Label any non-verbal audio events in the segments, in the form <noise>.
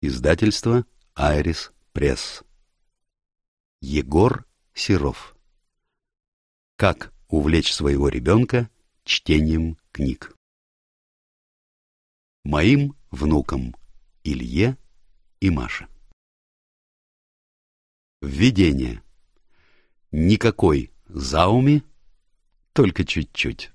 Издательство «Айрис Пресс». Егор Серов. Как увлечь своего ребенка чтением книг. Моим внукам Илье и Маше. Введение. Никакой зауми, только чуть-чуть.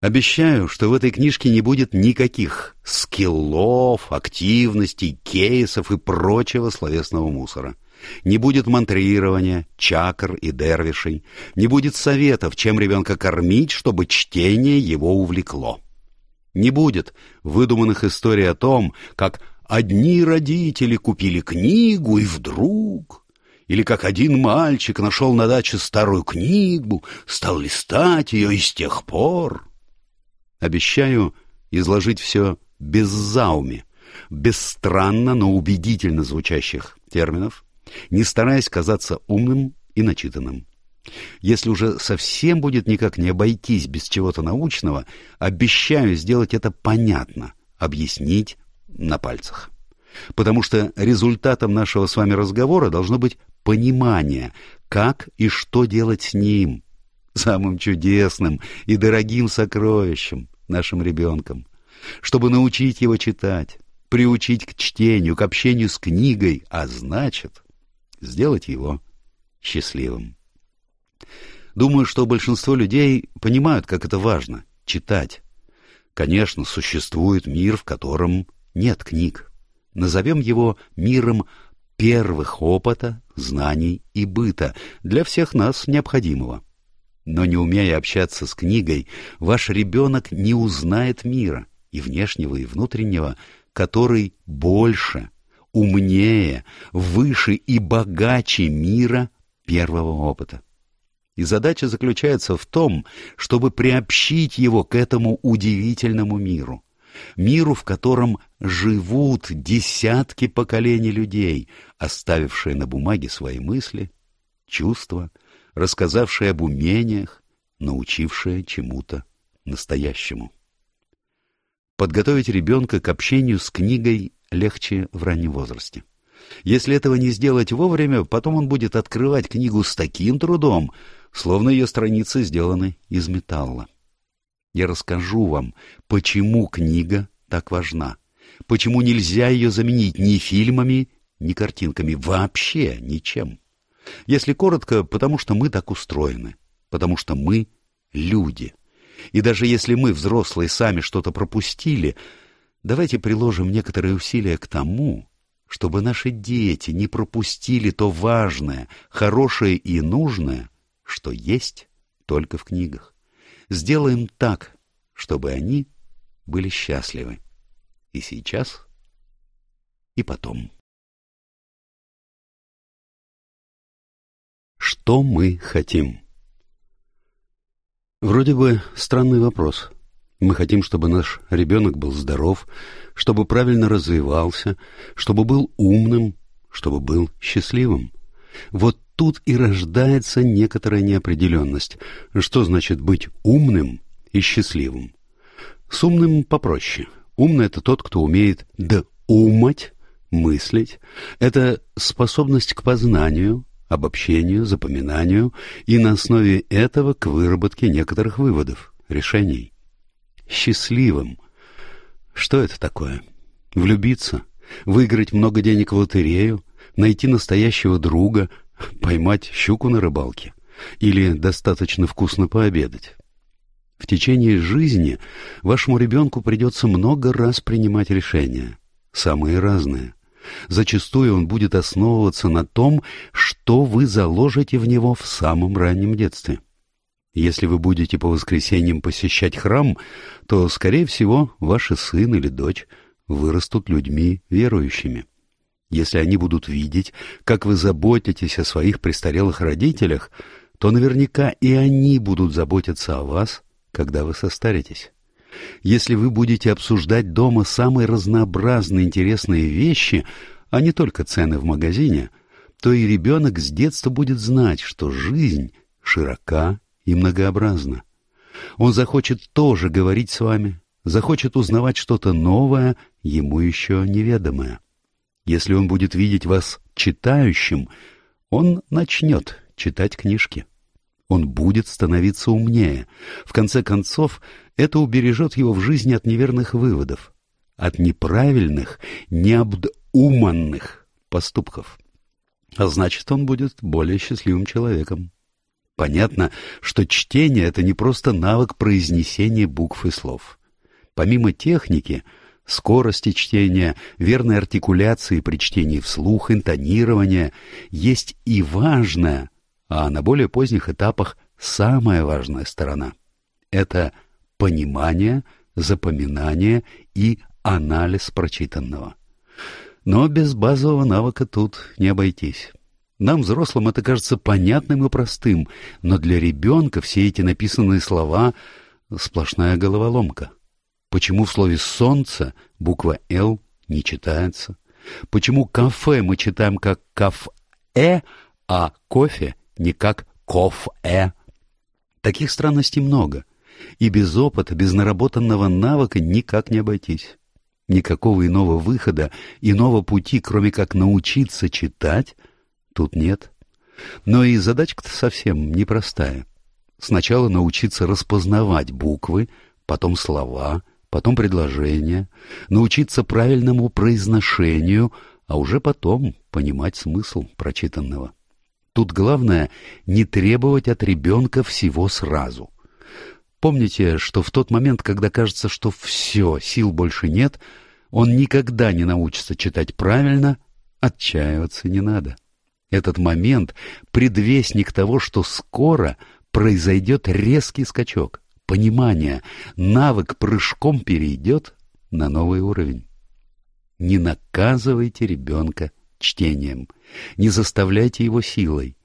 Обещаю, что в этой книжке не будет никаких скиллов, активностей, кейсов и прочего словесного мусора. Не будет мантрирования, чакр и дервишей, не будет советов, чем ребенка кормить, чтобы чтение его увлекло. Не будет выдуманных историй о том, как одни родители купили книгу и вдруг... Или как один мальчик нашел на даче старую книгу, стал листать ее и с тех пор... Обещаю изложить все без зауми, без странно, но убедительно звучащих терминов, не стараясь казаться умным и начитанным. Если уже совсем будет никак не обойтись без чего-то научного, обещаю сделать это понятно, объяснить на пальцах. Потому что результатом нашего с вами разговора должно быть понимание, как и что делать с ним, самым чудесным и дорогим сокровищем, нашим ребенком, чтобы научить его читать, приучить к чтению, к общению с книгой, а значит, сделать его счастливым. Думаю, что большинство людей понимают, как это важно — читать. Конечно, существует мир, в котором нет книг. Назовем его миром первых опыта, знаний и быта, для всех нас необходимого. Но не умея общаться с книгой, ваш ребенок не узнает мира, и внешнего, и внутреннего, который больше, умнее, выше и богаче мира первого опыта. И задача заключается в том, чтобы приобщить его к этому удивительному миру. Миру, в котором живут десятки поколений людей, оставившие на бумаге свои мысли, чувства, рассказавшая об умениях, научившая чему-то настоящему. Подготовить ребенка к общению с книгой легче в раннем возрасте. Если этого не сделать вовремя, потом он будет открывать книгу с таким трудом, словно ее страницы сделаны из металла. Я расскажу вам, почему книга так важна, почему нельзя ее заменить ни фильмами, ни картинками, вообще ничем. Если коротко, потому что мы так устроены, потому что мы люди. И даже если мы, взрослые, сами что-то пропустили, давайте приложим некоторые усилия к тому, чтобы наши дети не пропустили то важное, хорошее и нужное, что есть только в книгах. Сделаем так, чтобы они были счастливы. И сейчас, и потом. Что мы хотим? Вроде бы странный вопрос. Мы хотим, чтобы наш ребенок был здоров, чтобы правильно развивался, чтобы был умным, чтобы был счастливым. Вот тут и рождается некоторая неопределенность. Что значит быть умным и счастливым? С умным попроще. Умный — это тот, кто умеет доумать, мыслить. Это способность к познанию, обобщению, запоминанию и на основе этого к выработке некоторых выводов, решений. Счастливым. Что это такое? Влюбиться? Выиграть много денег в лотерею? Найти настоящего друга? Поймать щуку на рыбалке? Или достаточно вкусно пообедать? В течение жизни вашему ребенку придется много раз принимать решения, самые разные. Зачастую он будет основываться на том, что вы заложите в него в самом раннем детстве. Если вы будете по воскресеньям посещать храм, то, скорее всего, ваши сын или дочь вырастут людьми верующими. Если они будут видеть, как вы заботитесь о своих престарелых родителях, то наверняка и они будут заботиться о вас, когда вы состаритесь. Если вы будете обсуждать дома самые разнообразные интересные вещи, а не только цены в магазине, то и ребенок с детства будет знать, что жизнь широка и многообразна. Он захочет тоже говорить с вами, захочет узнавать что-то новое, ему еще неведомое. Если он будет видеть вас читающим, он начнет читать книжки. Он будет становиться умнее. В конце концов, это убережет его в жизни от неверных выводов, от неправильных, необдуманных поступков. А значит, он будет более счастливым человеком. Понятно, что чтение — это не просто навык произнесения букв и слов. Помимо техники, скорости чтения, верной артикуляции при чтении вслух, интонирования, есть и важная, а на более поздних этапах самая важная сторона — это понимание, запоминание и анализ прочитанного. Но без базового навыка тут не обойтись. Нам, взрослым, это кажется понятным и простым, но для ребенка все эти написанные слова — сплошная головоломка. Почему в слове «солнце» буква «Л» не читается? Почему «кафе» мы читаем как «кафе», а «кофе» не как «кофе»? Таких странностей много, и без опыта, без наработанного навыка никак не обойтись. Никакого иного выхода, иного пути, кроме как научиться читать — тут нет. Но и задачка-то совсем непростая. Сначала научиться распознавать буквы, потом слова, потом предложения, научиться правильному произношению, а уже потом понимать смысл прочитанного. Тут главное не требовать от ребенка всего сразу. Помните, что в тот момент, когда кажется, что все, сил больше нет, он никогда не научится читать правильно, отчаиваться не надо. Этот момент — предвестник того, что скоро произойдет резкий скачок. Понимание, навык прыжком перейдет на новый уровень. Не наказывайте ребенка чтением, не заставляйте его силой.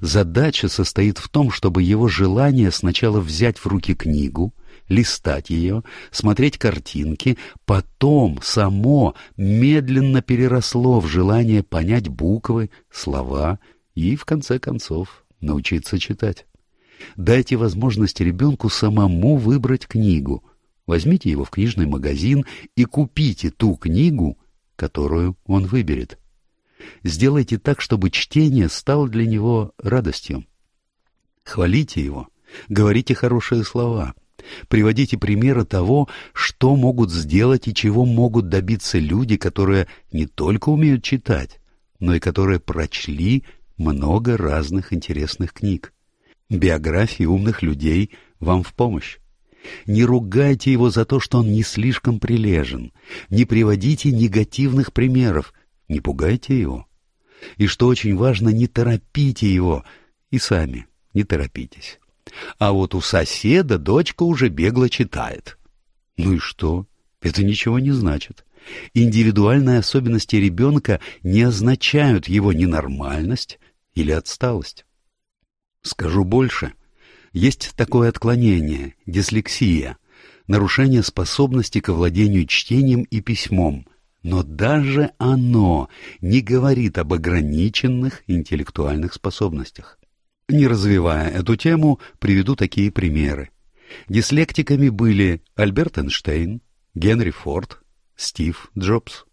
Задача состоит в том, чтобы его желание сначала взять в руки книгу, листать ее, смотреть картинки, потом само медленно переросло в желание понять буквы, слова и, в конце концов, научиться читать. Дайте возможность ребенку самому выбрать книгу. Возьмите его в книжный магазин и купите ту книгу, которую он выберет. Сделайте так, чтобы чтение стало для него радостью. Хвалите его, говорите хорошие слова, Приводите примеры того, что могут сделать и чего могут добиться люди, которые не только умеют читать, но и которые прочли много разных интересных книг. Биографии умных людей вам в помощь. Не ругайте его за то, что он не слишком прилежен. Не приводите негативных примеров. Не пугайте его. И что очень важно, не торопите его. И сами не торопитесь. А вот у соседа дочка уже бегло читает. Ну и что? Это ничего не значит. Индивидуальные особенности ребенка не означают его ненормальность или отсталость. Скажу больше. Есть такое отклонение, дислексия, нарушение способности к овладению чтением и письмом, но даже оно не говорит об ограниченных интеллектуальных способностях. Не развивая эту тему, приведу такие примеры. Дислектиками были Альберт Эйнштейн, Генри Форд, Стив Джобс.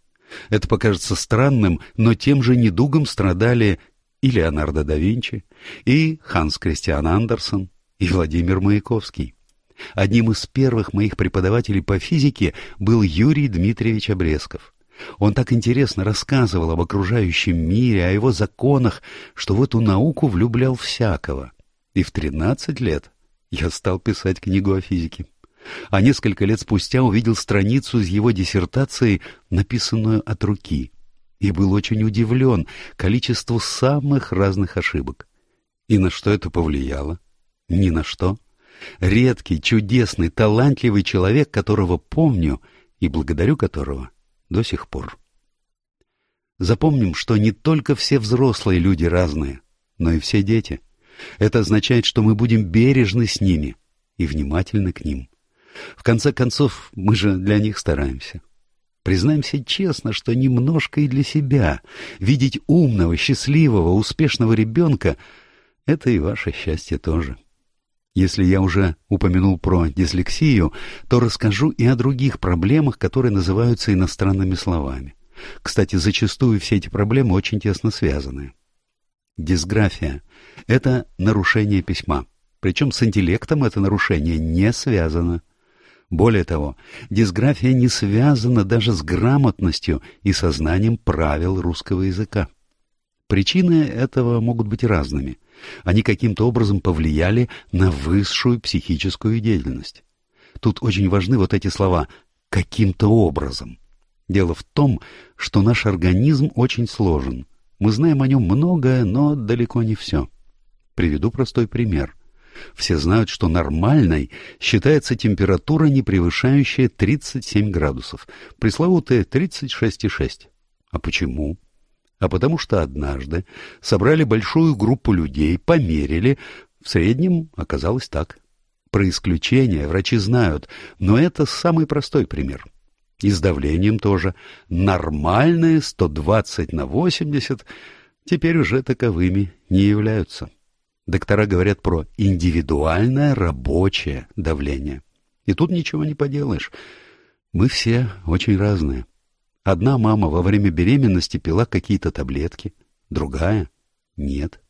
Это покажется странным, но тем же недугом страдали и Леонардо да Винчи, и Ханс Кристиан Андерсон, и Владимир Маяковский. Одним из первых моих преподавателей по физике был Юрий Дмитриевич Обрезков. Он так интересно рассказывал об окружающем мире, о его законах, что в эту науку влюблял всякого. И в тринадцать лет я стал писать книгу о физике. А несколько лет спустя увидел страницу из его диссертации, написанную от руки, и был очень удивлен количеству самых разных ошибок. И на что это повлияло? Ни на что. Редкий, чудесный, талантливый человек, которого помню и благодарю которого — до сих пор. Запомним, что не только все взрослые люди разные, но и все дети. Это означает, что мы будем бережны с ними и внимательны к ним. В конце концов, мы же для них стараемся. Признаемся честно, что немножко и для себя. Видеть умного, счастливого, успешного ребенка — это и ваше счастье тоже. Если я уже упомянул про дислексию, то расскажу и о других проблемах, которые называются иностранными словами. Кстати, зачастую все эти проблемы очень тесно связаны. Дисграфия – это нарушение письма. Причем с интеллектом это нарушение не связано. Более того, дисграфия не связана даже с грамотностью и сознанием правил русского языка. Причины этого могут быть разными. Они каким-то образом повлияли на высшую психическую деятельность. Тут очень важны вот эти слова «каким-то образом». Дело в том, что наш организм очень сложен. Мы знаем о нем многое, но далеко не все. Приведу простой пример. Все знают, что нормальной считается температура, не превышающая 37 градусов, пресловутая 36,6. А почему? А потому что однажды собрали большую группу людей, померили, в среднем оказалось так. Про исключения врачи знают, но это самый простой пример. И с давлением тоже. Нормальные 120 на 80 теперь уже таковыми не являются. Доктора говорят про индивидуальное рабочее давление. И тут ничего не поделаешь. Мы все очень разные. Одна мама во время беременности пила какие-то таблетки, другая — нет.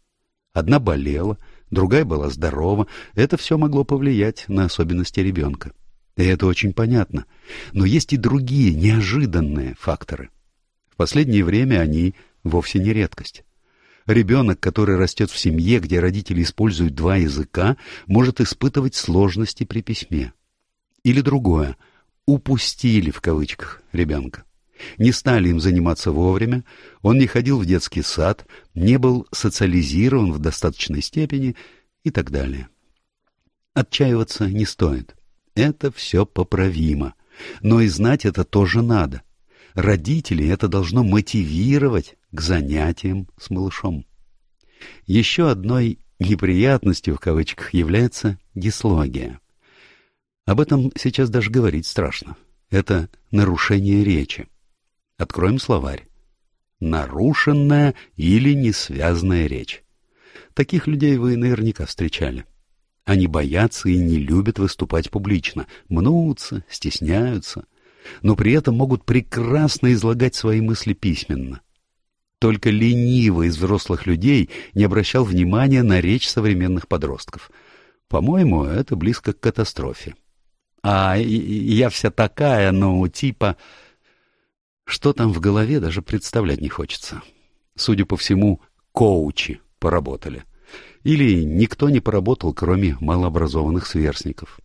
Одна болела, другая была здорова. Это все могло повлиять на особенности ребенка. И это очень понятно. Но есть и другие, неожиданные факторы. В последнее время они вовсе не редкость. Ребенок, который растет в семье, где родители используют два языка, может испытывать сложности при письме. Или другое. «Упустили» в кавычках ребенка. Не стали им заниматься вовремя, он не ходил в детский сад, не был социализирован в достаточной степени и так далее. Отчаиваться не стоит. Это все поправимо. Но и знать это тоже надо. Родителей это должно мотивировать к занятиям с малышом. Еще одной «неприятностью» в кавычках является дислогия. Об этом сейчас даже говорить страшно. Это нарушение речи. Откроем словарь. Нарушенная или несвязная речь. Таких людей вы наверняка встречали. Они боятся и не любят выступать публично, мнутся, стесняются, но при этом могут прекрасно излагать свои мысли письменно. Только ленивый из взрослых людей не обращал внимания на речь современных подростков. По-моему, это близко к катастрофе. А я вся такая, ну, типа... Что там в голове, даже представлять не хочется. Судя по всему, коучи поработали. Или никто не поработал, кроме малообразованных сверстников.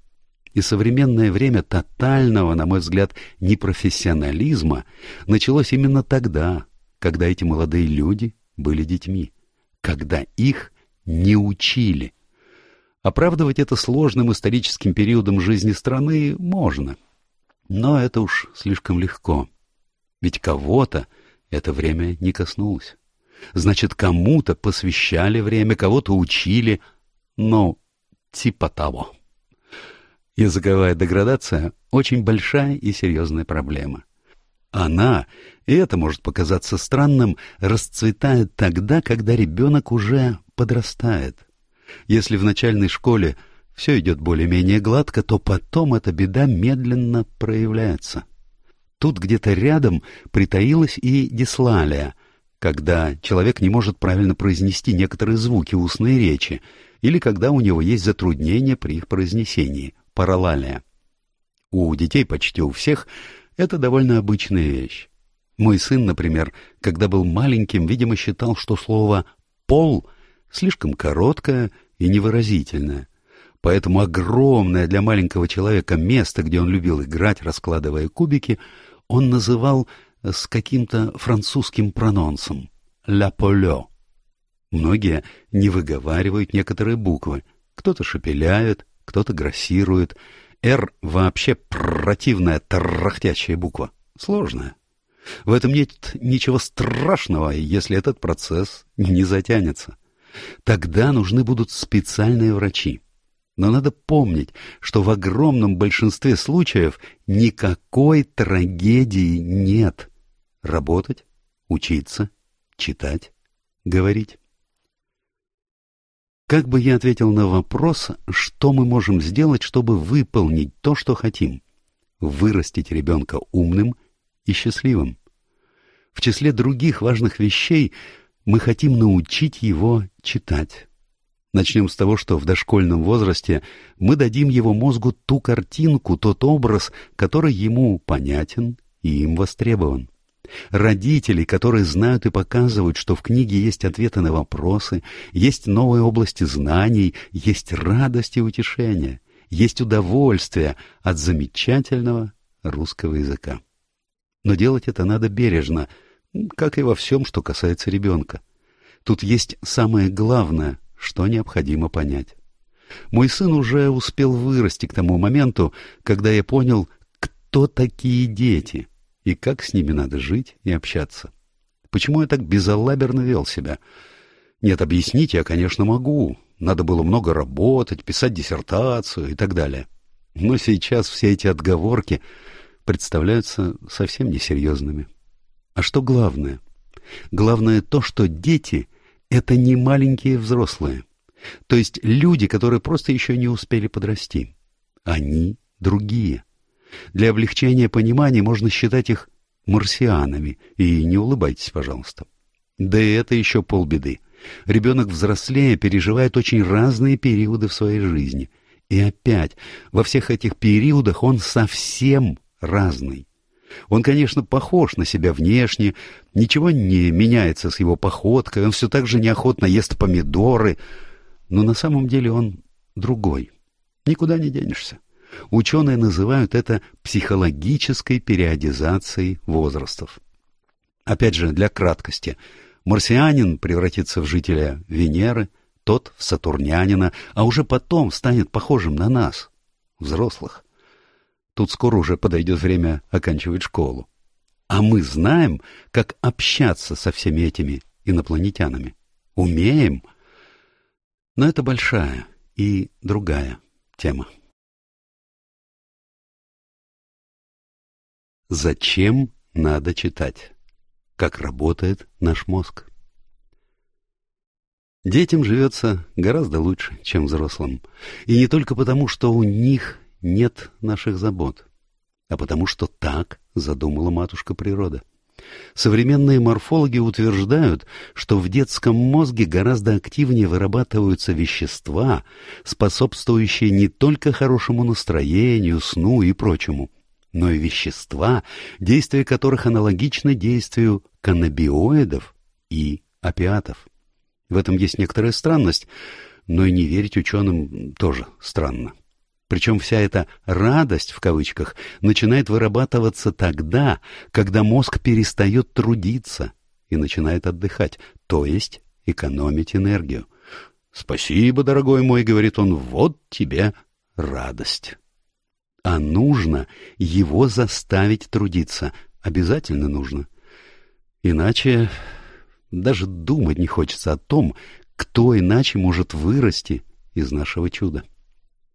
И современное время тотального, на мой взгляд, непрофессионализма началось именно тогда, когда эти молодые люди были детьми, когда их не учили. Оправдывать это сложным историческим периодом жизни страны можно, но это уж слишком легко. Ведь кого-то это время не коснулось. Значит, кому-то посвящали время, кого-то учили, ну, типа того. Языковая деградация – очень большая и серьезная проблема. Она, и это может показаться странным, расцветает тогда, когда ребенок уже подрастает. Если в начальной школе все идет более-менее гладко, то потом эта беда медленно проявляется. Тут где-то рядом притаилась и дислалия, когда человек не может правильно произнести некоторые звуки устной речи, или когда у него есть затруднения при их произнесении, паралалия. У детей почти у всех это довольно обычная вещь. Мой сын, например, когда был маленьким, видимо, считал, что слово «пол» слишком короткое и невыразительное. Поэтому огромное для маленького человека место, где он любил играть, раскладывая кубики, он называл с каким-то французским прононсом «ля полё». Многие не выговаривают некоторые буквы. Кто-то шепеляет, кто-то грассирует. «Р» вообще противная тарахтящая буква. Сложная. В этом нет ничего страшного, если этот процесс не затянется. Тогда нужны будут специальные врачи. Но надо помнить, что в огромном большинстве случаев никакой трагедии нет. Работать, учиться, читать, говорить. Как бы я ответил на вопрос, что мы можем сделать, чтобы выполнить то, что хотим? Вырастить ребенка умным и счастливым. В числе других важных вещей мы хотим научить его читать. Начнем с того, что в дошкольном возрасте мы дадим его мозгу ту картинку, тот образ, который ему понятен и им востребован. Родители, которые знают и показывают, что в книге есть ответы на вопросы, есть новые области знаний, есть радость и утешение, есть удовольствие от замечательного русского языка. Но делать это надо бережно, как и во всем, что касается ребенка. Тут есть самое главное, что необходимо понять. Мой сын уже успел вырасти к тому моменту, когда я понял, кто такие дети и как с ними надо жить и общаться. Почему я так безалаберно вел себя? Нет, объяснить я, конечно, могу. Надо было много работать, писать диссертацию и так далее. Но сейчас все эти отговорки представляются совсем несерьезными. А что главное? Главное то, что дети — это не маленькие взрослые. То есть люди, которые просто еще не успели подрасти. Они другие. Для облегчения понимания можно считать их марсианами, и не улыбайтесь, пожалуйста. Да и это еще полбеды. Ребенок взрослее переживает очень разные периоды в своей жизни. И опять, во всех этих периодах он совсем разный. Он, конечно, похож на себя внешне, ничего не меняется с его походкой, он все так же неохотно ест помидоры, но на самом деле он другой. Никуда не денешься. Ученые называют это психологической периодизацией возрастов. Опять же, для краткости. Марсианин превратится в жителя Венеры, тот в сатурнянина, а уже потом станет похожим на нас, взрослых. Тут скоро уже подойдет время оканчивать школу. А мы знаем, как общаться со всеми этими инопланетянами. Умеем. Но это большая и другая тема. Зачем надо читать? Как работает наш мозг? Детям живется гораздо лучше, чем взрослым. И не только потому, что у них нет наших забот, а потому что так задумала матушка природа. Современные морфологи утверждают, что в детском мозге гораздо активнее вырабатываются вещества, способствующие не только хорошему настроению, сну и прочему, но и вещества, действие которых аналогично действию каннабиоидов и опиатов. В этом есть некоторая странность, но и не верить ученым тоже странно. Причем вся эта «радость» в кавычках начинает вырабатываться тогда, когда мозг перестает трудиться и начинает отдыхать, то есть экономить энергию. «Спасибо, дорогой мой», — говорит он, — «вот тебе радость». А нужно его заставить трудиться. Обязательно нужно. Иначе даже думать не хочется о том, кто иначе может вырасти из нашего чуда.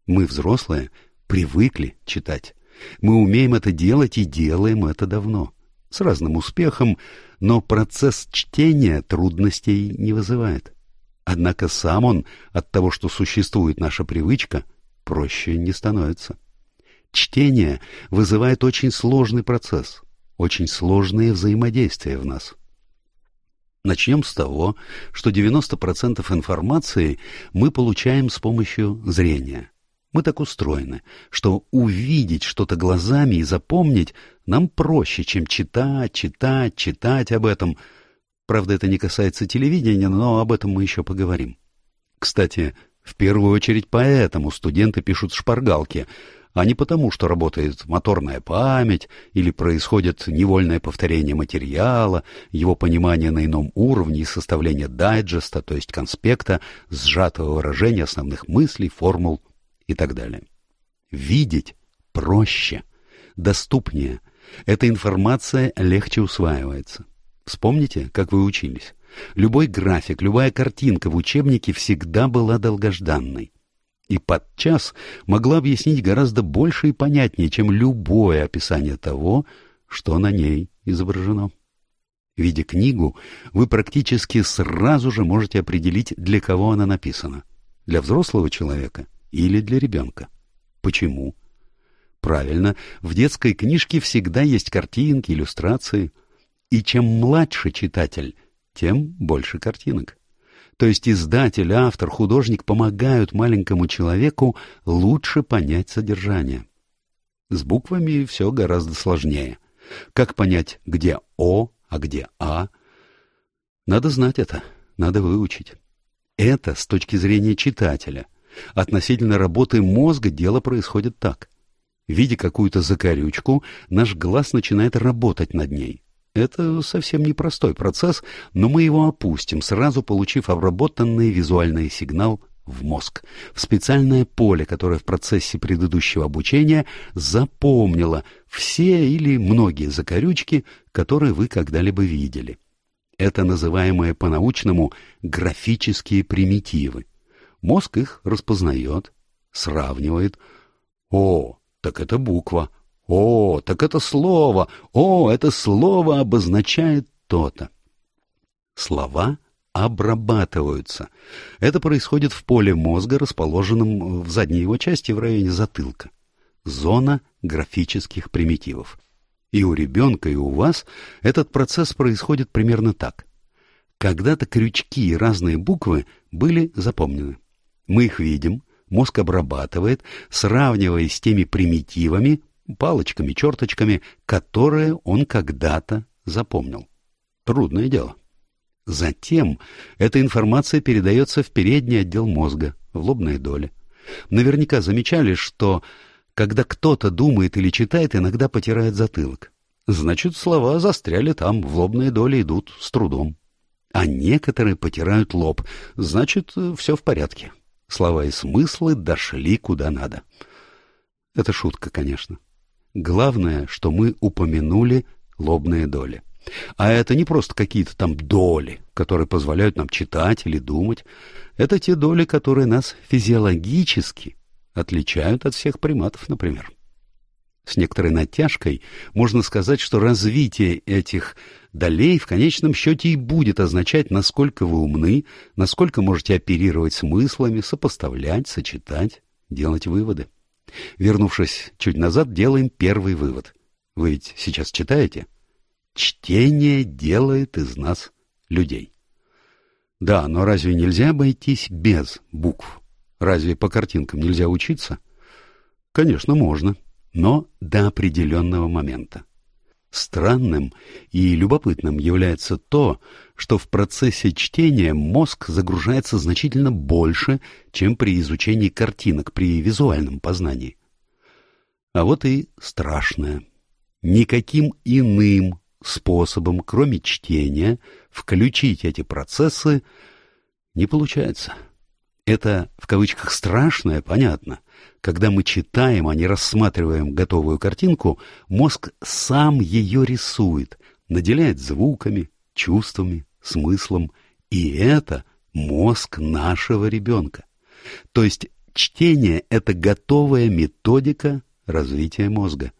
Мы, взрослые, привыкли читать. Мы умеем это делать и делаем это давно. С разным успехом, но процесс чтения трудностей не вызывает. Однако сам он от того, что существует наша привычка, проще не становится. Чтение вызывает очень сложный процесс, очень сложные взаимодействия в нас. Начнем с того, что 90% информации мы получаем с помощью зрения. Мы так устроены, что увидеть что-то глазами и запомнить нам проще, чем читать, читать, читать об этом. Правда, это не касается телевидения, но об этом мы еще поговорим. Кстати, в первую очередь поэтому студенты пишут шпаргалки, а не потому, что работает моторная память или происходит невольное повторение материала, его понимание на ином уровне и составление дайджеста, то есть конспекта, сжатого выражения основных мыслей, формул и так далее. Видеть проще, доступнее. Эта информация легче усваивается. Вспомните, как вы учились. Любой график, любая картинка в учебнике всегда была долгожданной. И подчас могла объяснить гораздо больше и понятнее, чем любое описание того, что на ней изображено. Видя книгу, вы практически сразу же можете определить, для кого она написана. Для взрослого человека или для ребенка? Почему? Правильно, в детской книжке всегда есть картинки, иллюстрации. И чем младше читатель, тем больше картинок. То есть издатель, автор, художник помогают маленькому человеку лучше понять содержание. С буквами все гораздо сложнее. Как понять, где О, а где А? Надо знать это, надо выучить. Это с точки зрения читателя. Относительно работы мозга дело происходит так. Видя какую-то закорючку, наш глаз начинает работать над ней. Это совсем непростой процесс, но мы его опустим, сразу получив обработанный визуальный сигнал в мозг, в специальное поле, которое в процессе предыдущего обучения запомнило все или многие закорючки, которые вы когда-либо видели. Это называемые по-научному графические примитивы. Мозг их распознает, сравнивает. О, так это буква. О, так это слово. О, это слово обозначает то-то. Слова обрабатываются. Это происходит в поле мозга, расположенном в задней его части в районе затылка. Зона графических примитивов. И у ребенка, и у вас этот процесс происходит примерно так. Когда-то крючки и разные буквы были запомнены. Мы их видим, мозг обрабатывает, сравнивая с теми примитивами, палочками, черточками, которые он когда-то запомнил. Трудное дело. Затем эта информация передается в передний отдел мозга, в лобные доли. Наверняка замечали, что когда кто-то думает или читает, иногда потирает затылок. Значит, слова застряли там, в лобные доли идут с трудом. А некоторые потирают лоб, значит, все в порядке. Слова и смыслы дошли куда надо. Это шутка, конечно. Главное, что мы упомянули лобные доли. А это не просто какие-то там доли, которые позволяют нам читать или думать. Это те доли, которые нас физиологически отличают от всех приматов, например. С некоторой натяжкой можно сказать, что развитие этих долей в конечном счете и будет означать, насколько вы умны, насколько можете оперировать смыслами, сопоставлять, сочетать, делать выводы. Вернувшись чуть назад, делаем первый вывод. Вы ведь сейчас читаете? Чтение делает из нас людей. Да, но разве нельзя обойтись без букв? Разве по картинкам нельзя учиться? Конечно, можно, но до определенного момента. Странным и любопытным является то, что в процессе чтения мозг загружается значительно больше, чем при изучении картинок, при визуальном познании. А вот и страшное. Никаким иным способом, кроме чтения, включить эти процессы не получается. Это, в кавычках, страшное, понятно. Когда мы читаем, а не рассматриваем готовую картинку, мозг сам ее рисует, наделяет звуками, чувствами, смыслом. И это мозг нашего ребенка. То есть чтение — это готовая методика развития мозга.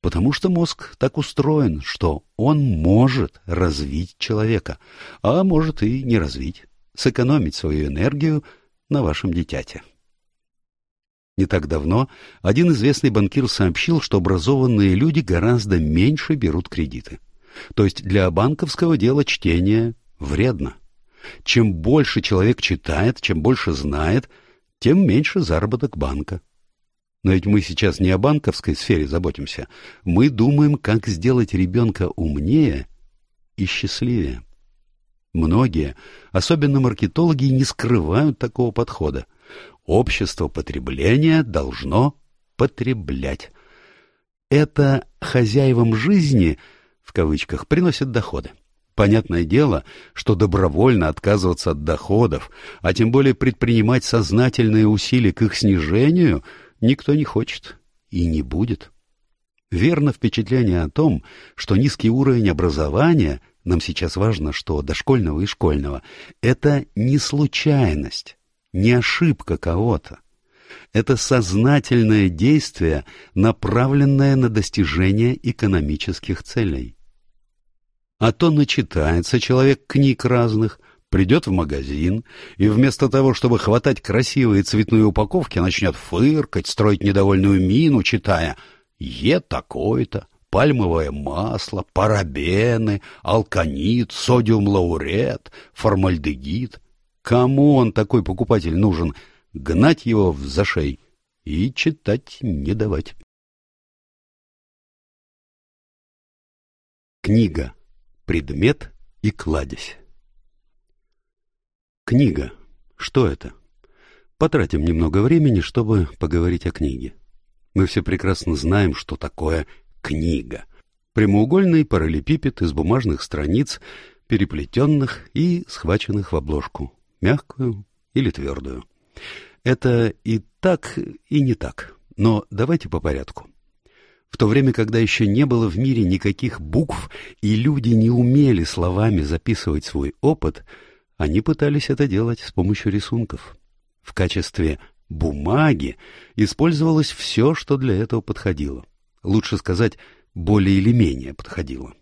Потому что мозг так устроен, что он может развить человека, а может и не развить, сэкономить свою энергию на вашем дитяте. Не так давно один известный банкир сообщил, что образованные люди гораздо меньше берут кредиты. То есть для банковского дела чтение вредно. Чем больше человек читает, чем больше знает, тем меньше заработок банка. Но ведь мы сейчас не о банковской сфере заботимся. Мы думаем, как сделать ребенка умнее и счастливее. Многие, особенно маркетологи, не скрывают такого подхода. Общество потребления должно потреблять. Это хозяевам жизни, в кавычках, приносит доходы. Понятное дело, что добровольно отказываться от доходов, а тем более предпринимать сознательные усилия к их снижению – никто не хочет и не будет. Верно впечатление о том, что низкий уровень образования, нам сейчас важно, что дошкольного и школьного, это не случайность, не ошибка кого-то. Это сознательное действие, направленное на достижение экономических целей. А то начитается человек книг разных, придет в магазин и вместо того, чтобы хватать красивые цветные упаковки, начнет фыркать, строить недовольную мину, читая «Е такой-то», пальмовое масло, парабены, алканит, содиум-лаурет, формальдегид. Кому он такой покупатель нужен? Гнать его в зашей и читать не давать. Книга. Предмет и кладезь. Книга. Что это? Потратим немного времени, чтобы поговорить о книге. Мы все прекрасно знаем, что такое книга. Прямоугольный параллелепипед из бумажных страниц, переплетенных и схваченных в обложку, мягкую или твердую. Это и так, и не так, но давайте по порядку. В то время, когда еще не было в мире никаких букв, и люди не умели словами записывать свой опыт, они пытались это делать с помощью рисунков. В качестве бумаги использовалось все, что для этого подходило. Лучше сказать, более или менее подходило.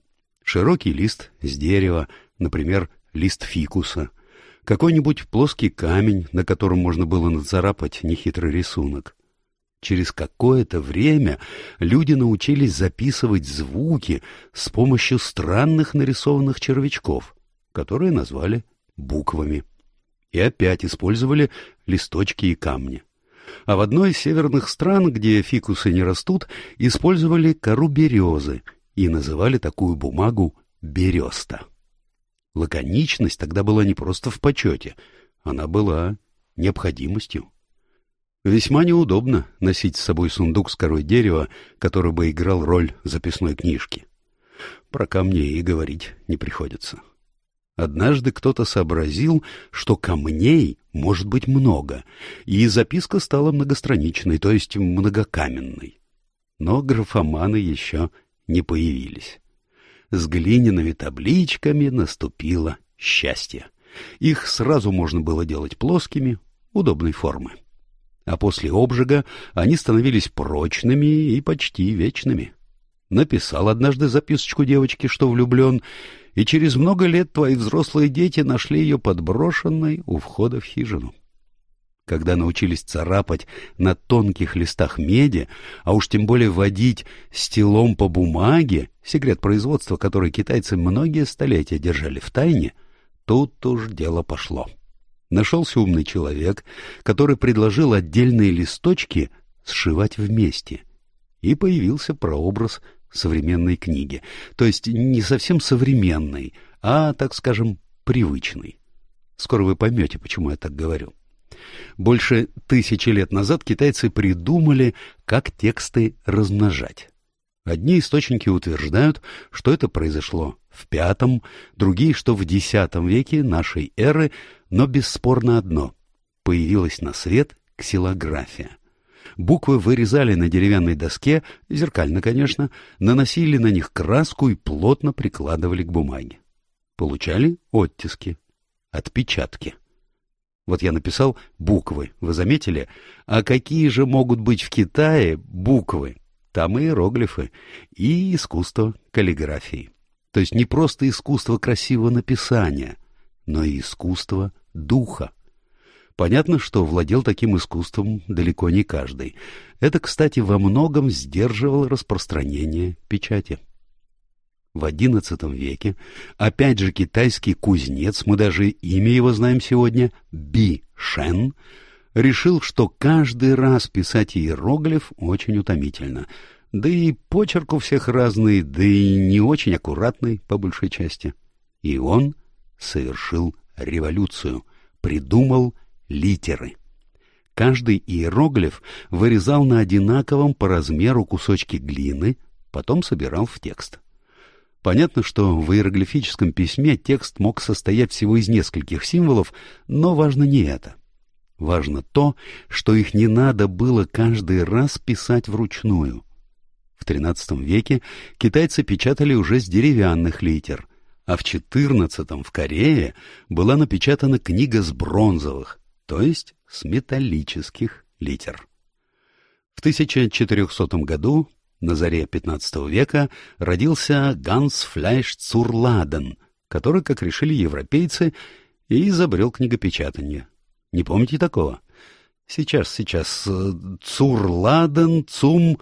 Широкий лист с дерева, например, лист фикуса, какой-нибудь плоский камень, на котором можно было нацарапать нехитрый рисунок, Через какое-то время люди научились записывать звуки с помощью странных нарисованных червячков, которые назвали буквами. И опять использовали листочки и камни. А в одной из северных стран, где фикусы не растут, использовали кору березы и называли такую бумагу береста. Лаконичность тогда была не просто в почете, она была необходимостью. Весьма неудобно носить с собой сундук с корой дерева, который бы играл роль записной книжки. Про камни и говорить не приходится. Однажды кто-то сообразил, что камней может быть много, и записка стала многостраничной, то есть многокаменной. Но графоманы еще не появились. С глиняными табличками наступило счастье. Их сразу можно было делать плоскими, удобной формы а после обжига они становились прочными и почти вечными. Написал однажды записочку девочке, что влюблен, и через много лет твои взрослые дети нашли ее подброшенной у входа в хижину. Когда научились царапать на тонких листах меди, а уж тем более водить стилом по бумаге, секрет производства, который китайцы многие столетия держали в тайне, тут уж дело пошло. Нашелся умный человек, который предложил отдельные листочки сшивать вместе. И появился прообраз современной книги. То есть не совсем современной, а, так скажем, привычной. Скоро вы поймете, почему я так говорю. Больше тысячи лет назад китайцы придумали, как тексты размножать. Одни источники утверждают, что это произошло в V, другие, что в X веке нашей эры, но бесспорно одно — появилась на свет ксилография. Буквы вырезали на деревянной доске, зеркально, конечно, наносили на них краску и плотно прикладывали к бумаге. Получали оттиски, отпечатки. Вот я написал буквы, вы заметили? А какие же могут быть в Китае буквы? Там иероглифы, и искусство каллиграфии. То есть не просто искусство красивого написания, но и искусство духа. Понятно, что владел таким искусством далеко не каждый. Это, кстати, во многом сдерживало распространение печати. В XI веке, опять же, китайский кузнец, мы даже имя его знаем сегодня, Би Шен, решил, что каждый раз писать иероглиф очень утомительно. Да и почерк у всех разный, да и не очень аккуратный по большей части. И он совершил революцию, придумал литеры. Каждый иероглиф вырезал на одинаковом по размеру кусочки глины, потом собирал в текст. Понятно, что в иероглифическом письме текст мог состоять всего из нескольких символов, но важно не это. Важно то, что их не надо было каждый раз писать вручную. В XIII веке китайцы печатали уже с деревянных литер, а в XIV в Корее была напечатана книга с бронзовых, то есть с металлических литер. В 1400 году, на заре XV века, родился Ганс Фляйш Цурладен, который, как решили европейцы, и изобрел книгопечатание. Не помните такого? Сейчас, сейчас. Цурладен, Цум...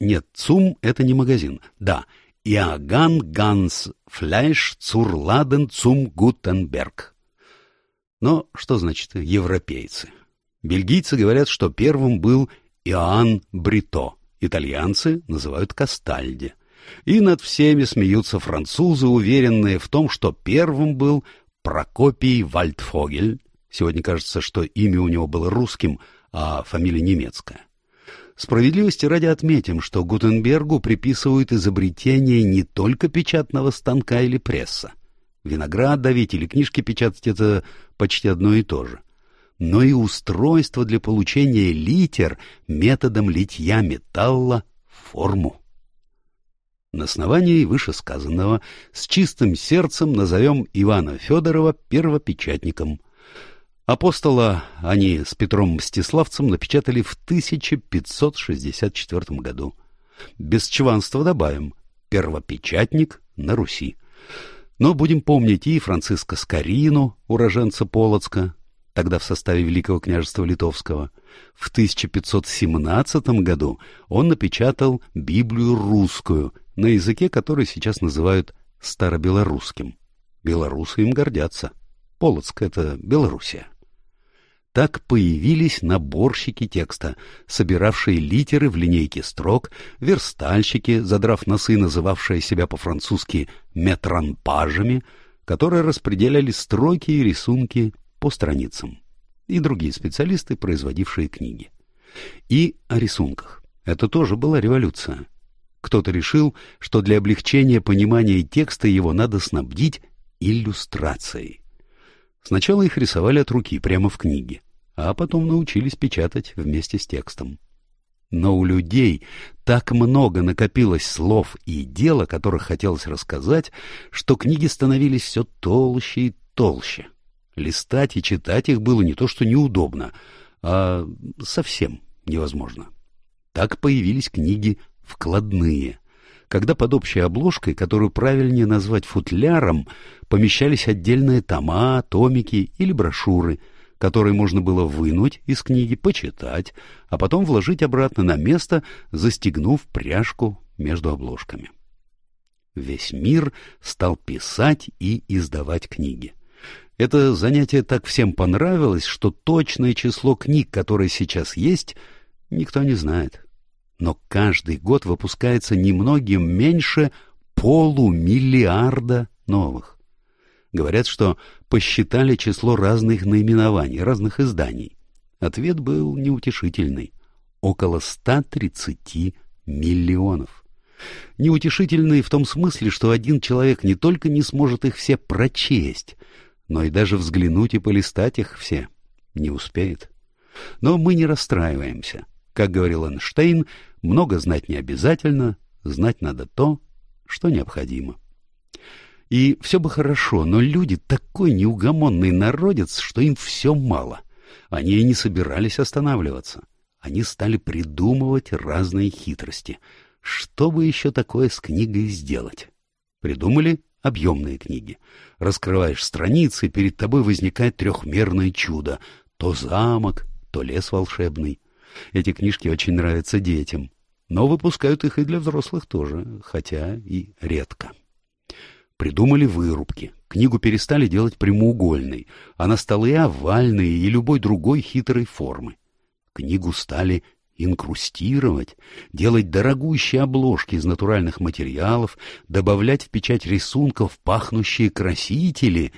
Нет, Цум — это не магазин. Да, Иоганн Ганс Фляйш Цурладен Цум Гутенберг. Но что значит европейцы? Бельгийцы говорят, что первым был Иоанн Брито, итальянцы называют Кастальди. И над всеми смеются французы, уверенные в том, что первым был Прокопий Вальдфогель. Сегодня кажется, что имя у него было русским, а фамилия немецкая. Справедливости ради отметим, что Гутенбергу приписывают изобретение не только печатного станка или пресса. Виноград давить или книжки печатать — это почти одно и то же. Но и устройство для получения литер методом литья металла в форму. На основании вышесказанного с чистым сердцем назовем Ивана Федорова первопечатником. Апостола они с Петром Мстиславцем напечатали в 1564 году. Без чванства добавим «первопечатник на Руси». Но будем помнить и Франциска Скорину, уроженца Полоцка, тогда в составе Великого княжества Литовского. В 1517 году он напечатал Библию русскую, на языке, который сейчас называют старобелорусским. Белорусы им гордятся. Полоцк — это Белоруссия. Так появились наборщики текста, собиравшие литеры в линейке строк, верстальщики, задрав носы, называвшие себя по-французски метранпажами, которые распределяли строки и рисунки по страницам, и другие специалисты, производившие книги. И о рисунках. Это тоже была революция. Кто-то решил, что для облегчения понимания текста его надо снабдить иллюстрацией. Сначала их рисовали от руки, прямо в книге, а потом научились печатать вместе с текстом. Но у людей так много накопилось слов и дел, о которых хотелось рассказать, что книги становились все толще и толще. Листать и читать их было не то что неудобно, а совсем невозможно. Так появились книги вкладные, когда под общей обложкой, которую правильнее назвать футляром, помещались отдельные тома, томики или брошюры, которые можно было вынуть из книги, почитать, а потом вложить обратно на место, застегнув пряжку между обложками. Весь мир стал писать и издавать книги. Это занятие так всем понравилось, что точное число книг, которые сейчас есть, никто не знает но каждый год выпускается немногим меньше полумиллиарда новых. Говорят, что посчитали число разных наименований, разных изданий. Ответ был неутешительный. Около 130 миллионов. Неутешительный в том смысле, что один человек не только не сможет их все прочесть, но и даже взглянуть и полистать их все не успеет. Но мы не расстраиваемся. Как говорил Эйнштейн, много знать не обязательно, знать надо то, что необходимо. И все бы хорошо, но люди такой неугомонный народец, что им все мало. Они и не собирались останавливаться. Они стали придумывать разные хитрости. Что бы еще такое с книгой сделать? Придумали объемные книги. Раскрываешь страницы, перед тобой возникает трехмерное чудо. То замок, то лес волшебный. Эти книжки очень нравятся детям, но выпускают их и для взрослых тоже, хотя и редко. Придумали вырубки. Книгу перестали делать прямоугольной. Она стала и овальной, и любой другой хитрой формы. Книгу стали инкрустировать, делать дорогущие обложки из натуральных материалов, добавлять в печать рисунков пахнущие красители,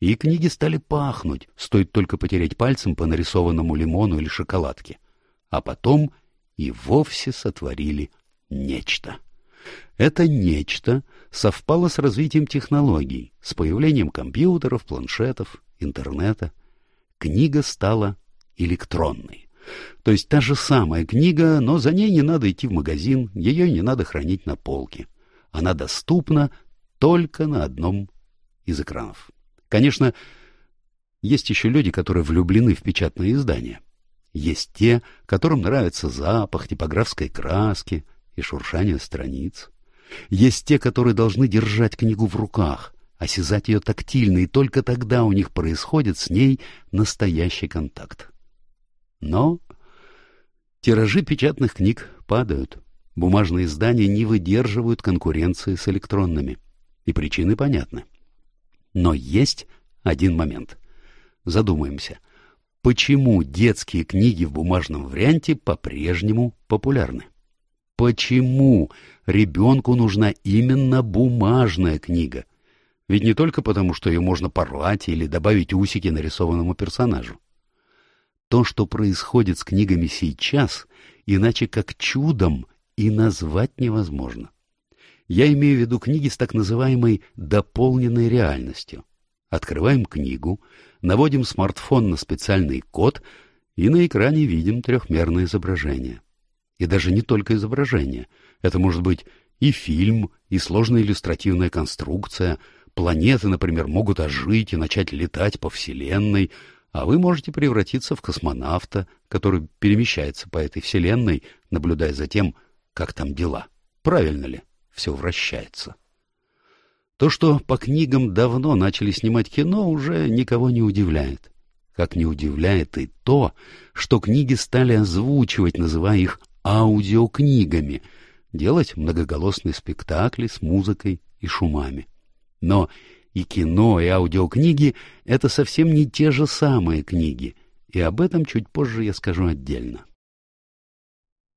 и книги стали пахнуть, стоит только потереть пальцем по нарисованному лимону или шоколадке а потом и вовсе сотворили нечто. Это нечто совпало с развитием технологий, с появлением компьютеров, планшетов, интернета. Книга стала электронной. То есть та же самая книга, но за ней не надо идти в магазин, ее не надо хранить на полке. Она доступна только на одном из экранов. Конечно, есть еще люди, которые влюблены в печатные издания. Есть те, которым нравится запах типографской краски и шуршание страниц. Есть те, которые должны держать книгу в руках, осязать ее тактильно, и только тогда у них происходит с ней настоящий контакт. Но тиражи печатных книг падают. Бумажные издания не выдерживают конкуренции с электронными. И причины понятны. Но есть один момент. Задумаемся, почему детские книги в бумажном варианте по-прежнему популярны? Почему ребенку нужна именно бумажная книга? Ведь не только потому, что ее можно порвать или добавить усики нарисованному персонажу. То, что происходит с книгами сейчас, иначе как чудом и назвать невозможно. Я имею в виду книги с так называемой дополненной реальностью. Открываем книгу, наводим смартфон на специальный код и на экране видим трехмерное изображение. И даже не только изображение. Это может быть и фильм, и сложная иллюстративная конструкция. Планеты, например, могут ожить и начать летать по Вселенной, а вы можете превратиться в космонавта, который перемещается по этой Вселенной, наблюдая за тем, как там дела. Правильно ли все вращается? То, что по книгам давно начали снимать кино, уже никого не удивляет. Как не удивляет и то, что книги стали озвучивать, называя их аудиокнигами, делать многоголосные спектакли с музыкой и шумами. Но и кино, и аудиокниги — это совсем не те же самые книги, и об этом чуть позже я скажу отдельно.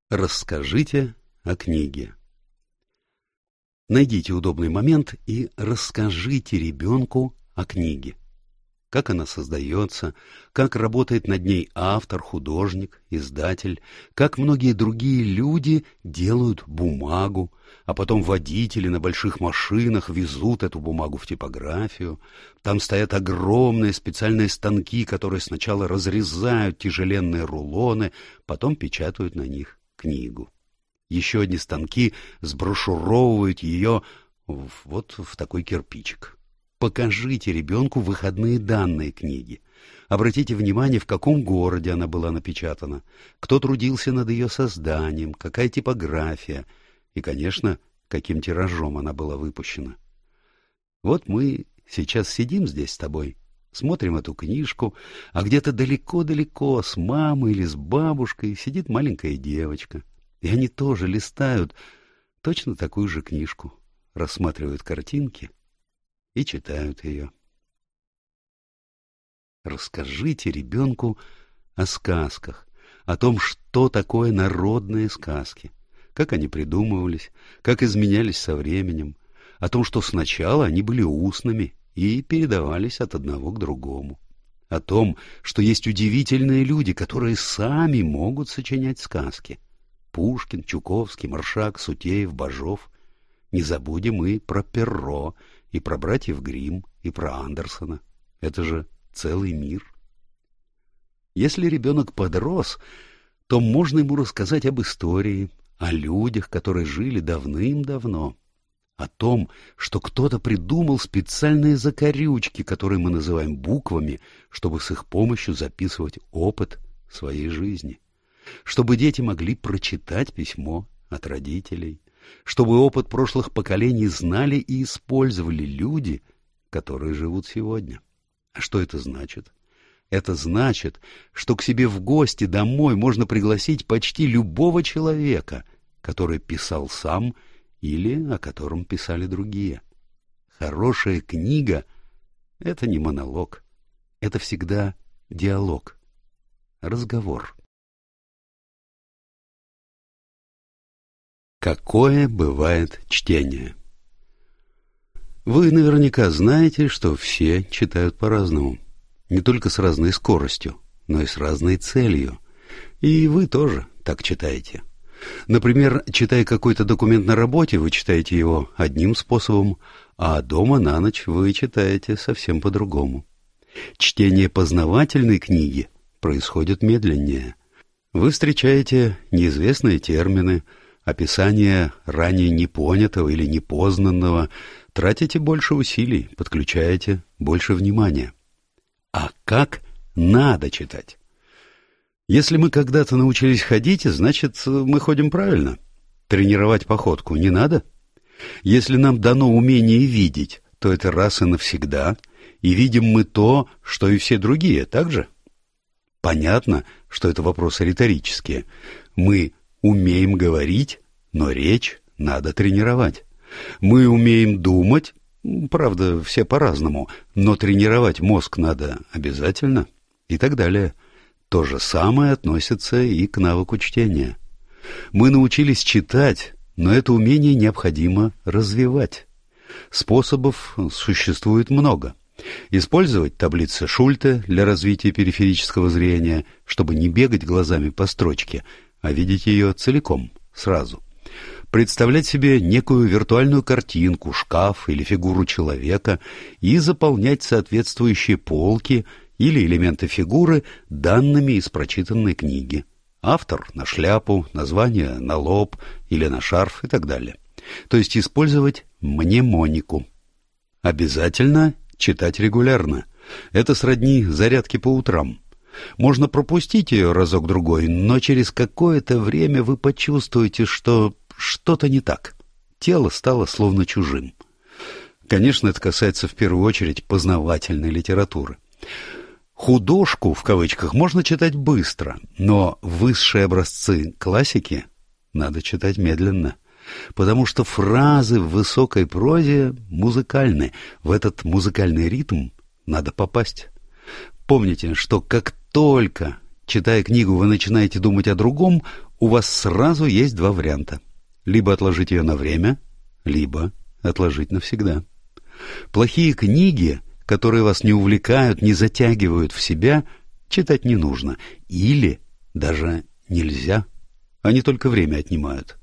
Расскажите о книге. Найдите удобный момент и расскажите ребенку о книге как она создается, как работает над ней автор, художник, издатель, как многие другие люди делают бумагу, а потом водители на больших машинах везут эту бумагу в типографию. Там стоят огромные специальные станки, которые сначала разрезают тяжеленные рулоны, потом печатают на них книгу. Еще одни станки сброшуровывают ее вот в такой кирпичик. Покажите ребенку выходные данные книги. Обратите внимание, в каком городе она была напечатана, кто трудился над ее созданием, какая типография и, конечно, каким тиражом она была выпущена. Вот мы сейчас сидим здесь с тобой, смотрим эту книжку, а где-то далеко-далеко с мамой или с бабушкой сидит маленькая девочка, и они тоже листают точно такую же книжку, рассматривают картинки и читают ее. Расскажите ребенку о сказках, о том, что такое народные сказки, как они придумывались, как изменялись со временем, о том, что сначала они были устными и передавались от одного к другому, о том, что есть удивительные люди, которые сами могут сочинять сказки. Пушкин, Чуковский, Маршак, Сутеев, Бажов. Не забудем и про Перро, и про братьев Грим, и про Андерсона. Это же целый мир. Если ребенок подрос, то можно ему рассказать об истории, о людях, которые жили давным-давно, о том, что кто-то придумал специальные закорючки, которые мы называем буквами, чтобы с их помощью записывать опыт своей жизни, чтобы дети могли прочитать письмо от родителей, чтобы опыт прошлых поколений знали и использовали люди, которые живут сегодня. А что это значит? Это значит, что к себе в гости домой можно пригласить почти любого человека, который писал сам или о котором писали другие. Хорошая книга — это не монолог, это всегда диалог, разговор. Какое бывает чтение? Вы наверняка знаете, что все читают по-разному. Не только с разной скоростью, но и с разной целью. И вы тоже так читаете. Например, читая какой-то документ на работе, вы читаете его одним способом, а дома на ночь вы читаете совсем по-другому. Чтение познавательной книги происходит медленнее. Вы встречаете неизвестные термины, описание ранее непонятого или непознанного, тратите больше усилий, подключаете больше внимания. А как надо читать? Если мы когда-то научились ходить, значит, мы ходим правильно. Тренировать походку не надо? Если нам дано умение видеть, то это раз и навсегда, и видим мы то, что и все другие, так же? Понятно, что это вопросы риторические. Мы умеем говорить, но речь надо тренировать. Мы умеем думать, правда, все по-разному, но тренировать мозг надо обязательно и так далее. То же самое относится и к навыку чтения. Мы научились читать, но это умение необходимо развивать. Способов существует много. Использовать таблицы Шульта для развития периферического зрения, чтобы не бегать глазами по строчке, а видеть ее целиком, сразу. Представлять себе некую виртуальную картинку, шкаф или фигуру человека и заполнять соответствующие полки или элементы фигуры данными из прочитанной книги. Автор на шляпу, название на лоб или на шарф и так далее. То есть использовать мнемонику. Обязательно читать регулярно. Это сродни зарядке по утрам. Можно пропустить ее разок-другой, но через какое-то время вы почувствуете, что что-то не так. Тело стало словно чужим. Конечно, это касается в первую очередь познавательной литературы. Художку, в кавычках, можно читать быстро, но высшие образцы классики надо читать медленно, потому что фразы в высокой прозе музыкальны, в этот музыкальный ритм надо попасть. Помните, что как только, читая книгу, вы начинаете думать о другом, у вас сразу есть два варианта. Либо отложить ее на время, либо отложить навсегда. Плохие книги которые вас не увлекают, не затягивают в себя, читать не нужно. Или даже нельзя. Они только время отнимают.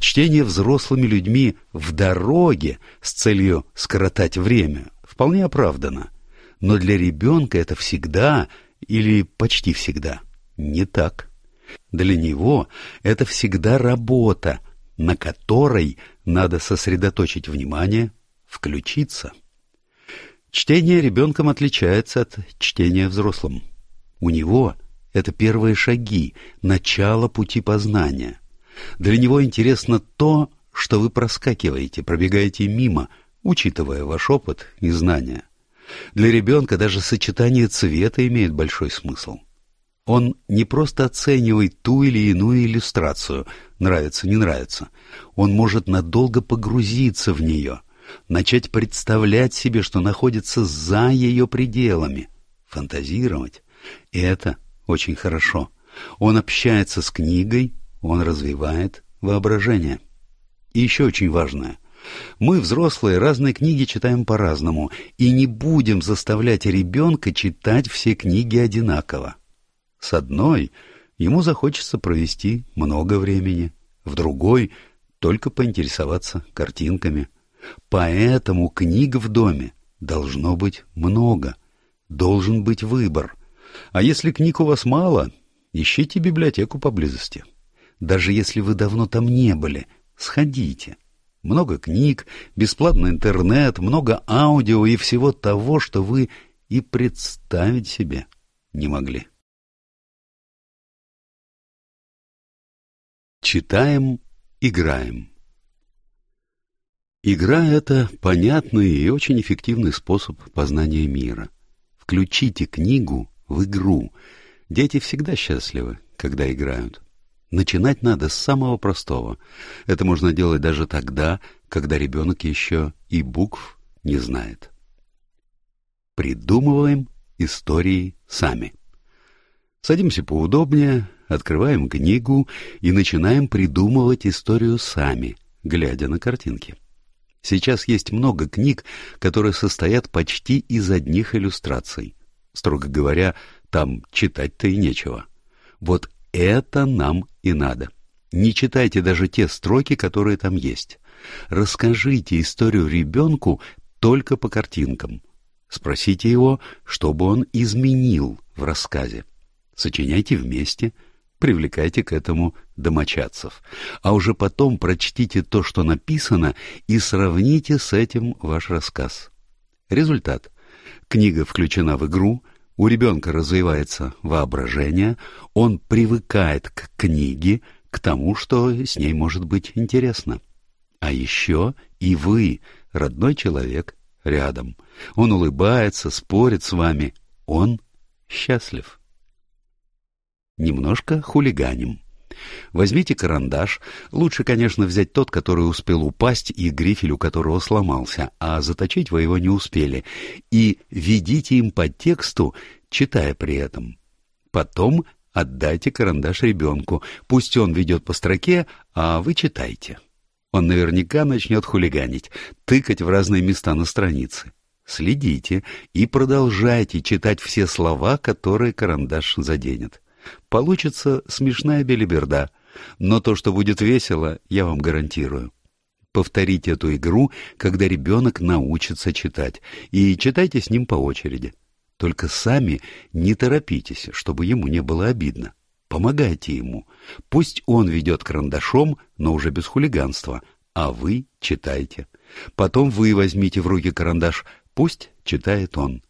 Чтение взрослыми людьми в дороге с целью скоротать время вполне оправдано. Но для ребенка это всегда или почти всегда не так. Для него это всегда работа, на которой надо сосредоточить внимание, включиться. Чтение ребенком отличается от чтения взрослым. У него это первые шаги, начало пути познания. Для него интересно то, что вы проскакиваете, пробегаете мимо, учитывая ваш опыт и знания. Для ребенка даже сочетание цвета имеет большой смысл. Он не просто оценивает ту или иную иллюстрацию, нравится, не нравится. Он может надолго погрузиться в нее – начать представлять себе, что находится за ее пределами, фантазировать. И это очень хорошо. Он общается с книгой, он развивает воображение. И еще очень важное. Мы, взрослые, разные книги читаем по-разному, и не будем заставлять ребенка читать все книги одинаково. С одной ему захочется провести много времени, в другой — только поинтересоваться картинками — Поэтому книг в доме должно быть много, должен быть выбор. А если книг у вас мало, ищите библиотеку поблизости. Даже если вы давно там не были, сходите. Много книг, бесплатный интернет, много аудио и всего того, что вы и представить себе не могли. Читаем, играем. Игра — это понятный и очень эффективный способ познания мира. Включите книгу в игру. Дети всегда счастливы, когда играют. Начинать надо с самого простого. Это можно делать даже тогда, когда ребенок еще и букв не знает. Придумываем истории сами. Садимся поудобнее, открываем книгу и начинаем придумывать историю сами, глядя на картинки. Сейчас есть много книг, которые состоят почти из одних иллюстраций. Строго говоря, там читать-то и нечего. Вот это нам и надо. Не читайте даже те строки, которые там есть. Расскажите историю ребенку только по картинкам. Спросите его, что бы он изменил в рассказе. Сочиняйте вместе – привлекайте к этому домочадцев. А уже потом прочтите то, что написано, и сравните с этим ваш рассказ. Результат. Книга включена в игру, у ребенка развивается воображение, он привыкает к книге, к тому, что с ней может быть интересно. А еще и вы, родной человек, рядом. Он улыбается, спорит с вами. Он счастлив. Немножко хулиганим. Возьмите карандаш. Лучше, конечно, взять тот, который успел упасть и грифель у которого сломался, а заточить вы его не успели. И ведите им по тексту, читая при этом. Потом отдайте карандаш ребенку. Пусть он ведет по строке, а вы читайте. Он наверняка начнет хулиганить, тыкать в разные места на странице. Следите и продолжайте читать все слова, которые карандаш заденет. Получится смешная белиберда, но то, что будет весело, я вам гарантирую. Повторите эту игру, когда ребенок научится читать, и читайте с ним по очереди. Только сами не торопитесь, чтобы ему не было обидно. Помогайте ему. Пусть он ведет карандашом, но уже без хулиганства, а вы читайте. Потом вы возьмите в руки карандаш, пусть читает он.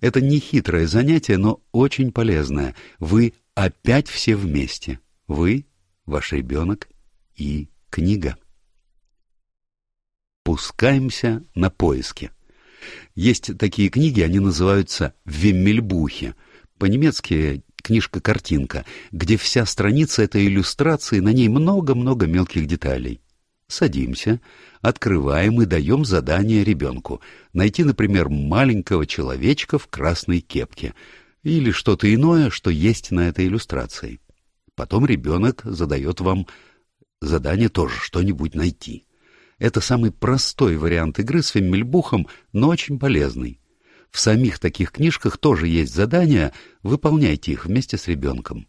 Это не хитрое занятие, но очень полезное. Вы опять все вместе. Вы, ваш ребенок и книга. Пускаемся на поиски. Есть такие книги, они называются «Веммельбухи». По-немецки книжка-картинка, где вся страница — это иллюстрации, на ней много-много мелких деталей. Садимся, открываем и даем задание ребенку. Найти, например, маленького человечка в красной кепке — или что-то иное, что есть на этой иллюстрации. Потом ребенок задает вам задание тоже что-нибудь найти. Это самый простой вариант игры с феммельбухом, но очень полезный. В самих таких книжках тоже есть задания, выполняйте их вместе с ребенком.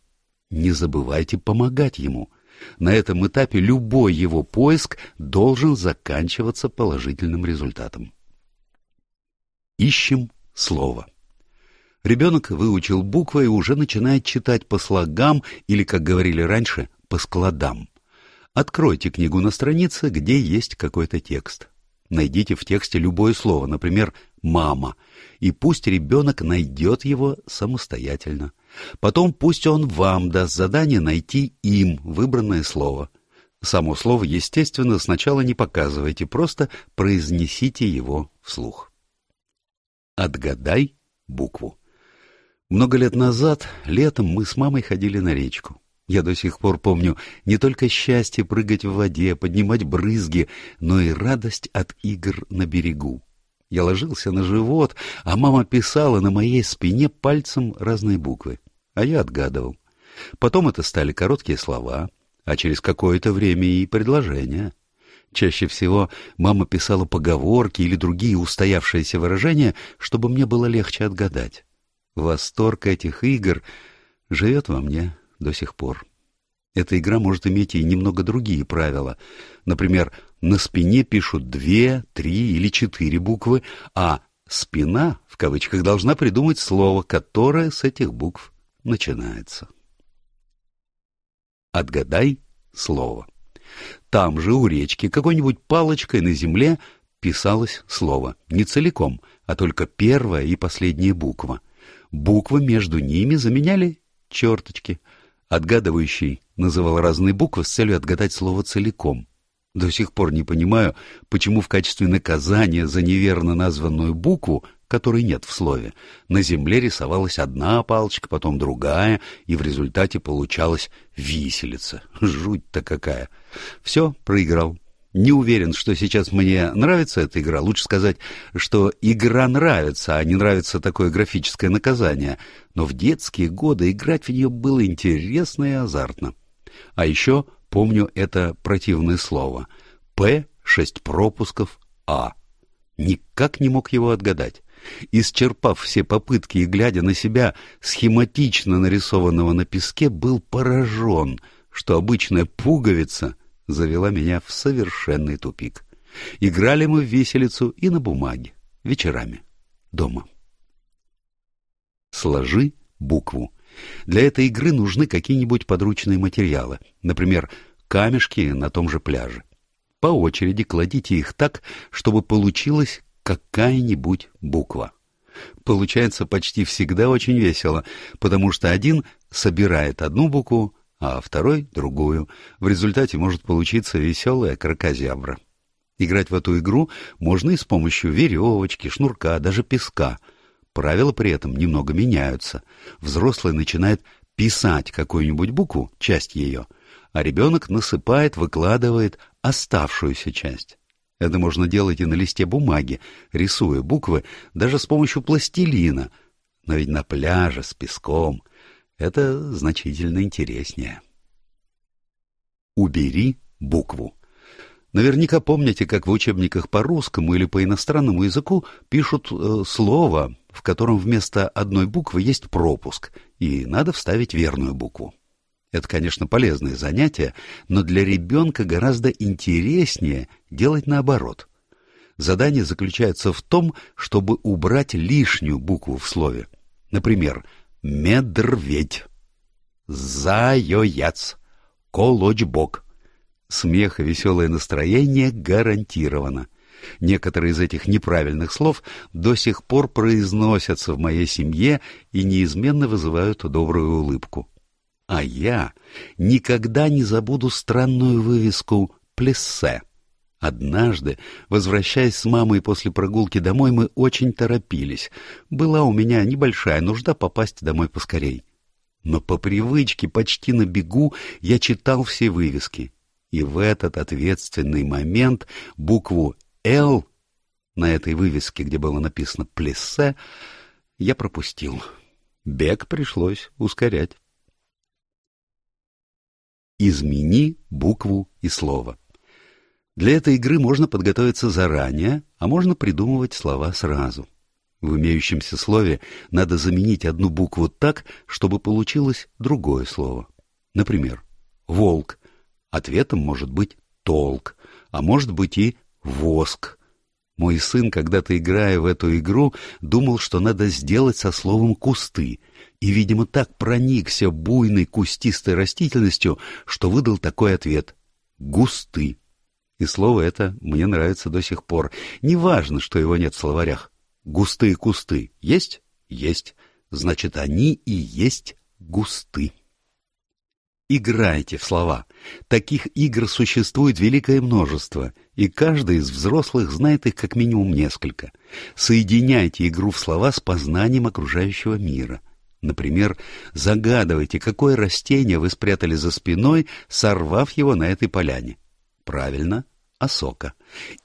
Не забывайте помогать ему. На этом этапе любой его поиск должен заканчиваться положительным результатом. Ищем слово. Ребенок выучил буквы и уже начинает читать по слогам или, как говорили раньше, по складам. Откройте книгу на странице, где есть какой-то текст. Найдите в тексте любое слово, например, «мама», и пусть ребенок найдет его самостоятельно. Потом пусть он вам даст задание найти им выбранное слово. Само слово, естественно, сначала не показывайте, просто произнесите его вслух. Отгадай букву. Много лет назад, летом, мы с мамой ходили на речку. Я до сих пор помню не только счастье прыгать в воде, поднимать брызги, но и радость от игр на берегу. Я ложился на живот, а мама писала на моей спине пальцем разные буквы, а я отгадывал. Потом это стали короткие слова, а через какое-то время и предложения. Чаще всего мама писала поговорки или другие устоявшиеся выражения, чтобы мне было легче отгадать. Восторг этих игр живет во мне до сих пор. Эта игра может иметь и немного другие правила. Например, на спине пишут две, три или четыре буквы, а «спина» в кавычках должна придумать слово, которое с этих букв начинается. Отгадай слово. Там же у речки какой-нибудь палочкой на земле писалось слово, не целиком, а только первая и последняя буква буквы между ними заменяли черточки. Отгадывающий называл разные буквы с целью отгадать слово целиком. До сих пор не понимаю, почему в качестве наказания за неверно названную букву, которой нет в слове, на земле рисовалась одна палочка, потом другая, и в результате получалась виселица. Жуть-то какая! Все, проиграл. Не уверен, что сейчас мне нравится эта игра. Лучше сказать, что игра нравится, а не нравится такое графическое наказание. Но в детские годы играть в нее было интересно и азартно. А еще помню это противное слово. «П» — шесть пропусков, «А». Никак не мог его отгадать. Исчерпав все попытки и глядя на себя, схематично нарисованного на песке, был поражен, что обычная пуговица — завела меня в совершенный тупик. Играли мы в виселицу и на бумаге, вечерами, дома. Сложи букву. Для этой игры нужны какие-нибудь подручные материалы, например, камешки на том же пляже. По очереди кладите их так, чтобы получилась какая-нибудь буква. Получается почти всегда очень весело, потому что один собирает одну букву, а второй — другую. В результате может получиться веселая крокозябра. Играть в эту игру можно и с помощью веревочки, шнурка, даже песка. Правила при этом немного меняются. Взрослый начинает писать какую-нибудь букву, часть ее, а ребенок насыпает, выкладывает оставшуюся часть. Это можно делать и на листе бумаги, рисуя буквы, даже с помощью пластилина. Но ведь на пляже с песком это значительно интереснее. Убери букву. Наверняка помните, как в учебниках по русскому или по иностранному языку пишут э, слово, в котором вместо одной буквы есть пропуск, и надо вставить верную букву. Это, конечно, полезное занятие, но для ребенка гораздо интереснее делать наоборот. Задание заключается в том, чтобы убрать лишнюю букву в слове. Например, медведь, заёяц, колочбок. Смех и веселое настроение гарантировано. Некоторые из этих неправильных слов до сих пор произносятся в моей семье и неизменно вызывают добрую улыбку. А я никогда не забуду странную вывеску «Плессе». Однажды, возвращаясь с мамой после прогулки домой, мы очень торопились. Была у меня небольшая нужда попасть домой поскорей. Но по привычке почти на бегу я читал все вывески. И в этот ответственный момент букву «Л» на этой вывеске, где было написано «Плессе», я пропустил. Бег пришлось ускорять. Измени букву и слово. Для этой игры можно подготовиться заранее, а можно придумывать слова сразу. В имеющемся слове надо заменить одну букву так, чтобы получилось другое слово. Например, «волк» Ответом может быть толк, а может быть и воск. Мой сын, когда-то играя в эту игру, думал, что надо сделать со словом «кусты», и, видимо, так проникся буйной кустистой растительностью, что выдал такой ответ «густы». И слово это мне нравится до сих пор. Неважно, что его нет в словарях. Густые кусты есть? Есть. Значит, они и есть густы. Играйте в слова. Таких игр существует великое множество, и каждый из взрослых знает их как минимум несколько. Соединяйте игру в слова с познанием окружающего мира. Например, загадывайте, какое растение вы спрятали за спиной, сорвав его на этой поляне. Правильно, осока.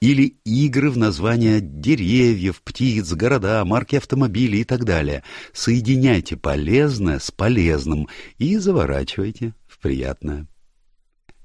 Или игры в названия деревьев, птиц, города, марки автомобилей и так далее. Соединяйте полезное с полезным и заворачивайте приятное.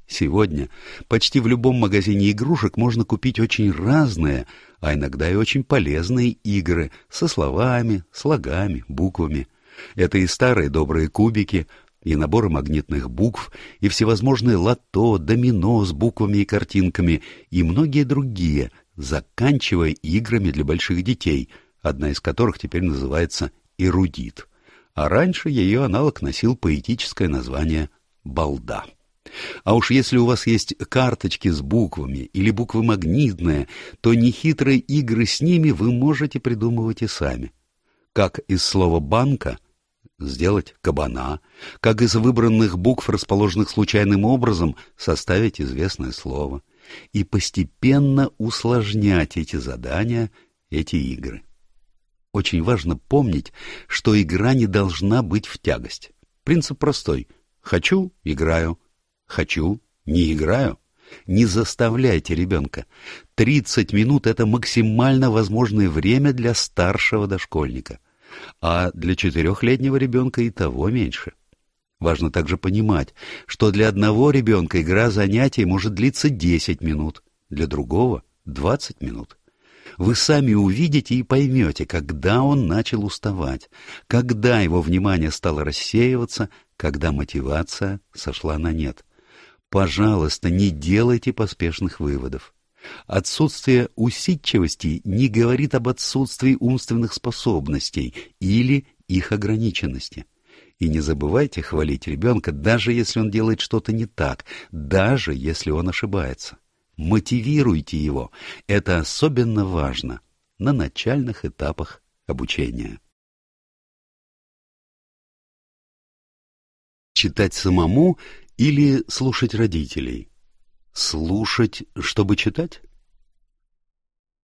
Сегодня почти в любом магазине игрушек можно купить очень разные, а иногда и очень полезные игры со словами, слогами, буквами. Это и старые добрые кубики, и наборы магнитных букв, и всевозможные лото, домино с буквами и картинками, и многие другие, заканчивая играми для больших детей, одна из которых теперь называется «Эрудит». А раньше ее аналог носил поэтическое название балда. А уж если у вас есть карточки с буквами или буквы магнитные, то нехитрые игры с ними вы можете придумывать и сами. Как из слова «банка» сделать кабана, как из выбранных букв, расположенных случайным образом, составить известное слово, и постепенно усложнять эти задания, эти игры. Очень важно помнить, что игра не должна быть в тягость. Принцип простой — Хочу — играю. Хочу — не играю. Не заставляйте ребенка. 30 минут — это максимально возможное время для старшего дошкольника. А для четырехлетнего ребенка и того меньше. Важно также понимать, что для одного ребенка игра занятий может длиться 10 минут, для другого — 20 минут. Вы сами увидите и поймете, когда он начал уставать, когда его внимание стало рассеиваться, когда мотивация сошла на нет. Пожалуйста, не делайте поспешных выводов. Отсутствие усидчивости не говорит об отсутствии умственных способностей или их ограниченности. И не забывайте хвалить ребенка, даже если он делает что-то не так, даже если он ошибается. Мотивируйте его. Это особенно важно на начальных этапах обучения. Читать самому или слушать родителей? Слушать, чтобы читать?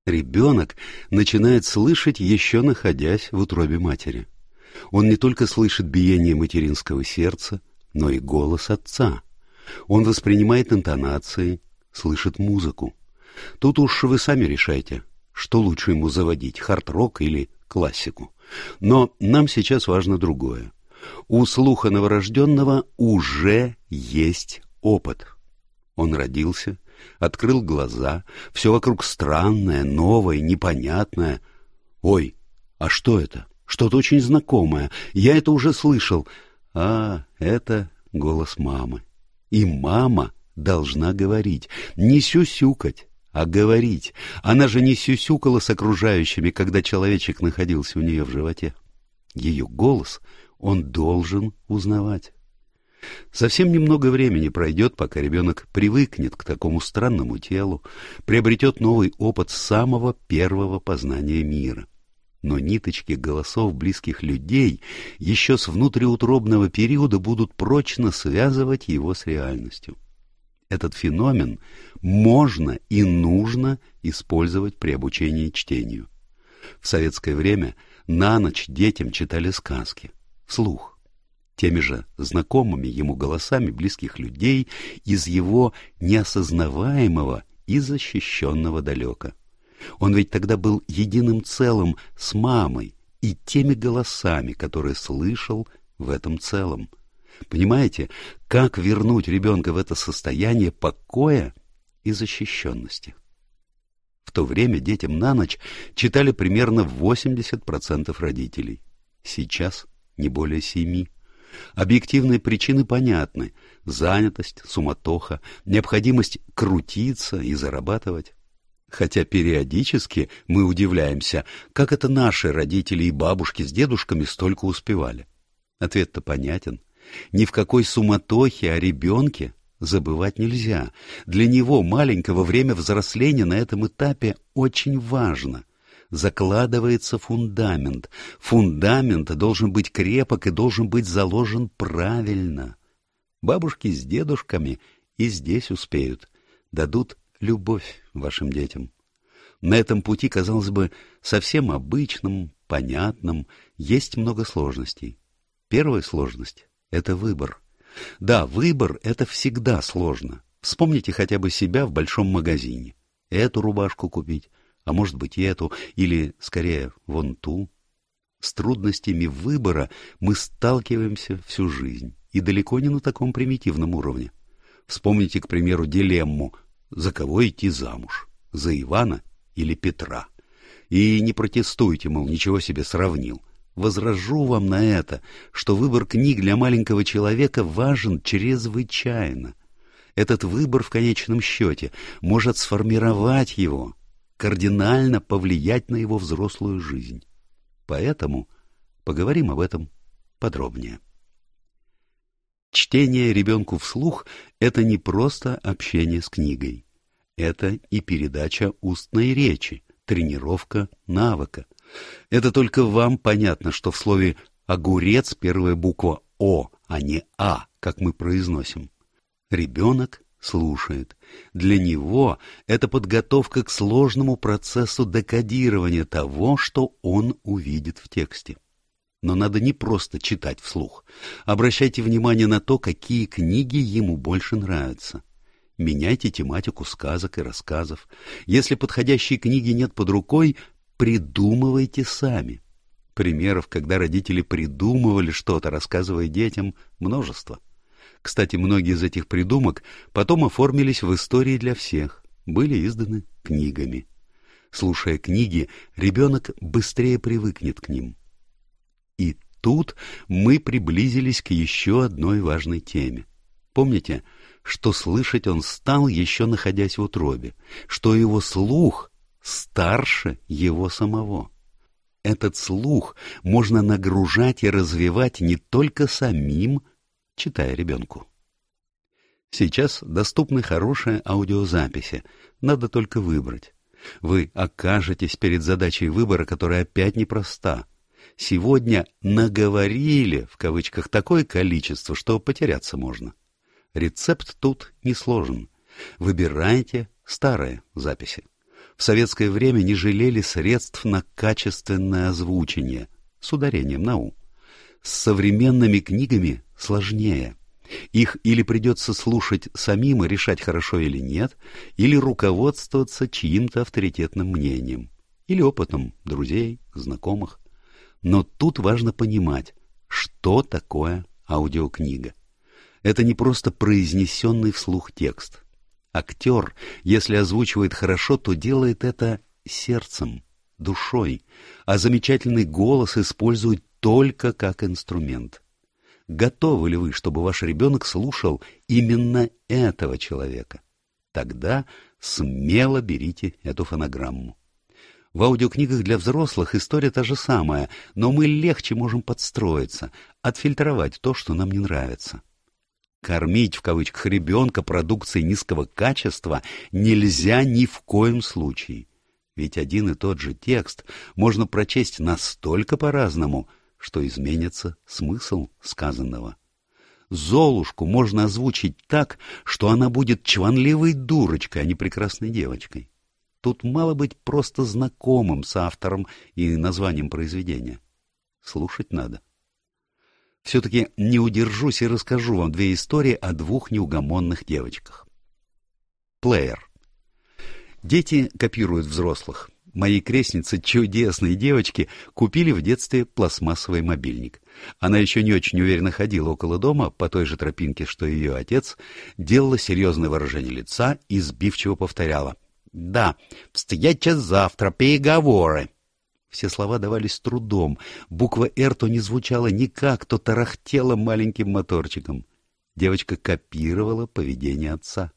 Ребенок начинает слышать, еще находясь в утробе матери. Он не только слышит биение материнского сердца, но и голос отца. Он воспринимает интонации, слышит музыку. Тут уж вы сами решайте, что лучше ему заводить, хард-рок или классику. Но нам сейчас важно другое. У слуха новорожденного уже есть опыт. Он родился, открыл глаза, все вокруг странное, новое, непонятное. Ой, а что это? Что-то очень знакомое. Я это уже слышал. А, это голос мамы. И мама должна говорить, не сюсюкать, а говорить. Она же не сюсюкала с окружающими, когда человечек находился у нее в животе. Ее голос он должен узнавать. Совсем немного времени пройдет, пока ребенок привыкнет к такому странному телу, приобретет новый опыт самого первого познания мира. Но ниточки голосов близких людей еще с внутриутробного периода будут прочно связывать его с реальностью. Этот феномен можно и нужно использовать при обучении чтению. В советское время на ночь детям читали сказки, вслух теми же знакомыми ему голосами близких людей из его неосознаваемого и защищенного далека. Он ведь тогда был единым целым с мамой и теми голосами, которые слышал в этом целом. Понимаете, как вернуть ребенка в это состояние покоя и защищенности? В то время детям на ночь читали примерно 80% родителей. Сейчас не более семи. Объективные причины понятны. Занятость, суматоха, необходимость крутиться и зарабатывать. Хотя периодически мы удивляемся, как это наши родители и бабушки с дедушками столько успевали. Ответ-то понятен. Ни в какой суматохе о ребенке забывать нельзя. Для него маленького время взросления на этом этапе очень важно закладывается фундамент. Фундамент должен быть крепок и должен быть заложен правильно. Бабушки с дедушками и здесь успеют, дадут любовь вашим детям. На этом пути, казалось бы, совсем обычным, понятным, есть много сложностей. Первая сложность — это выбор. Да, выбор — это всегда сложно. Вспомните хотя бы себя в большом магазине. Эту рубашку купить, а может быть и эту, или, скорее, вон ту. С трудностями выбора мы сталкиваемся всю жизнь, и далеко не на таком примитивном уровне. Вспомните, к примеру, дилемму «За кого идти замуж? За Ивана или Петра?» И не протестуйте, мол, ничего себе сравнил. Возражу вам на это, что выбор книг для маленького человека важен чрезвычайно. Этот выбор в конечном счете может сформировать его, кардинально повлиять на его взрослую жизнь. Поэтому поговорим об этом подробнее. Чтение ребенку вслух — это не просто общение с книгой. Это и передача устной речи, тренировка навыка. Это только вам понятно, что в слове «огурец» первая буква «О», а не «А», как мы произносим. Ребенок слушает. Для него это подготовка к сложному процессу декодирования того, что он увидит в тексте. Но надо не просто читать вслух. Обращайте внимание на то, какие книги ему больше нравятся. Меняйте тематику сказок и рассказов. Если подходящей книги нет под рукой, придумывайте сами. Примеров, когда родители придумывали что-то, рассказывая детям, множество. Кстати, многие из этих придумок потом оформились в истории для всех, были изданы книгами. Слушая книги, ребенок быстрее привыкнет к ним. И тут мы приблизились к еще одной важной теме. Помните, что слышать он стал, еще находясь в утробе, что его слух старше его самого. Этот слух можно нагружать и развивать не только самим, читая ребенку. Сейчас доступны хорошие аудиозаписи, надо только выбрать. Вы окажетесь перед задачей выбора, которая опять непроста. Сегодня «наговорили» в кавычках такое количество, что потеряться можно. Рецепт тут несложен. Выбирайте старые записи. В советское время не жалели средств на качественное озвучение с ударением на «у». С современными книгами сложнее. Их или придется слушать самим и решать, хорошо или нет, или руководствоваться чьим-то авторитетным мнением, или опытом друзей, знакомых. Но тут важно понимать, что такое аудиокнига. Это не просто произнесенный вслух текст. Актер, если озвучивает хорошо, то делает это сердцем, душой, а замечательный голос использует только как инструмент. Готовы ли вы, чтобы ваш ребенок слушал именно этого человека? Тогда смело берите эту фонограмму. В аудиокнигах для взрослых история та же самая, но мы легче можем подстроиться, отфильтровать то, что нам не нравится. Кормить в кавычках ребенка продукцией низкого качества нельзя ни в коем случае. Ведь один и тот же текст можно прочесть настолько по-разному, что изменится смысл сказанного. Золушку можно озвучить так, что она будет чванливой дурочкой, а не прекрасной девочкой. Тут мало быть просто знакомым с автором и названием произведения. Слушать надо. Все-таки не удержусь и расскажу вам две истории о двух неугомонных девочках. Плеер. Дети копируют взрослых. Моей крестнице, чудесной девочке, купили в детстве пластмассовый мобильник. Она еще не очень уверенно ходила около дома по той же тропинке, что и ее отец, делала серьезное выражение лица и сбивчиво повторяла да, встреча завтра, переговоры. Все слова давались трудом. Буква «Р» то не звучала никак, то тарахтела маленьким моторчиком. Девочка копировала поведение отца.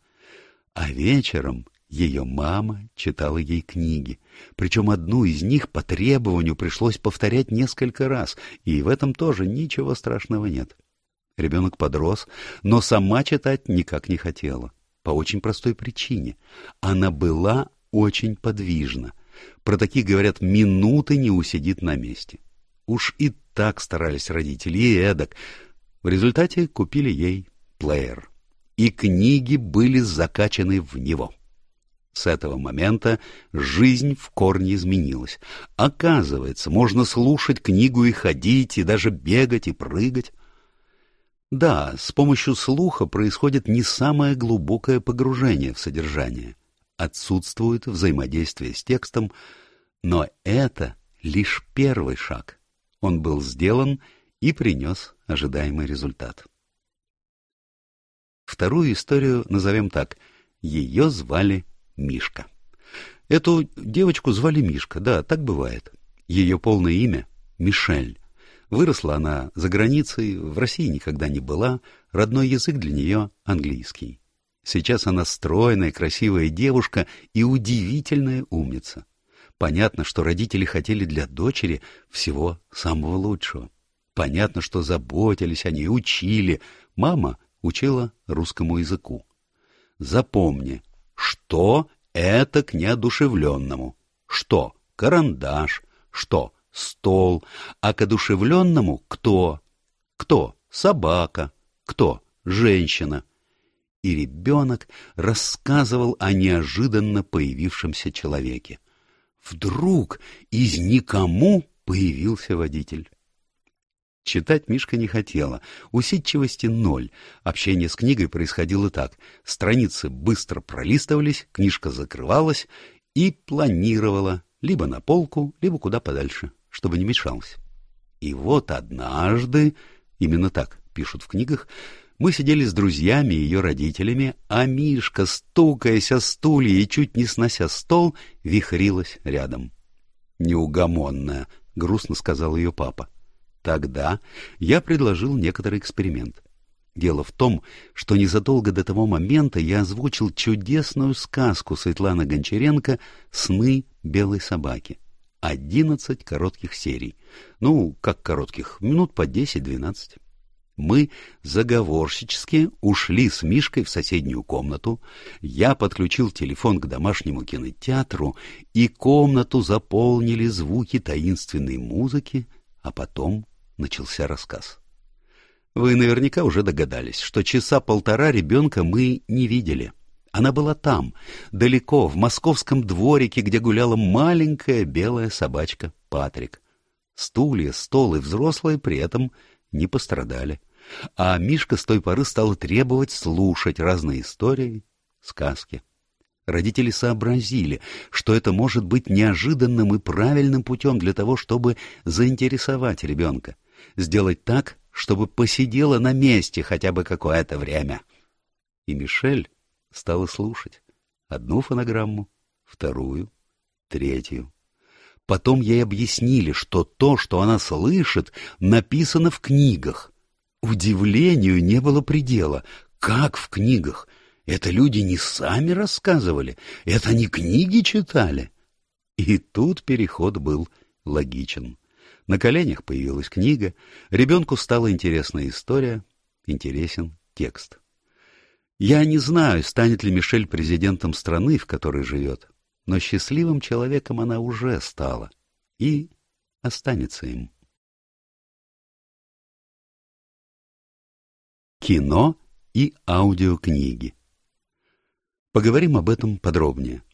А вечером ее мама читала ей книги. Причем одну из них по требованию пришлось повторять несколько раз, и в этом тоже ничего страшного нет. Ребенок подрос, но сама читать никак не хотела. По очень простой причине. Она была очень подвижна. Про таких говорят, минуты не усидит на месте. Уж и так старались родители, и эдак. В результате купили ей плеер. И книги были закачаны в него. С этого момента жизнь в корне изменилась. Оказывается, можно слушать книгу и ходить, и даже бегать, и прыгать. Да, с помощью слуха происходит не самое глубокое погружение в содержание. Отсутствует взаимодействие с текстом, но это лишь первый шаг. Он был сделан и принес ожидаемый результат. Вторую историю назовем так. Ее звали Мишка. Эту девочку звали Мишка, да, так бывает. Ее полное имя — Мишель. Выросла она за границей, в России никогда не была, родной язык для нее — английский. Сейчас она стройная, красивая девушка и удивительная умница. Понятно, что родители хотели для дочери всего самого лучшего. Понятно, что заботились о ней, учили. Мама учила русскому языку. Запомни, что это к неодушевленному, что карандаш, что стол, а к одушевленному кто? Кто? Собака. Кто? Женщина. И ребенок рассказывал о неожиданно появившемся человеке. Вдруг из никому появился водитель. Читать Мишка не хотела. Усидчивости ноль. Общение с книгой происходило так. Страницы быстро пролистывались, книжка закрывалась и планировала либо на полку, либо куда подальше чтобы не мешался. И вот однажды, именно так пишут в книгах, мы сидели с друзьями и ее родителями, а Мишка, стукаясь о стулья и чуть не снося стол, вихрилась рядом. «Неугомонная», — грустно сказал ее папа. Тогда я предложил некоторый эксперимент. Дело в том, что незадолго до того момента я озвучил чудесную сказку Светланы Гончаренко «Сны белой собаки». Одиннадцать коротких серий. Ну, как коротких, минут по десять-двенадцать. Мы заговорщически ушли с Мишкой в соседнюю комнату, я подключил телефон к домашнему кинотеатру, и комнату заполнили звуки таинственной музыки, а потом начался рассказ. Вы наверняка уже догадались, что часа полтора ребенка мы не видели, Она была там, далеко, в московском дворике, где гуляла маленькая белая собачка Патрик. Стулья, стол и взрослые при этом не пострадали. А Мишка с той поры стал требовать слушать разные истории, сказки. Родители сообразили, что это может быть неожиданным и правильным путем для того, чтобы заинтересовать ребенка, сделать так, чтобы посидела на месте хотя бы какое-то время. И Мишель стала слушать. Одну фонограмму, вторую, третью. Потом ей объяснили, что то, что она слышит, написано в книгах. Удивлению не было предела. Как в книгах? Это люди не сами рассказывали, это они книги читали. И тут переход был логичен. На коленях появилась книга, ребенку стала интересна история, интересен текст. Я не знаю, станет ли Мишель президентом страны, в которой живет, но счастливым человеком она уже стала и останется им. Кино и аудиокниги Поговорим об этом подробнее.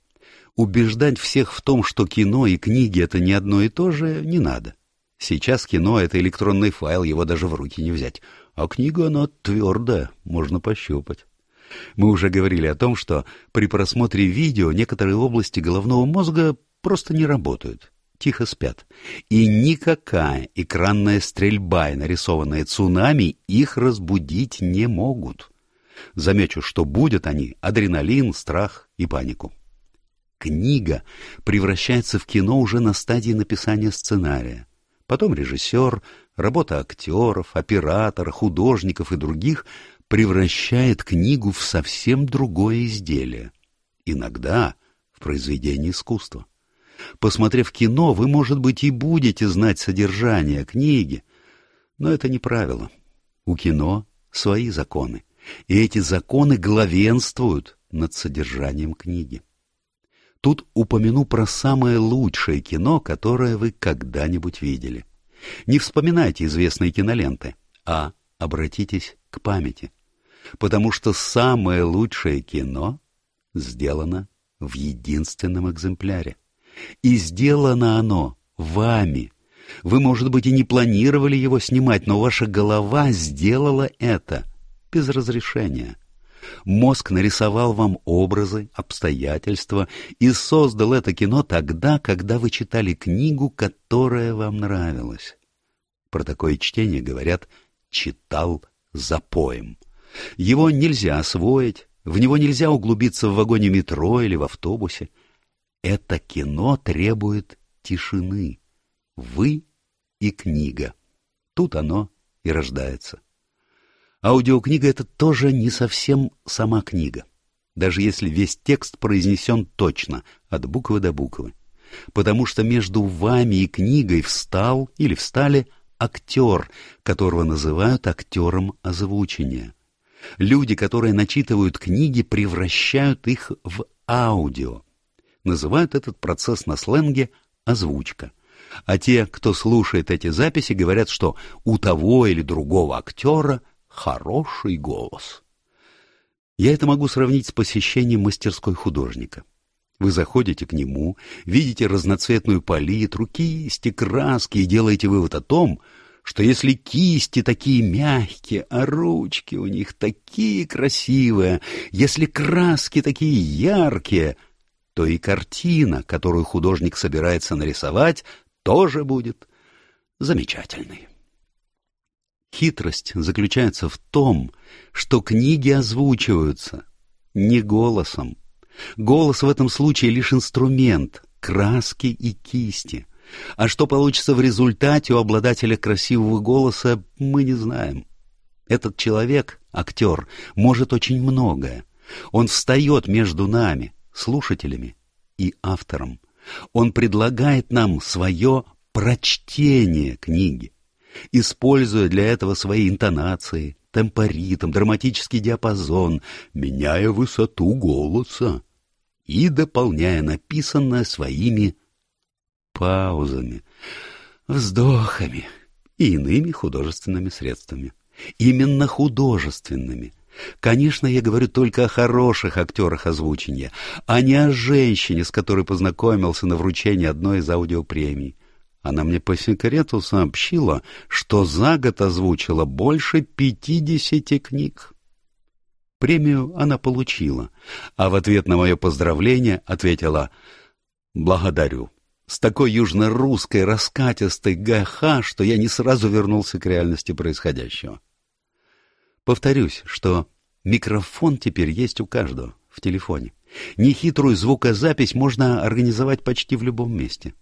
Убеждать всех в том, что кино и книги — это не одно и то же, не надо. Сейчас кино — это электронный файл, его даже в руки не взять. А книга, она твердая, можно пощупать. Мы уже говорили о том, что при просмотре видео некоторые области головного мозга просто не работают тихо спят. И никакая экранная стрельба и нарисованное цунами их разбудить не могут. Замечу, что будут они адреналин, страх и панику. Книга превращается в кино уже на стадии написания сценария. Потом режиссер, работа актеров, оператора, художников и других превращает книгу в совсем другое изделие. Иногда в произведение искусства. Посмотрев кино, вы, может быть, и будете знать содержание книги, но это не правило. У кино свои законы, и эти законы главенствуют над содержанием книги. Тут упомяну про самое лучшее кино, которое вы когда-нибудь видели. Не вспоминайте известные киноленты, а обратитесь к памяти. Потому что самое лучшее кино сделано в единственном экземпляре. И сделано оно вами. Вы, может быть, и не планировали его снимать, но ваша голова сделала это без разрешения. Мозг нарисовал вам образы, обстоятельства и создал это кино тогда, когда вы читали книгу, которая вам нравилась. Про такое чтение говорят «читал запоем». Его нельзя освоить, в него нельзя углубиться в вагоне метро или в автобусе. Это кино требует тишины. Вы и книга. Тут оно и рождается. Аудиокнига — это тоже не совсем сама книга, даже если весь текст произнесен точно, от буквы до буквы. Потому что между вами и книгой встал или встали актер, которого называют актером озвучения. Люди, которые начитывают книги, превращают их в аудио называют этот процесс на сленге «озвучка». А те, кто слушает эти записи, говорят, что у того или другого актера хороший голос. Я это могу сравнить с посещением мастерской художника. Вы заходите к нему, видите разноцветную палитру, кисти, краски и делаете вывод о том, что если кисти такие мягкие, а ручки у них такие красивые, если краски такие яркие — то и картина, которую художник собирается нарисовать, тоже будет замечательной. Хитрость заключается в том, что книги озвучиваются не голосом. Голос в этом случае лишь инструмент, краски и кисти. А что получится в результате у обладателя красивого голоса, мы не знаем. Этот человек, актер, может очень многое. Он встает между нами, слушателями и автором. Он предлагает нам свое прочтение книги, используя для этого свои интонации, темпоритм, драматический диапазон, меняя высоту голоса и дополняя написанное своими паузами, вздохами и иными художественными средствами. Именно художественными – Конечно, я говорю только о хороших актерах озвучения, а не о женщине, с которой познакомился на вручении одной из аудиопремий. Она мне по секрету сообщила, что за год озвучила больше пятидесяти книг. Премию она получила, а в ответ на мое поздравление ответила «Благодарю». С такой южно-русской раскатистой ГХ, что я не сразу вернулся к реальности происходящего. Повторюсь, что микрофон теперь есть у каждого в телефоне. Нехитрую звукозапись можно организовать почти в любом месте.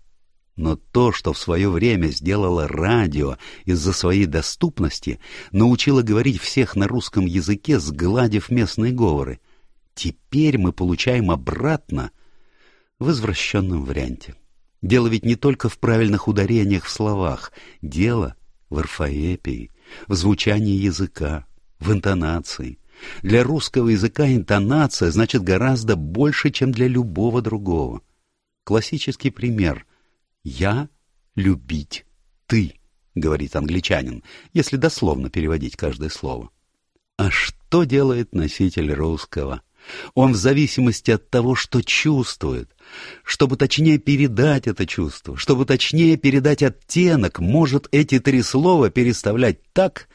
Но то, что в свое время сделало радио из-за своей доступности, научило говорить всех на русском языке, сгладив местные говоры, теперь мы получаем обратно в извращенном варианте. Дело ведь не только в правильных ударениях в словах, дело в орфоэпии, в звучании языка, в интонации. Для русского языка интонация значит гораздо больше, чем для любого другого. Классический пример «Я любить ты», — говорит англичанин, если дословно переводить каждое слово. А что делает носитель русского? Он в зависимости от того, что чувствует. Чтобы точнее передать это чувство, чтобы точнее передать оттенок, может эти три слова переставлять так,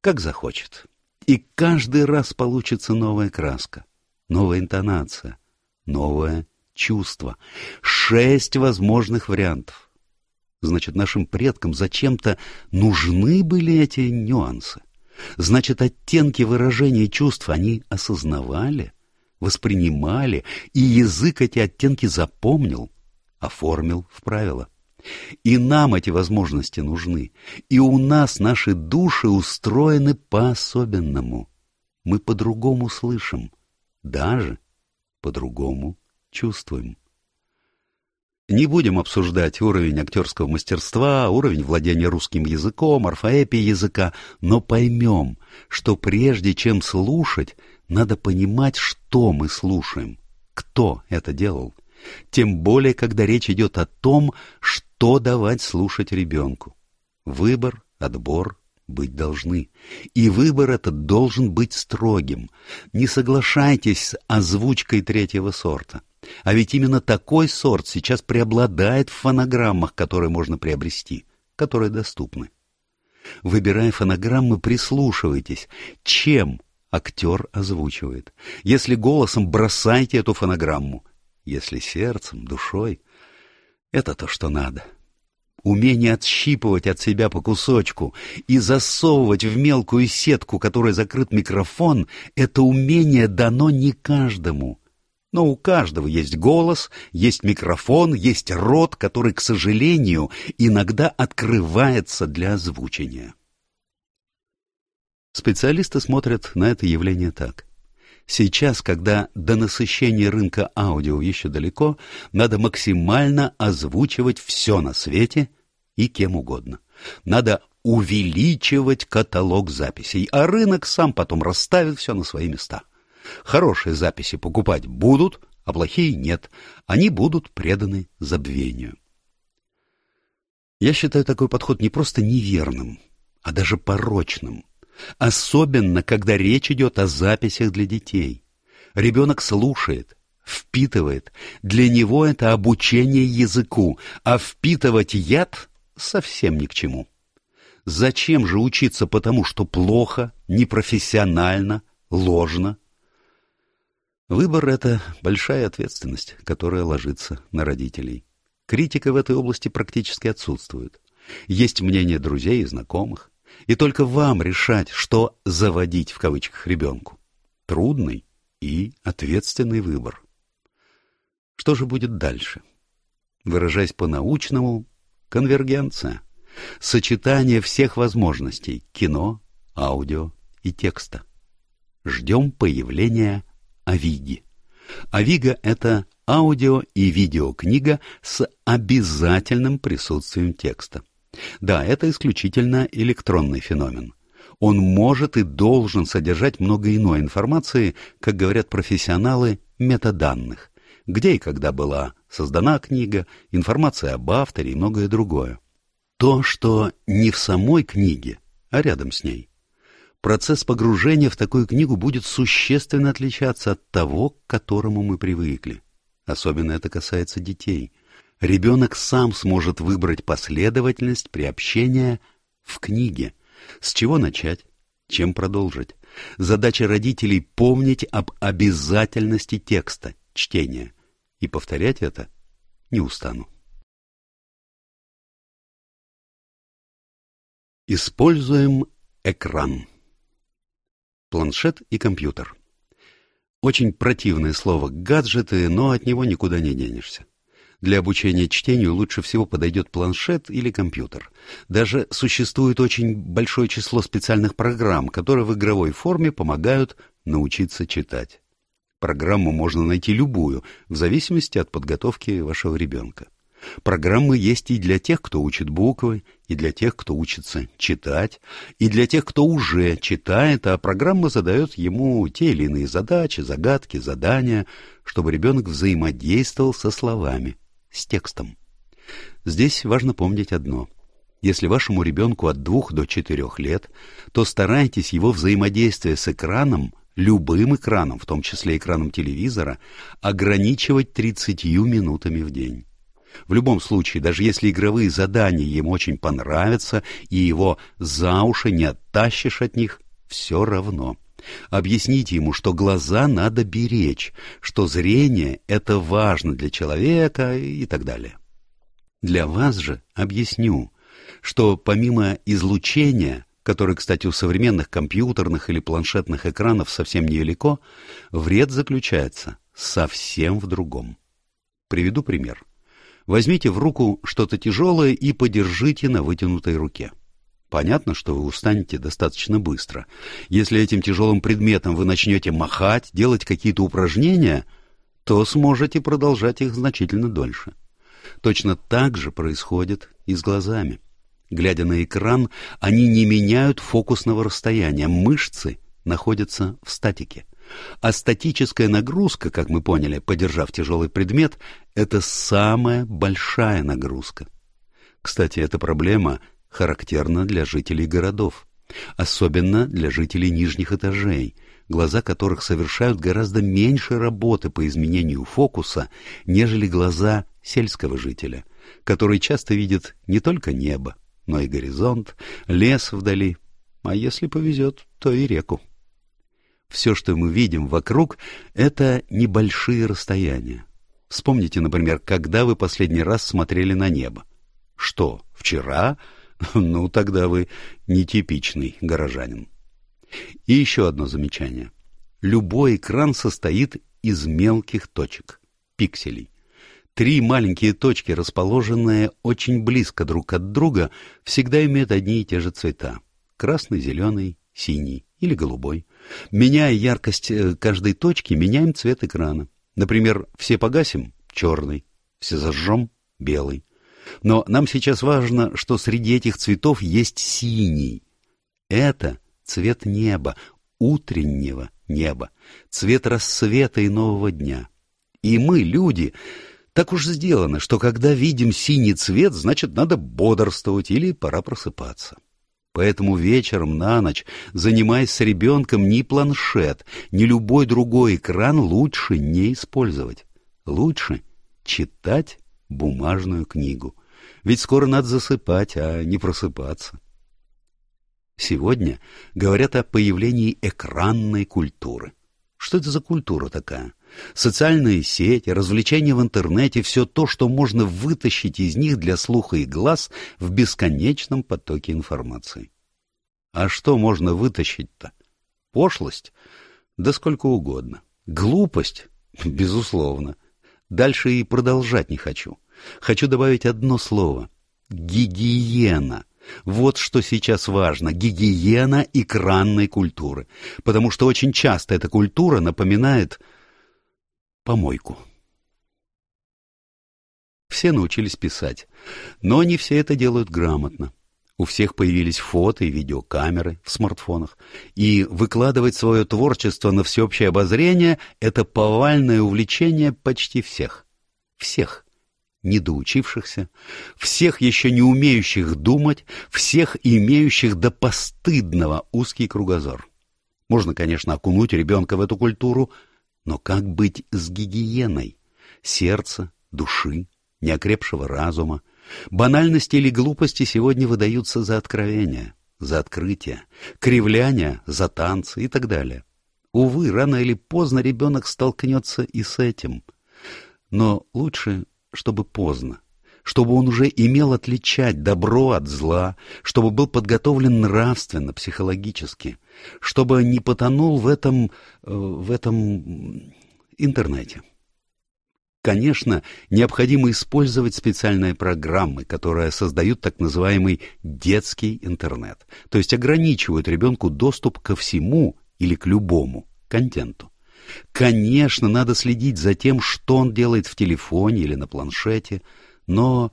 как захочет. И каждый раз получится новая краска, новая интонация, новое чувство. Шесть возможных вариантов. Значит, нашим предкам зачем-то нужны были эти нюансы. Значит, оттенки выражения чувств они осознавали, воспринимали, и язык эти оттенки запомнил, оформил в правила. И нам эти возможности нужны, и у нас наши души устроены по-особенному. Мы по-другому слышим, даже по-другому чувствуем. Не будем обсуждать уровень актерского мастерства, уровень владения русским языком, орфоэпии языка, но поймем, что прежде чем слушать, надо понимать, что мы слушаем, кто это делал. Тем более, когда речь идет о том, что давать слушать ребенку. Выбор, отбор быть должны. И выбор этот должен быть строгим. Не соглашайтесь с озвучкой третьего сорта. А ведь именно такой сорт сейчас преобладает в фонограммах, которые можно приобрести, которые доступны. Выбирая фонограммы, прислушивайтесь, чем актер озвучивает. Если голосом, бросайте эту фонограмму. Если сердцем, душой, это то, что надо. Умение отщипывать от себя по кусочку и засовывать в мелкую сетку, которой закрыт микрофон, это умение дано не каждому. Но у каждого есть голос, есть микрофон, есть рот, который, к сожалению, иногда открывается для озвучения. Специалисты смотрят на это явление так. Сейчас, когда до насыщения рынка аудио еще далеко, надо максимально озвучивать все на свете и кем угодно. Надо увеличивать каталог записей, а рынок сам потом расставит все на свои места. Хорошие записи покупать будут, а плохие нет. Они будут преданы забвению. Я считаю такой подход не просто неверным, а даже порочным. Особенно, когда речь идет о записях для детей. Ребенок слушает, впитывает. Для него это обучение языку, а впитывать яд совсем ни к чему. Зачем же учиться потому, что плохо, непрофессионально, ложно? Выбор — это большая ответственность, которая ложится на родителей. Критика в этой области практически отсутствует. Есть мнение друзей и знакомых. И только вам решать, что «заводить» в кавычках ребенку. Трудный и ответственный выбор. Что же будет дальше? Выражаясь по-научному, конвергенция. Сочетание всех возможностей кино, аудио и текста. Ждем появления Авиги. Авига — это аудио и видеокнига с обязательным присутствием текста. Да, это исключительно электронный феномен. Он может и должен содержать много иной информации, как говорят профессионалы, метаданных. Где и когда была создана книга, информация об авторе и многое другое. То, что не в самой книге, а рядом с ней. Процесс погружения в такую книгу будет существенно отличаться от того, к которому мы привыкли. Особенно это касается детей. Ребенок сам сможет выбрать последовательность приобщения в книге. С чего начать? Чем продолжить? Задача родителей — помнить об обязательности текста, чтения. И повторять это не устану. Используем экран. Планшет и компьютер. Очень противное слово «гаджеты», но от него никуда не денешься. Для обучения чтению лучше всего подойдет планшет или компьютер. Даже существует очень большое число специальных программ, которые в игровой форме помогают научиться читать. Программу можно найти любую, в зависимости от подготовки вашего ребенка. Программы есть и для тех, кто учит буквы, и для тех, кто учится читать, и для тех, кто уже читает, а программа задает ему те или иные задачи, загадки, задания, чтобы ребенок взаимодействовал со словами – с текстом. Здесь важно помнить одно. Если вашему ребенку от двух до четырех лет, то старайтесь его взаимодействие с экраном, любым экраном, в том числе экраном телевизора, ограничивать 30 минутами в день. В любом случае, даже если игровые задания ему очень понравятся и его за уши не оттащишь от них, все равно – Объясните ему, что глаза надо беречь, что зрение — это важно для человека и так далее. Для вас же объясню, что помимо излучения, которое, кстати, у современных компьютерных или планшетных экранов совсем невелико, вред заключается совсем в другом. Приведу пример. Возьмите в руку что-то тяжелое и подержите на вытянутой руке. Понятно, что вы устанете достаточно быстро. Если этим тяжелым предметом вы начнете махать, делать какие-то упражнения, то сможете продолжать их значительно дольше. Точно так же происходит и с глазами. Глядя на экран, они не меняют фокусного расстояния, мышцы находятся в статике. А статическая нагрузка, как мы поняли, подержав тяжелый предмет, это самая большая нагрузка. Кстати, эта проблема характерно для жителей городов, особенно для жителей нижних этажей, глаза которых совершают гораздо меньше работы по изменению фокуса, нежели глаза сельского жителя, который часто видит не только небо, но и горизонт, лес вдали, а если повезет, то и реку. Все, что мы видим вокруг, это небольшие расстояния. Вспомните, например, когда вы последний раз смотрели на небо. Что, вчера <laughs> Ну, тогда вы нетипичный горожанин. И еще одно замечание. Любой экран состоит из мелких точек, пикселей. Три маленькие точки, расположенные очень близко друг от друга, всегда имеют одни и те же цвета. Красный, зеленый, синий или голубой. Меняя яркость э, каждой точки, меняем цвет экрана. Например, все погасим — черный, все зажжем — белый. Но нам сейчас важно, что среди этих цветов есть синий. Это цвет неба, утреннего неба, цвет рассвета и нового дня. И мы, люди, так уж сделано, что когда видим синий цвет, значит, надо бодрствовать или пора просыпаться. Поэтому вечером на ночь, занимаясь с ребенком, ни планшет, ни любой другой экран лучше не использовать. Лучше читать бумажную книгу. Ведь скоро надо засыпать, а не просыпаться. Сегодня говорят о появлении экранной культуры. Что это за культура такая? Социальные сети, развлечения в интернете, все то, что можно вытащить из них для слуха и глаз в бесконечном потоке информации. А что можно вытащить-то? Пошлость? Да сколько угодно. Глупость? <laughs> Безусловно. Дальше и продолжать не хочу. Хочу добавить одно слово. Гигиена. Вот что сейчас важно. Гигиена экранной культуры. Потому что очень часто эта культура напоминает помойку. Все научились писать, но не все это делают грамотно. У всех появились фото и видеокамеры в смартфонах, и выкладывать свое творчество на всеобщее обозрение – это повальное увлечение почти всех. Всех недоучившихся, всех еще не умеющих думать, всех имеющих до постыдного узкий кругозор. Можно, конечно, окунуть ребенка в эту культуру, но как быть с гигиеной? Сердца, души, неокрепшего разума. Банальности или глупости сегодня выдаются за откровения, за открытия, кривляния за танцы и так далее. Увы, рано или поздно ребенок столкнется и с этим. Но лучше, чтобы поздно, чтобы он уже имел отличать добро от зла, чтобы был подготовлен нравственно, психологически, чтобы не потонул в этом, э, в этом интернете. Конечно, необходимо использовать специальные программы, которые создают так называемый детский интернет, то есть ограничивают ребенку доступ ко всему или к любому контенту. Конечно, надо следить за тем, что он делает в телефоне или на планшете, но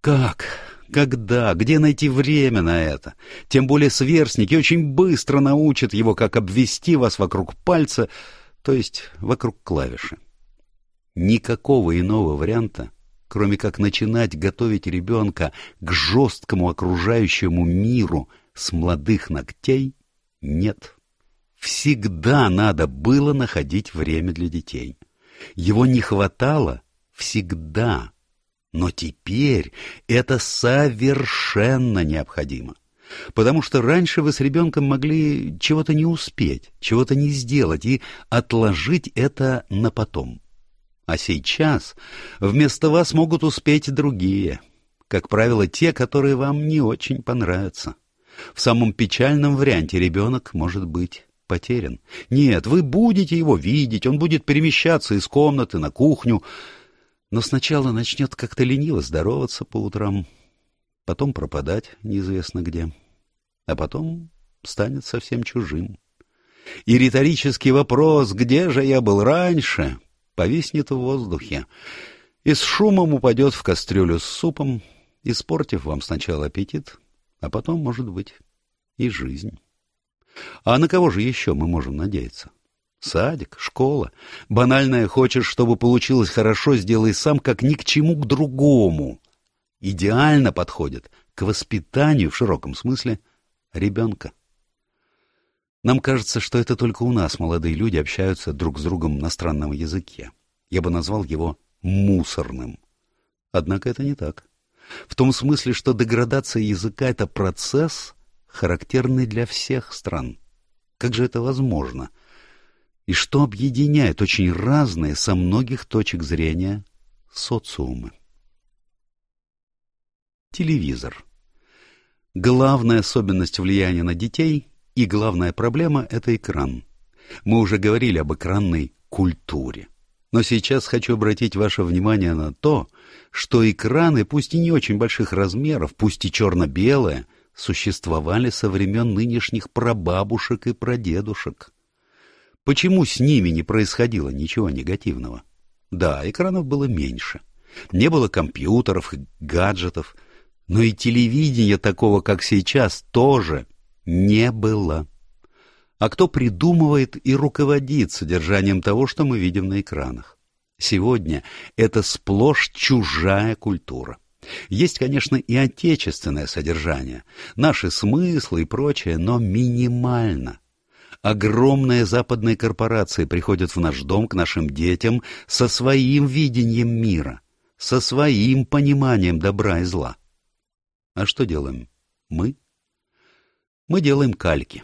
как, когда, где найти время на это? Тем более сверстники очень быстро научат его, как обвести вас вокруг пальца, то есть вокруг клавиши. Никакого иного варианта, кроме как начинать готовить ребенка к жесткому окружающему миру с молодых ногтей, нет. Всегда надо было находить время для детей. Его не хватало всегда. Но теперь это совершенно необходимо. Потому что раньше вы с ребенком могли чего-то не успеть, чего-то не сделать и отложить это на потом. А сейчас вместо вас могут успеть другие, как правило, те, которые вам не очень понравятся. В самом печальном варианте ребенок может быть потерян. Нет, вы будете его видеть, он будет перемещаться из комнаты на кухню, но сначала начнет как-то лениво здороваться по утрам, потом пропадать неизвестно где, а потом станет совсем чужим. И риторический вопрос «Где же я был раньше?» повиснет в воздухе и с шумом упадет в кастрюлю с супом, испортив вам сначала аппетит, а потом, может быть, и жизнь. А на кого же еще мы можем надеяться? Садик, школа. Банальное «хочешь, чтобы получилось хорошо, сделай сам», как ни к чему к другому. Идеально подходит к воспитанию в широком смысле ребенка. Нам кажется, что это только у нас молодые люди общаются друг с другом на странном языке. Я бы назвал его мусорным. Однако это не так. В том смысле, что деградация языка — это процесс, характерный для всех стран. Как же это возможно? И что объединяет очень разные со многих точек зрения социумы? Телевизор. Главная особенность влияния на детей и главная проблема — это экран. Мы уже говорили об экранной культуре. Но сейчас хочу обратить ваше внимание на то, что экраны, пусть и не очень больших размеров, пусть и черно-белые, существовали со времен нынешних прабабушек и прадедушек. Почему с ними не происходило ничего негативного? Да, экранов было меньше. Не было компьютеров и гаджетов, но и телевидения такого, как сейчас, тоже не было. А кто придумывает и руководит содержанием того, что мы видим на экранах? Сегодня это сплошь чужая культура. Есть, конечно, и отечественное содержание, наши смыслы и прочее, но минимально. Огромные западные корпорации приходят в наш дом к нашим детям со своим видением мира, со своим пониманием добра и зла. А что делаем мы? Мы делаем кальки.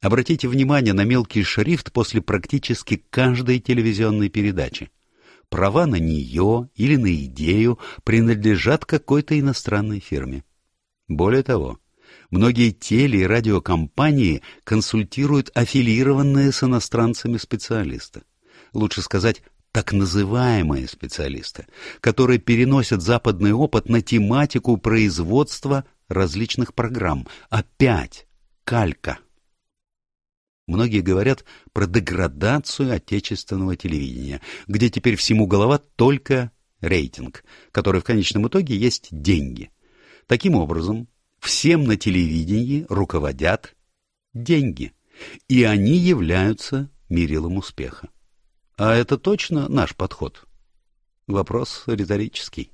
Обратите внимание на мелкий шрифт после практически каждой телевизионной передачи. Права на нее или на идею принадлежат какой-то иностранной фирме. Более того, многие теле- и радиокомпании консультируют аффилированные с иностранцами специалисты. Лучше сказать, так называемые специалисты, которые переносят западный опыт на тематику производства различных программ. Опять калька. Многие говорят про деградацию отечественного телевидения, где теперь всему голова только рейтинг, который в конечном итоге есть деньги. Таким образом, всем на телевидении руководят деньги, и они являются мерилом успеха. А это точно наш подход? Вопрос риторический.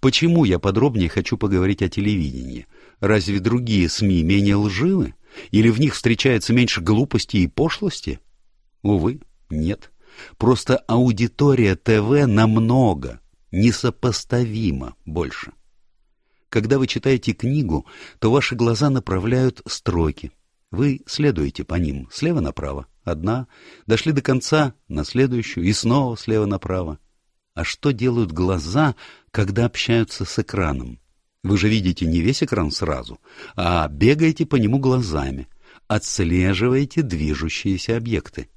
Почему я подробнее хочу поговорить о телевидении? Разве другие СМИ менее лживы? Или в них встречается меньше глупости и пошлости? Увы, нет. Просто аудитория ТВ намного, несопоставимо больше. Когда вы читаете книгу, то ваши глаза направляют строки. Вы следуете по ним слева направо, одна, дошли до конца, на следующую и снова слева направо. А что делают глаза, когда общаются с экраном? Вы же видите не весь экран сразу, а бегаете по нему глазами, отслеживаете движущиеся объекты.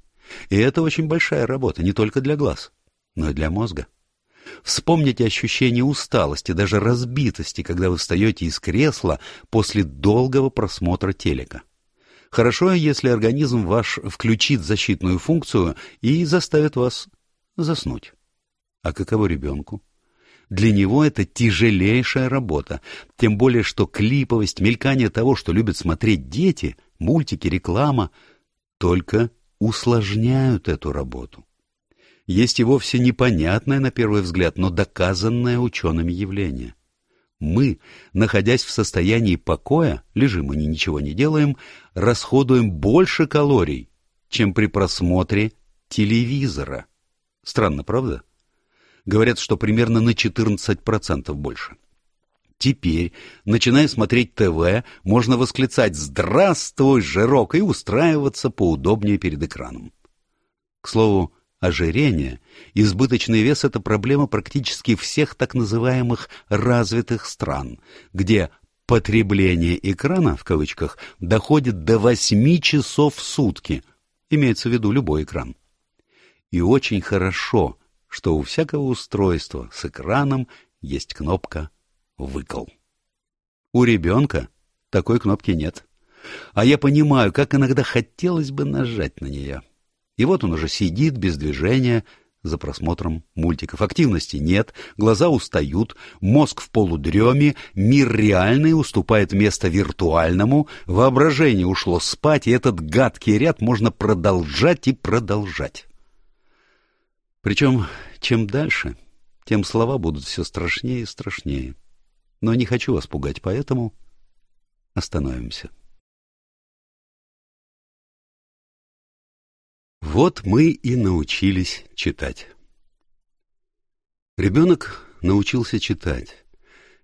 И это очень большая работа не только для глаз, но и для мозга. Вспомните ощущение усталости, даже разбитости, когда вы встаете из кресла после долгого просмотра телека. Хорошо, если организм ваш включит защитную функцию и заставит вас заснуть. А каково ребенку? Для него это тяжелейшая работа, тем более что клиповость, мелькание того, что любят смотреть дети, мультики, реклама, только усложняют эту работу есть и вовсе непонятное на первый взгляд, но доказанное учеными явление. Мы, находясь в состоянии покоя, лежим и ничего не делаем, расходуем больше калорий, чем при просмотре телевизора. Странно, правда? Говорят, что примерно на 14% больше. Теперь, начиная смотреть ТВ, можно восклицать «Здравствуй, жирок!» и устраиваться поудобнее перед экраном. К слову, Ожирение, избыточный вес – это проблема практически всех так называемых «развитых стран», где «потребление экрана» в кавычках доходит до 8 часов в сутки, имеется в виду любой экран. И очень хорошо, что у всякого устройства с экраном есть кнопка «выкол». У ребенка такой кнопки нет. А я понимаю, как иногда хотелось бы нажать на нее. И вот он уже сидит без движения за просмотром мультиков. Активности нет, глаза устают, мозг в полудреме, мир реальный уступает место виртуальному, воображение ушло спать, и этот гадкий ряд можно продолжать и продолжать. Причем, чем дальше, тем слова будут все страшнее и страшнее. Но не хочу вас пугать, поэтому остановимся. Вот мы и научились читать. Ребенок научился читать,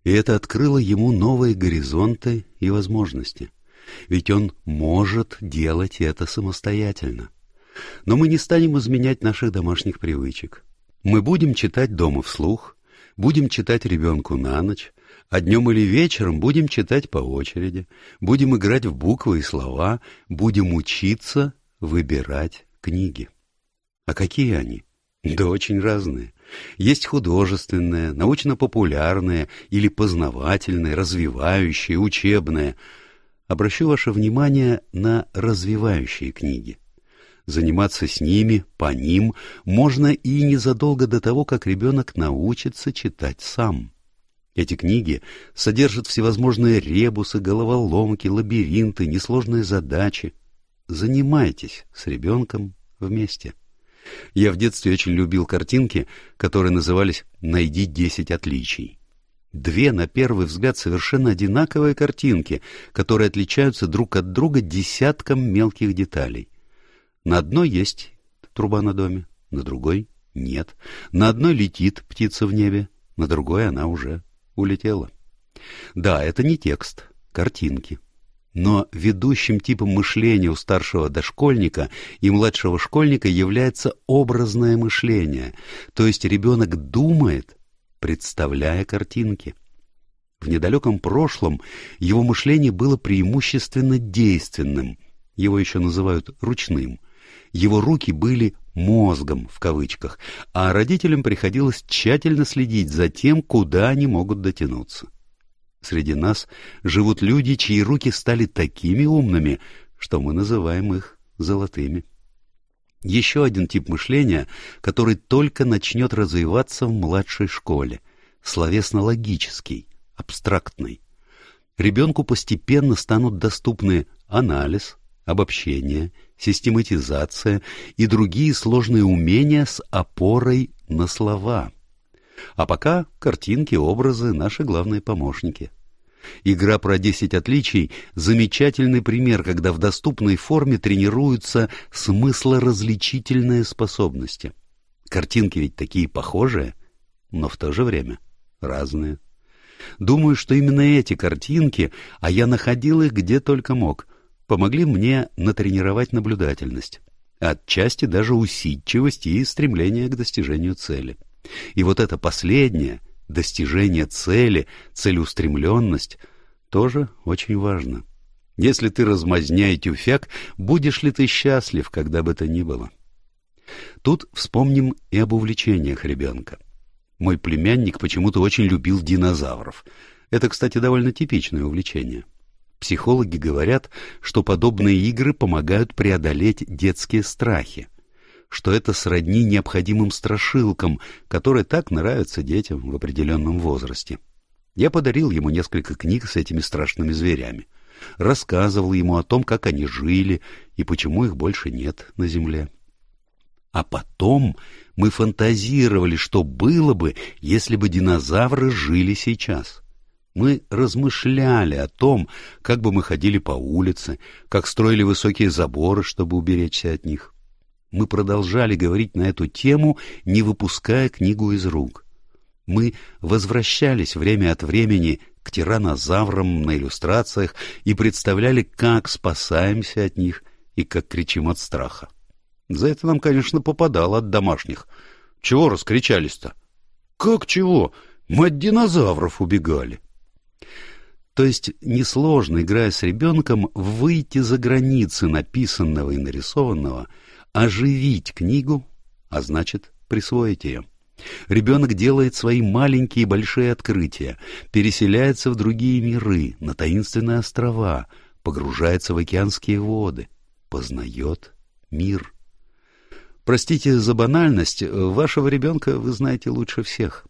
и это открыло ему новые горизонты и возможности. Ведь он может делать это самостоятельно. Но мы не станем изменять наших домашних привычек. Мы будем читать дома вслух, будем читать ребенку на ночь, а днем или вечером будем читать по очереди, будем играть в буквы и слова, будем учиться выбирать книги. А какие они? Да очень разные. Есть художественные, научно-популярные или познавательные, развивающие, учебные. Обращу ваше внимание на развивающие книги. Заниматься с ними, по ним, можно и незадолго до того, как ребенок научится читать сам. Эти книги содержат всевозможные ребусы, головоломки, лабиринты, несложные задачи. Занимайтесь с ребенком вместе. Я в детстве очень любил картинки, которые назывались «Найди десять отличий». Две, на первый взгляд, совершенно одинаковые картинки, которые отличаются друг от друга десятком мелких деталей. На одной есть труба на доме, на другой — нет. На одной летит птица в небе, на другой она уже улетела. Да, это не текст, картинки. Но ведущим типом мышления у старшего дошкольника и младшего школьника является образное мышление, то есть ребенок думает, представляя картинки. В недалеком прошлом его мышление было преимущественно действенным, его еще называют ручным. Его руки были «мозгом» в кавычках, а родителям приходилось тщательно следить за тем, куда они могут дотянуться. Среди нас живут люди, чьи руки стали такими умными, что мы называем их золотыми. Еще один тип мышления, который только начнет развиваться в младшей школе, словесно-логический, абстрактный. Ребенку постепенно станут доступны анализ, обобщение, систематизация и другие сложные умения с опорой на слова. А пока картинки, образы — наши главные помощники. Игра про 10 отличий — замечательный пример, когда в доступной форме тренируются смыслоразличительные способности. Картинки ведь такие похожие, но в то же время разные. Думаю, что именно эти картинки, а я находил их где только мог, помогли мне натренировать наблюдательность, отчасти даже усидчивость и стремление к достижению цели. И вот это последнее, достижение цели, целеустремленность, тоже очень важно. Если ты размазня и тюфяк, будешь ли ты счастлив, когда бы то ни было? Тут вспомним и об увлечениях ребенка. Мой племянник почему-то очень любил динозавров. Это, кстати, довольно типичное увлечение. Психологи говорят, что подобные игры помогают преодолеть детские страхи, что это сродни необходимым страшилкам, которые так нравятся детям в определенном возрасте. Я подарил ему несколько книг с этими страшными зверями, рассказывал ему о том, как они жили и почему их больше нет на Земле. А потом мы фантазировали, что было бы, если бы динозавры жили сейчас. Мы размышляли о том, как бы мы ходили по улице, как строили высокие заборы, чтобы уберечься от них. Мы продолжали говорить на эту тему, не выпуская книгу из рук. Мы возвращались время от времени к тиранозаврам на иллюстрациях и представляли, как спасаемся от них и как кричим от страха. За это нам, конечно, попадало от домашних. Чего раскричались-то? Как чего? Мы от динозавров убегали. То есть несложно, играя с ребенком, выйти за границы написанного и нарисованного, оживить книгу, а значит, присвоить ее. Ребенок делает свои маленькие и большие открытия, переселяется в другие миры, на таинственные острова, погружается в океанские воды, познает мир. Простите за банальность, вашего ребенка вы знаете лучше всех.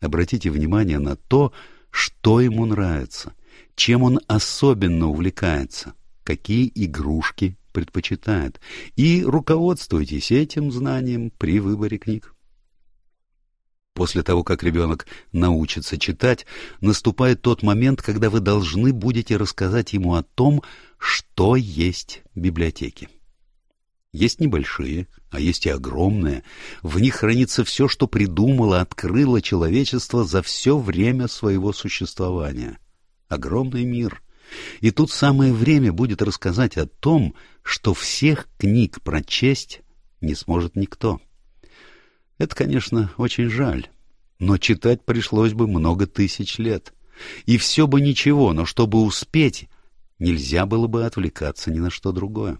Обратите внимание на то, что ему нравится, чем он особенно увлекается, какие игрушки предпочитает, и руководствуйтесь этим знанием при выборе книг. После того, как ребенок научится читать, наступает тот момент, когда вы должны будете рассказать ему о том, что есть библиотеки. Есть небольшие, а есть и огромные. В них хранится все, что придумало, открыло человечество за все время своего существования. Огромный мир. И тут самое время будет рассказать о том, что всех книг прочесть не сможет никто. Это, конечно, очень жаль, но читать пришлось бы много тысяч лет. И все бы ничего, но чтобы успеть, нельзя было бы отвлекаться ни на что другое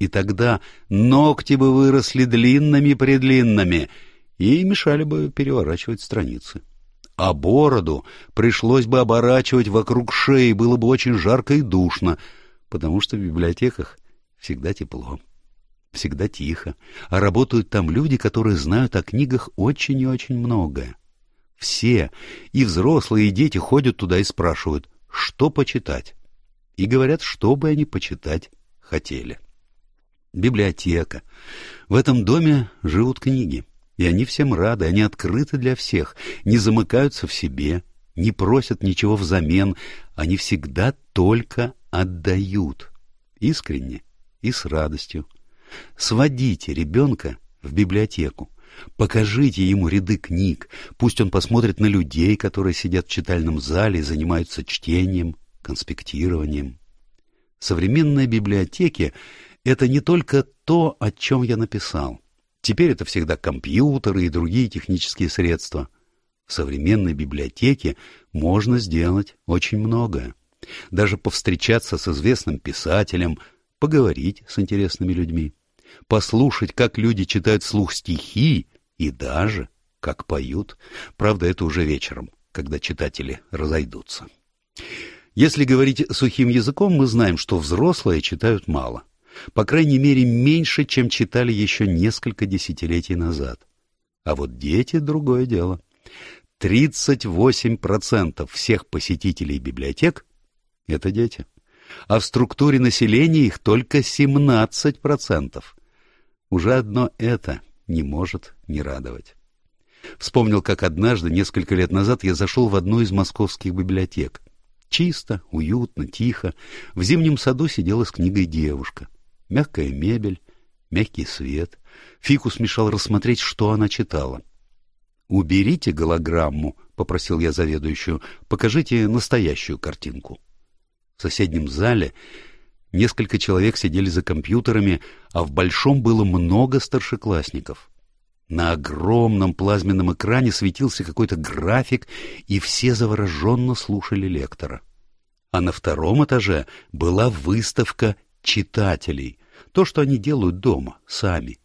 и тогда ногти бы выросли длинными-предлинными и мешали бы переворачивать страницы. А бороду пришлось бы оборачивать вокруг шеи, было бы очень жарко и душно, потому что в библиотеках всегда тепло, всегда тихо, а работают там люди, которые знают о книгах очень и очень многое. Все, и взрослые, и дети ходят туда и спрашивают, что почитать, и говорят, что бы они почитать хотели библиотека. В этом доме живут книги, и они всем рады, они открыты для всех, не замыкаются в себе, не просят ничего взамен, они всегда только отдают, искренне и с радостью. Сводите ребенка в библиотеку, покажите ему ряды книг, пусть он посмотрит на людей, которые сидят в читальном зале и занимаются чтением, конспектированием. Современные библиотеки это не только то, о чем я написал. Теперь это всегда компьютеры и другие технические средства. В современной библиотеке можно сделать очень многое. Даже повстречаться с известным писателем, поговорить с интересными людьми, послушать, как люди читают слух стихи и даже как поют. Правда, это уже вечером, когда читатели разойдутся. Если говорить сухим языком, мы знаем, что взрослые читают мало. По крайней мере, меньше, чем читали еще несколько десятилетий назад. А вот дети — другое дело. 38% всех посетителей библиотек — это дети. А в структуре населения их только 17%. Уже одно это не может не радовать. Вспомнил, как однажды, несколько лет назад, я зашел в одну из московских библиотек. Чисто, уютно, тихо. В зимнем саду сидела с книгой девушка. Мягкая мебель, мягкий свет. Фикус мешал рассмотреть, что она читала. «Уберите голограмму», — попросил я заведующую, — «покажите настоящую картинку». В соседнем зале несколько человек сидели за компьютерами, а в большом было много старшеклассников. На огромном плазменном экране светился какой-то график, и все завороженно слушали лектора. А на втором этаже была выставка читателей, то, что они делают дома, сами.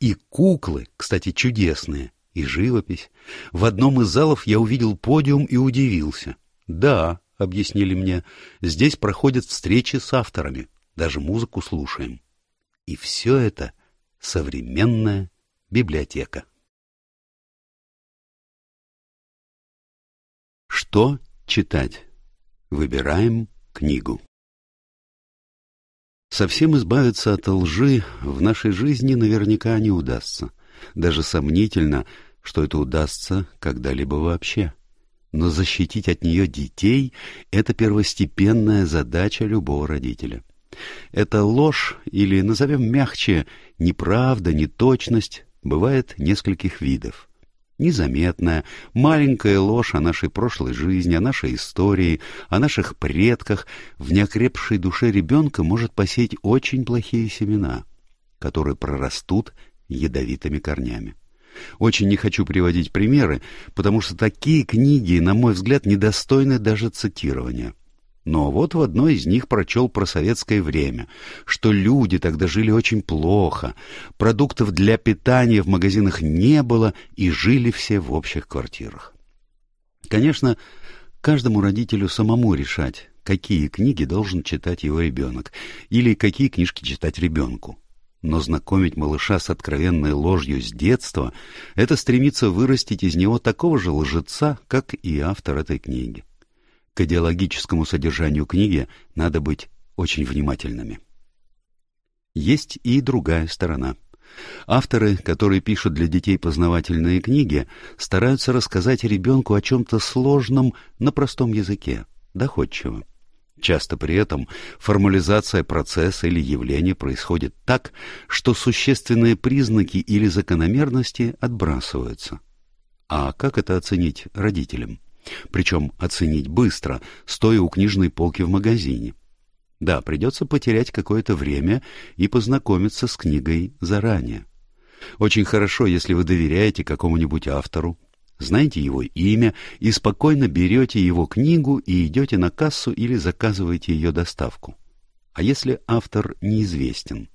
И куклы, кстати, чудесные, и живопись. В одном из залов я увидел подиум и удивился. Да, — объяснили мне, — здесь проходят встречи с авторами, даже музыку слушаем. И все это современная библиотека. Что читать? Выбираем книгу. Совсем избавиться от лжи в нашей жизни наверняка не удастся — даже сомнительно, что это удастся когда-либо вообще. Но защитить от нее детей — это первостепенная задача любого родителя. Это ложь, или, назовем мягче, неправда, неточность, бывает нескольких видов. Незаметная, маленькая ложь о нашей прошлой жизни, о нашей истории, о наших предках в неокрепшей душе ребенка может посеять очень плохие семена, которые прорастут ядовитыми корнями. Очень не хочу приводить примеры, потому что такие книги, на мой взгляд, недостойны даже цитирования. Но вот в одной из них прочел про советское время, что люди тогда жили очень плохо, продуктов для питания в магазинах не было и жили все в общих квартирах. Конечно, каждому родителю самому решать, какие книги должен читать его ребенок или какие книжки читать ребенку. Но знакомить малыша с откровенной ложью с детства — это стремится вырастить из него такого же лжеца, как и автор этой книги. К идеологическому содержанию книги надо быть очень внимательными. Есть и другая сторона. Авторы, которые пишут для детей познавательные книги, стараются рассказать ребенку о чем-то сложном на простом языке, доходчиво. Часто при этом формализация процесса или явления происходит так, что существенные признаки или закономерности отбрасываются. А как это оценить родителям? Причем оценить быстро, стоя у книжной полки в магазине. Да, придется потерять какое-то время и познакомиться с книгой заранее. Очень хорошо, если вы доверяете какому-нибудь автору, знаете его имя и спокойно берете его книгу и идете на кассу или заказываете ее доставку. А если автор неизвестен?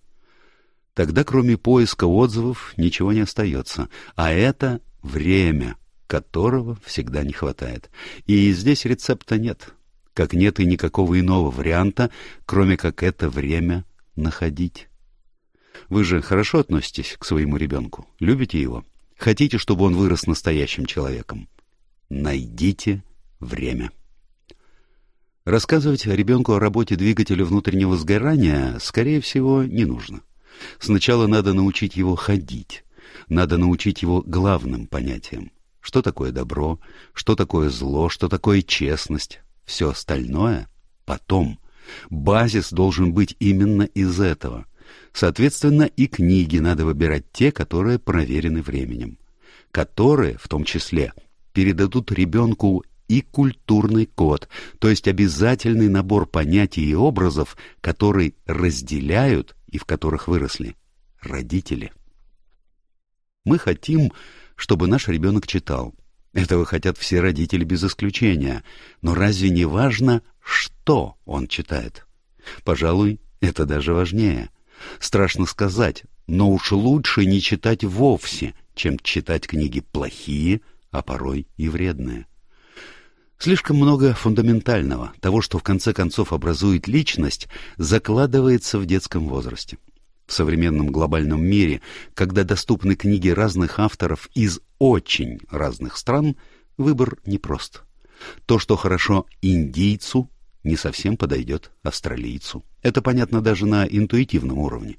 Тогда кроме поиска отзывов ничего не остается, а это время, которого всегда не хватает. И здесь рецепта нет, как нет и никакого иного варианта, кроме как это время находить. Вы же хорошо относитесь к своему ребенку, любите его? — Хотите, чтобы он вырос настоящим человеком? Найдите время. Рассказывать ребенку о работе двигателя внутреннего сгорания, скорее всего, не нужно. Сначала надо научить его ходить. Надо научить его главным понятиям. Что такое добро, что такое зло, что такое честность. Все остальное потом. Базис должен быть именно из этого — Соответственно, и книги надо выбирать те, которые проверены временем, которые, в том числе, передадут ребенку и культурный код, то есть обязательный набор понятий и образов, которые разделяют и в которых выросли родители. Мы хотим, чтобы наш ребенок читал. Этого хотят все родители без исключения. Но разве не важно, что он читает? Пожалуй, это даже важнее. Страшно сказать, но уж лучше не читать вовсе, чем читать книги плохие, а порой и вредные. Слишком много фундаментального, того, что в конце концов образует личность, закладывается в детском возрасте. В современном глобальном мире, когда доступны книги разных авторов из очень разных стран, выбор непрост. То, что хорошо индийцу, не совсем подойдет австралийцу. Это понятно даже на интуитивном уровне.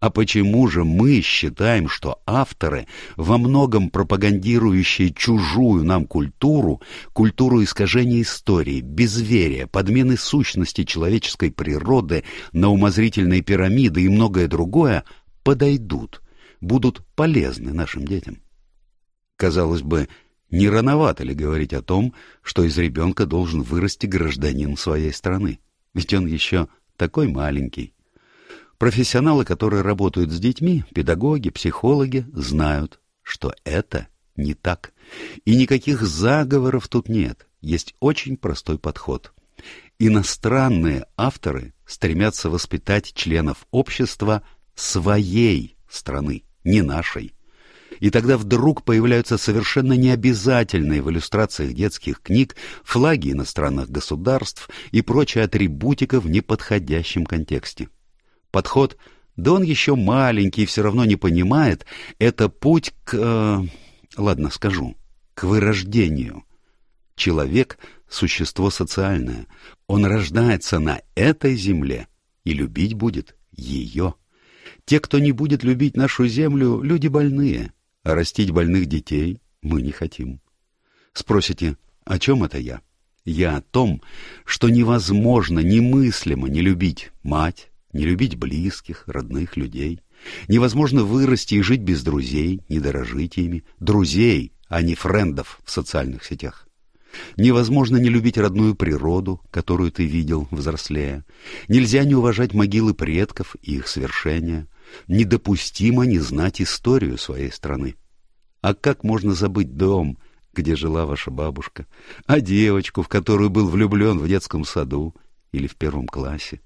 А почему же мы считаем, что авторы, во многом пропагандирующие чужую нам культуру, культуру искажения истории, безверия, подмены сущности человеческой природы на умозрительные пирамиды и многое другое, подойдут, будут полезны нашим детям? Казалось бы, не рановато ли говорить о том, что из ребенка должен вырасти гражданин своей страны? Ведь он еще такой маленький. Профессионалы, которые работают с детьми, педагоги, психологи, знают, что это не так. И никаких заговоров тут нет. Есть очень простой подход. Иностранные авторы стремятся воспитать членов общества своей страны, не нашей. И тогда вдруг появляются совершенно необязательные в иллюстрациях детских книг флаги иностранных государств и прочая атрибутика в неподходящем контексте. Подход «да он еще маленький, все равно не понимает» — это путь к... Э, ладно, скажу, к вырождению. Человек — существо социальное. Он рождается на этой земле и любить будет ее. Те, кто не будет любить нашу землю, люди больные, а растить больных детей мы не хотим. Спросите, о чем это я? Я о том, что невозможно, немыслимо не любить мать, не любить близких, родных людей. Невозможно вырасти и жить без друзей, не дорожить ими. Друзей, а не френдов в социальных сетях. Невозможно не любить родную природу, которую ты видел, взрослея. Нельзя не уважать могилы предков и их свершения. Недопустимо не знать историю своей страны. А как можно забыть дом, где жила ваша бабушка, а девочку, в которую был влюблен в детском саду или в первом классе?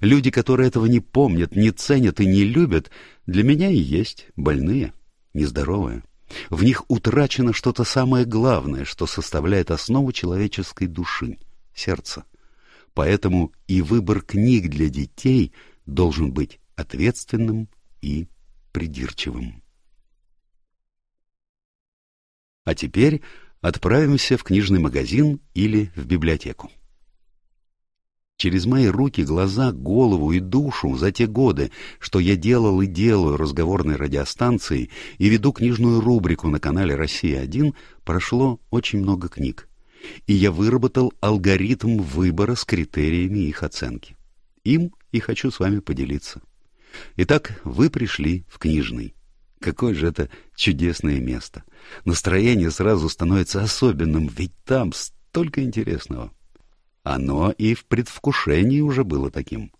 Люди, которые этого не помнят, не ценят и не любят, для меня и есть больные, нездоровые. В них утрачено что-то самое главное, что составляет основу человеческой души — сердце. Поэтому и выбор книг для детей должен быть ответственным и придирчивым. А теперь отправимся в книжный магазин или в библиотеку. Через мои руки, глаза, голову и душу за те годы, что я делал и делаю разговорной радиостанции и веду книжную рубрику на канале «Россия-1», прошло очень много книг. И я выработал алгоритм выбора с критериями их оценки. Им и хочу с вами поделиться. Итак, вы пришли в книжный. Какое же это чудесное место. Настроение сразу становится особенным, ведь там столько интересного. Оно и в предвкушении уже было таким.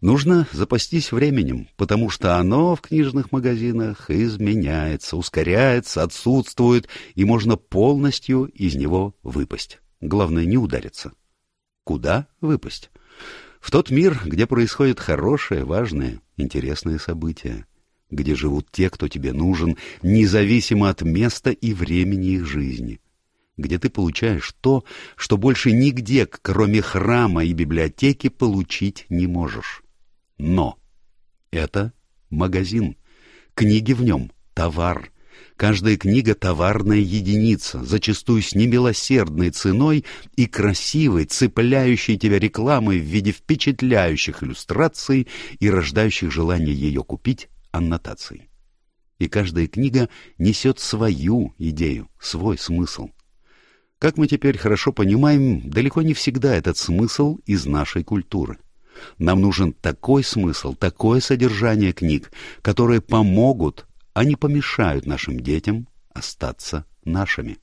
Нужно запастись временем, потому что оно в книжных магазинах изменяется, ускоряется, отсутствует, и можно полностью из него выпасть. Главное, не удариться. Куда выпасть? В тот мир, где происходят хорошие, важные, интересные события, где живут те, кто тебе нужен, независимо от места и времени их жизни — где ты получаешь то, что больше нигде, кроме храма и библиотеки, получить не можешь. Но это магазин. Книги в нем — товар. Каждая книга — товарная единица, зачастую с немилосердной ценой и красивой, цепляющей тебя рекламой в виде впечатляющих иллюстраций и рождающих желание ее купить аннотаций. И каждая книга несет свою идею, свой смысл. Как мы теперь хорошо понимаем, далеко не всегда этот смысл из нашей культуры. Нам нужен такой смысл, такое содержание книг, которые помогут, а не помешают нашим детям остаться нашими.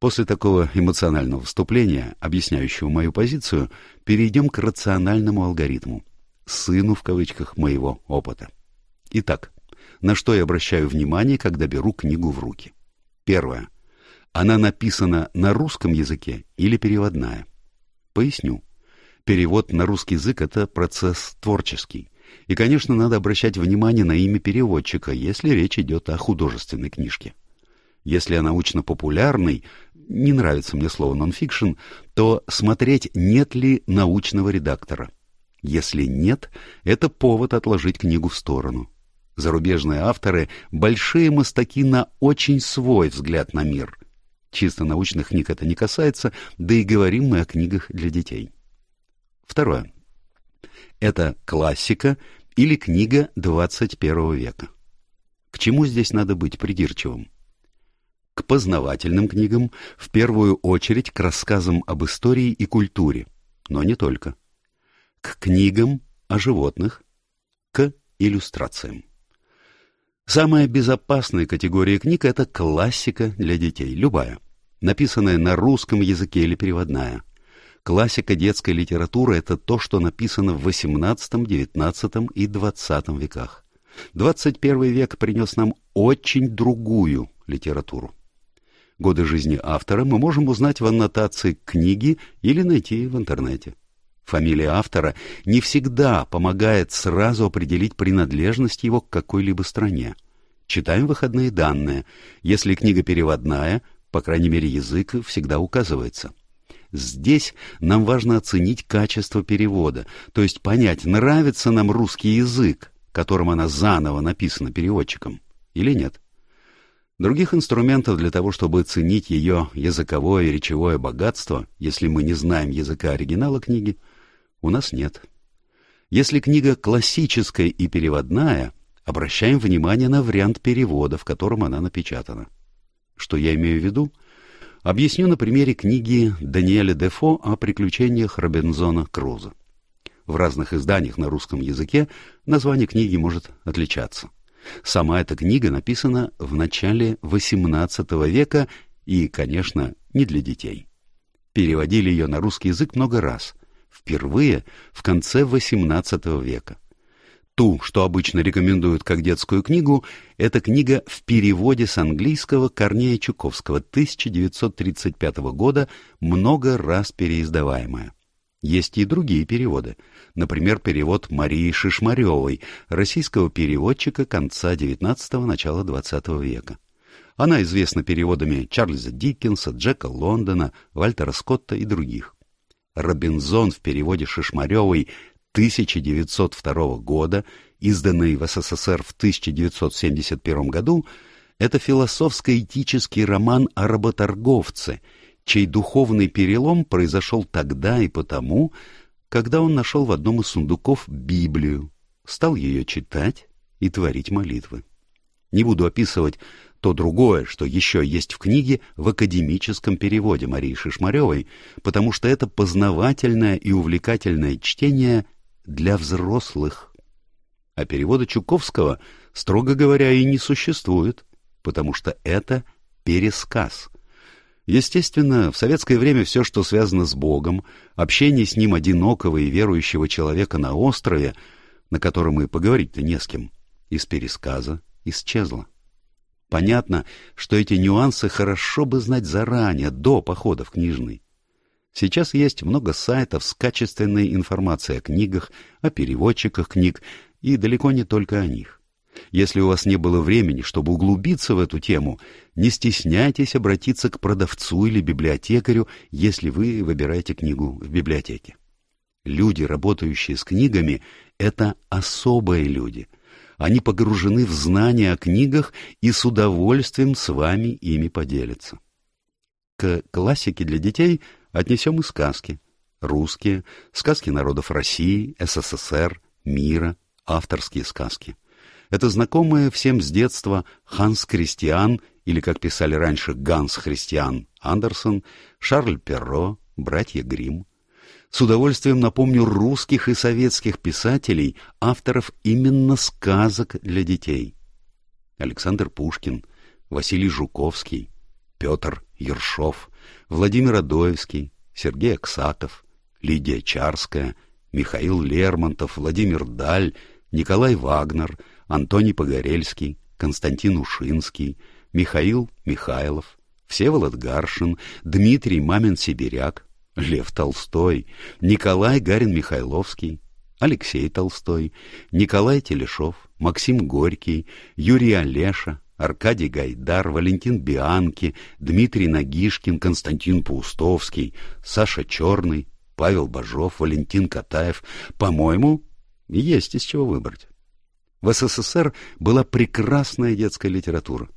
После такого эмоционального вступления, объясняющего мою позицию, перейдем к рациональному алгоритму, сыну в кавычках моего опыта. Итак, на что я обращаю внимание, когда беру книгу в руки? Первое — она написана на русском языке или переводная? Поясню. Перевод на русский язык — это процесс творческий. И, конечно, надо обращать внимание на имя переводчика, если речь идет о художественной книжке. Если о научно-популярной, не нравится мне слово нонфикшн, то смотреть, нет ли научного редактора. Если нет, это повод отложить книгу в сторону. Зарубежные авторы — большие мастаки на очень свой взгляд на мир. Чисто научных книг это не касается, да и говорим мы о книгах для детей. Второе. Это классика или книга 21 века. К чему здесь надо быть придирчивым? К познавательным книгам, в первую очередь к рассказам об истории и культуре, но не только. К книгам о животных, к иллюстрациям. Самая безопасная категория книг – это классика для детей, любая, написанная на русском языке или переводная. Классика детской литературы – это то, что написано в XVIII, XIX и XX веках. 21 век принес нам очень другую литературу. Годы жизни автора мы можем узнать в аннотации книги или найти в интернете. Фамилия автора не всегда помогает сразу определить принадлежность его к какой-либо стране. Читаем выходные данные. Если книга переводная, по крайней мере язык всегда указывается. Здесь нам важно оценить качество перевода, то есть понять, нравится нам русский язык, которым она заново написана переводчиком, или нет. Других инструментов для того, чтобы оценить ее языковое и речевое богатство, если мы не знаем языка оригинала книги, у нас нет. Если книга классическая и переводная, обращаем внимание на вариант перевода, в котором она напечатана. Что я имею в виду? Объясню на примере книги Даниэля Дефо о приключениях Робинзона Круза. В разных изданиях на русском языке название книги может отличаться. Сама эта книга написана в начале XVIII века и, конечно, не для детей. Переводили ее на русский язык много раз, впервые в конце XVIII века. Ту, что обычно рекомендуют как детскую книгу, это книга в переводе с английского Корнея Чуковского 1935 года, много раз переиздаваемая. Есть и другие переводы, например, перевод Марии Шишмаревой, российского переводчика конца XIX – начала XX века. Она известна переводами Чарльза Диккенса, Джека Лондона, Вальтера Скотта и других. «Робинзон» в переводе Шишмаревой 1902 года, изданный в СССР в 1971 году, это философско-этический роман о работорговце, чей духовный перелом произошел тогда и потому, когда он нашел в одном из сундуков Библию, стал ее читать и творить молитвы. Не буду описывать то другое, что еще есть в книге в академическом переводе Марии Шишмаревой, потому что это познавательное и увлекательное чтение для взрослых. А перевода Чуковского, строго говоря, и не существует, потому что это пересказ. Естественно, в советское время все, что связано с Богом, общение с Ним одинокого и верующего человека на острове, на котором и поговорить-то не с кем, из пересказа исчезло. Понятно, что эти нюансы хорошо бы знать заранее, до похода в книжный. Сейчас есть много сайтов с качественной информацией о книгах, о переводчиках книг, и далеко не только о них. Если у вас не было времени, чтобы углубиться в эту тему, не стесняйтесь обратиться к продавцу или библиотекарю, если вы выбираете книгу в библиотеке. Люди, работающие с книгами, это особые люди. Они погружены в знания о книгах и с удовольствием с вами ими поделятся. К классике для детей – Отнесем и сказки. Русские, сказки народов России, СССР, мира, авторские сказки. Это знакомые всем с детства Ханс Кристиан, или, как писали раньше, Ганс Христиан Андерсон, Шарль Перро, братья Гримм. С удовольствием напомню русских и советских писателей, авторов именно сказок для детей. Александр Пушкин, Василий Жуковский, Петр Ершов, Владимир Адоевский, Сергей Аксаков, Лидия Чарская, Михаил Лермонтов, Владимир Даль, Николай Вагнер, Антоний Погорельский, Константин Ушинский, Михаил Михайлов, Всеволод Гаршин, Дмитрий Мамин-Сибиряк, Лев Толстой, Николай Гарин-Михайловский, Алексей Толстой, Николай Телешов, Максим Горький, Юрий Олеша, Аркадий Гайдар, Валентин Бианки, Дмитрий Нагишкин, Константин Паустовский, Саша Черный, Павел Бажов, Валентин Катаев. По-моему, есть из чего выбрать. В СССР была прекрасная детская литература.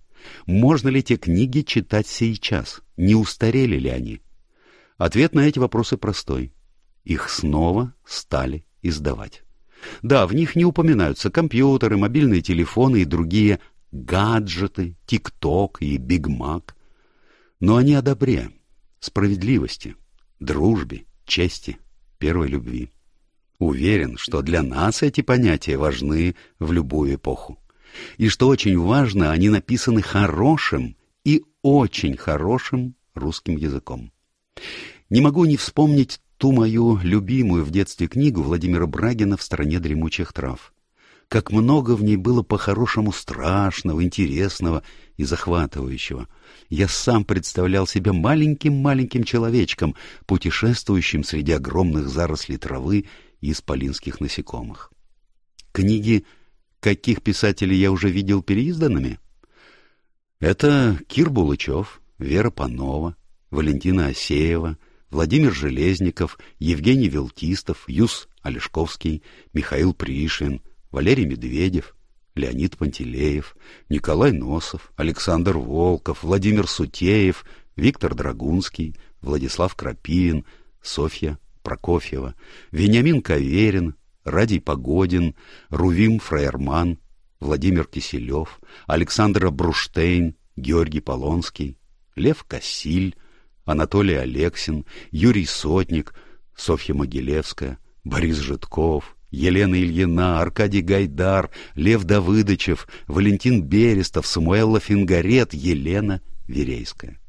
Можно ли те книги читать сейчас? Не устарели ли они? Ответ на эти вопросы простой. Их снова стали издавать. Да, в них не упоминаются компьютеры, мобильные телефоны и другие гаджеты, ТикТок и Биг Мак. Но они о добре, справедливости, дружбе, чести, первой любви. Уверен, что для нас эти понятия важны в любую эпоху. И что очень важно, они написаны хорошим и очень хорошим русским языком. Не могу не вспомнить ту мою любимую в детстве книгу Владимира Брагина «В стране дремучих трав». Как много в ней было по-хорошему страшного, интересного и захватывающего. Я сам представлял себя маленьким-маленьким человечком, путешествующим среди огромных зарослей травы и исполинских насекомых. Книги каких писателей я уже видел переизданными? Это Кир Булычев, Вера Панова, Валентина Осеева, Владимир Железников, Евгений Велтистов, Юс Олешковский, Михаил Пришин, Валерий Медведев, Леонид Пантелеев, Николай Носов, Александр Волков, Владимир Сутеев, Виктор Драгунский, Владислав Крапивин, Софья Прокофьева, Вениамин Каверин, Радий Погодин, Рувим Фраерман, Владимир Киселев, Александр Бруштейн, Георгий Полонский, Лев Кассиль, Анатолий Алексин, Юрий Сотник, Софья Могилевская, Борис Житков, Елена Ильина, Аркадий Гайдар, Лев Давыдычев, Валентин Берестов, Самуэлла Фингарет, Елена Верейская.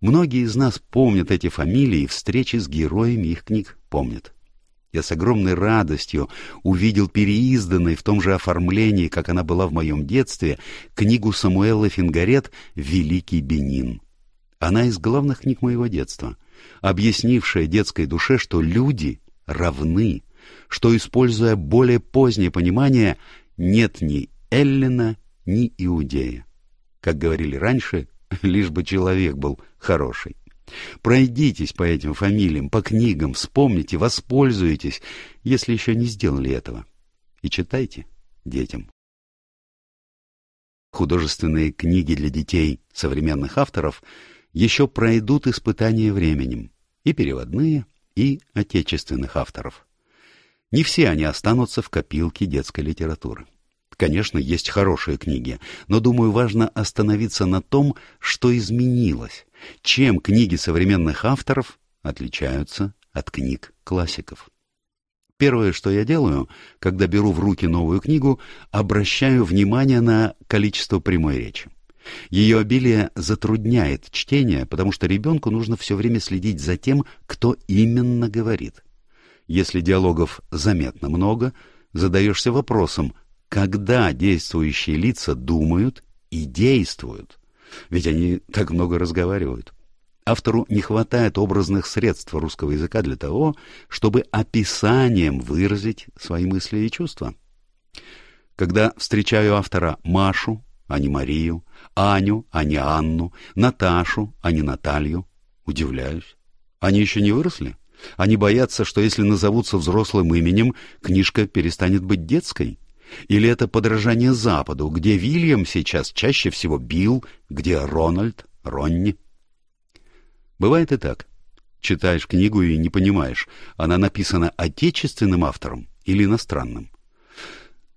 Многие из нас помнят эти фамилии и встречи с героями их книг помнят. Я с огромной радостью увидел переизданной в том же оформлении, как она была в моем детстве, книгу Самуэла Фингарет «Великий Бенин». Она из главных книг моего детства, объяснившая детской душе, что люди равны, что, используя более позднее понимание, нет ни Эллина, ни Иудея. Как говорили раньше, <laughs> лишь бы человек был хороший. Пройдитесь по этим фамилиям, по книгам, вспомните, воспользуйтесь, если еще не сделали этого. И читайте детям. Художественные книги для детей современных авторов еще пройдут испытания временем, и переводные, и отечественных авторов. Не все они останутся в копилке детской литературы. Конечно, есть хорошие книги, но, думаю, важно остановиться на том, что изменилось, чем книги современных авторов отличаются от книг классиков. Первое, что я делаю, когда беру в руки новую книгу, обращаю внимание на количество прямой речи. Ее обилие затрудняет чтение, потому что ребенку нужно все время следить за тем, кто именно говорит. Если диалогов заметно много, задаешься вопросом, когда действующие лица думают и действуют. Ведь они так много разговаривают. Автору не хватает образных средств русского языка для того, чтобы описанием выразить свои мысли и чувства. Когда встречаю автора Машу, а не Марию, Аню, а не Анну, Наташу, а не Наталью, удивляюсь. Они еще не выросли? Они боятся, что если назовутся взрослым именем, книжка перестанет быть детской? Или это подражание Западу, где Вильям сейчас чаще всего Билл, где Рональд, Ронни? Бывает и так. Читаешь книгу и не понимаешь, она написана отечественным автором или иностранным.